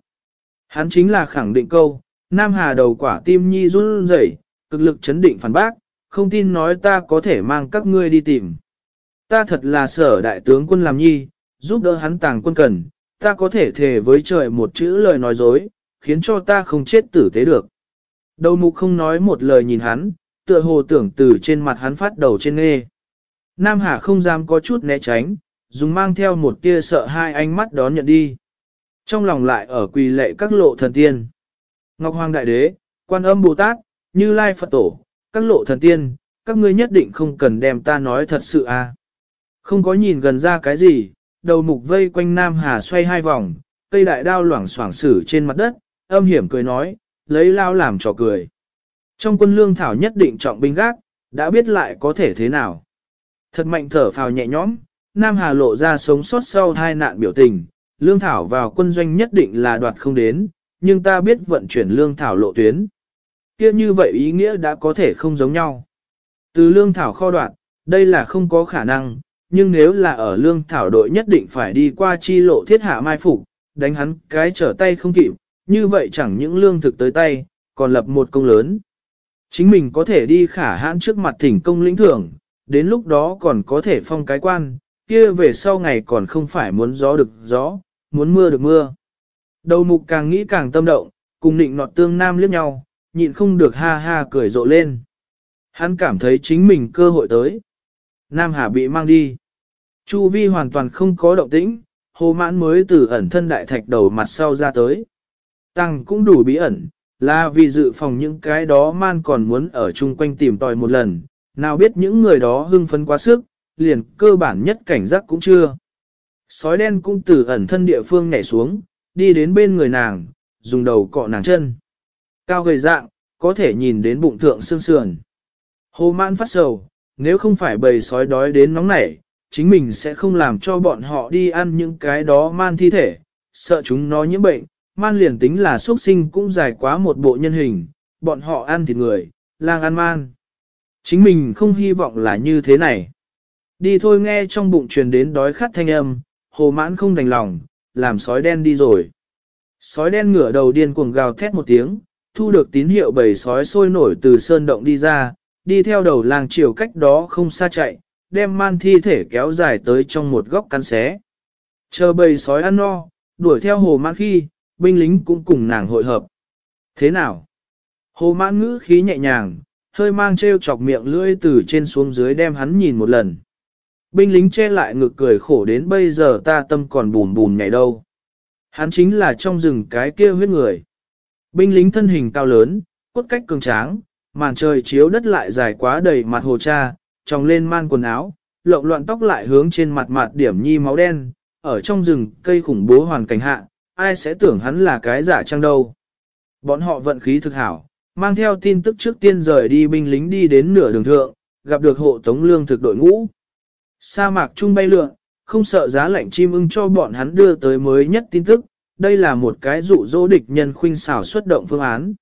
S1: Hắn chính là khẳng định câu, Nam Hà đầu quả tim nhi run rẩy, cực lực chấn định phản bác, không tin nói ta có thể mang các ngươi đi tìm. Ta thật là sở đại tướng quân làm nhi, giúp đỡ hắn tàng quân cần, ta có thể thề với trời một chữ lời nói dối, khiến cho ta không chết tử tế được. Đầu mục không nói một lời nhìn hắn, tựa hồ tưởng từ trên mặt hắn phát đầu trên nghe. Nam Hà không dám có chút né tránh, dùng mang theo một tia sợ hai ánh mắt đón nhận đi. Trong lòng lại ở quỳ lệ các lộ thần tiên. Ngọc Hoàng Đại Đế, Quan âm Bồ Tát, Như Lai Phật Tổ, các lộ thần tiên, các ngươi nhất định không cần đem ta nói thật sự à. Không có nhìn gần ra cái gì, đầu mục vây quanh Nam Hà xoay hai vòng, cây đại đao loảng xoảng xử trên mặt đất, âm hiểm cười nói, lấy lao làm trò cười. Trong quân lương thảo nhất định trọng binh gác, đã biết lại có thể thế nào. Thật mạnh thở phào nhẹ nhõm, Nam Hà lộ ra sống sót sau hai nạn biểu tình, lương thảo vào quân doanh nhất định là đoạt không đến, nhưng ta biết vận chuyển lương thảo lộ tuyến. Kia như vậy ý nghĩa đã có thể không giống nhau. Từ lương thảo kho đoạt, đây là không có khả năng, nhưng nếu là ở lương thảo đội nhất định phải đi qua chi lộ thiết hạ mai phục, đánh hắn cái trở tay không kịp, như vậy chẳng những lương thực tới tay, còn lập một công lớn. Chính mình có thể đi khả hãn trước mặt thỉnh công lĩnh thưởng, đến lúc đó còn có thể phong cái quan, kia về sau ngày còn không phải muốn gió được gió, muốn mưa được mưa. Đầu mục càng nghĩ càng tâm động, cùng định nọt tương nam liếc nhau, nhịn không được ha ha cười rộ lên. Hắn cảm thấy chính mình cơ hội tới. Nam Hà bị mang đi. Chu vi hoàn toàn không có động tĩnh, hồ mãn mới từ ẩn thân đại thạch đầu mặt sau ra tới. Tăng cũng đủ bí ẩn, là vì dự phòng những cái đó man còn muốn ở chung quanh tìm tòi một lần, nào biết những người đó hưng phấn quá sức, liền cơ bản nhất cảnh giác cũng chưa. Sói đen cũng từ ẩn thân địa phương nhảy xuống, đi đến bên người nàng, dùng đầu cọ nàng chân. Cao gầy dạng, có thể nhìn đến bụng thượng xương sườn. Hồ mãn phát sầu, nếu không phải bầy sói đói đến nóng nảy, chính mình sẽ không làm cho bọn họ đi ăn những cái đó man thi thể, sợ chúng nó nhiễm bệnh, man liền tính là xuất sinh cũng dài quá một bộ nhân hình, bọn họ ăn thịt người, lang ăn man. Chính mình không hy vọng là như thế này. Đi thôi nghe trong bụng truyền đến đói khát thanh âm, hồ mãn không đành lòng, làm sói đen đi rồi. Sói đen ngửa đầu điên cuồng gào thét một tiếng, thu được tín hiệu bầy sói sôi nổi từ sơn động đi ra, đi theo đầu làng chiều cách đó không xa chạy, đem man thi thể kéo dài tới trong một góc cắn xé. Chờ bầy sói ăn no, đuổi theo hồ mãn khi, binh lính cũng cùng nàng hội hợp. Thế nào? Hồ mãn ngữ khí nhẹ nhàng, hơi mang treo chọc miệng lưỡi từ trên xuống dưới đem hắn nhìn một lần. Binh lính che lại ngực cười khổ đến bây giờ ta tâm còn bùn bùn nhảy đâu. Hắn chính là trong rừng cái kia huyết người. Binh lính thân hình cao lớn, cốt cách cường tráng, màn trời chiếu đất lại dài quá đầy mặt hồ cha, tròng lên man quần áo, lộn loạn tóc lại hướng trên mặt mặt điểm nhi máu đen, ở trong rừng cây khủng bố hoàn cảnh hạ, ai sẽ tưởng hắn là cái giả trang đâu. Bọn họ vận khí thực hảo, mang theo tin tức trước tiên rời đi binh lính đi đến nửa đường thượng, gặp được hộ tống lương thực đội ngũ. Sa mạc trung bay lượn, không sợ giá lạnh chim ưng cho bọn hắn đưa tới mới nhất tin tức, đây là một cái dụ dỗ địch nhân khuynh xảo xuất động phương án.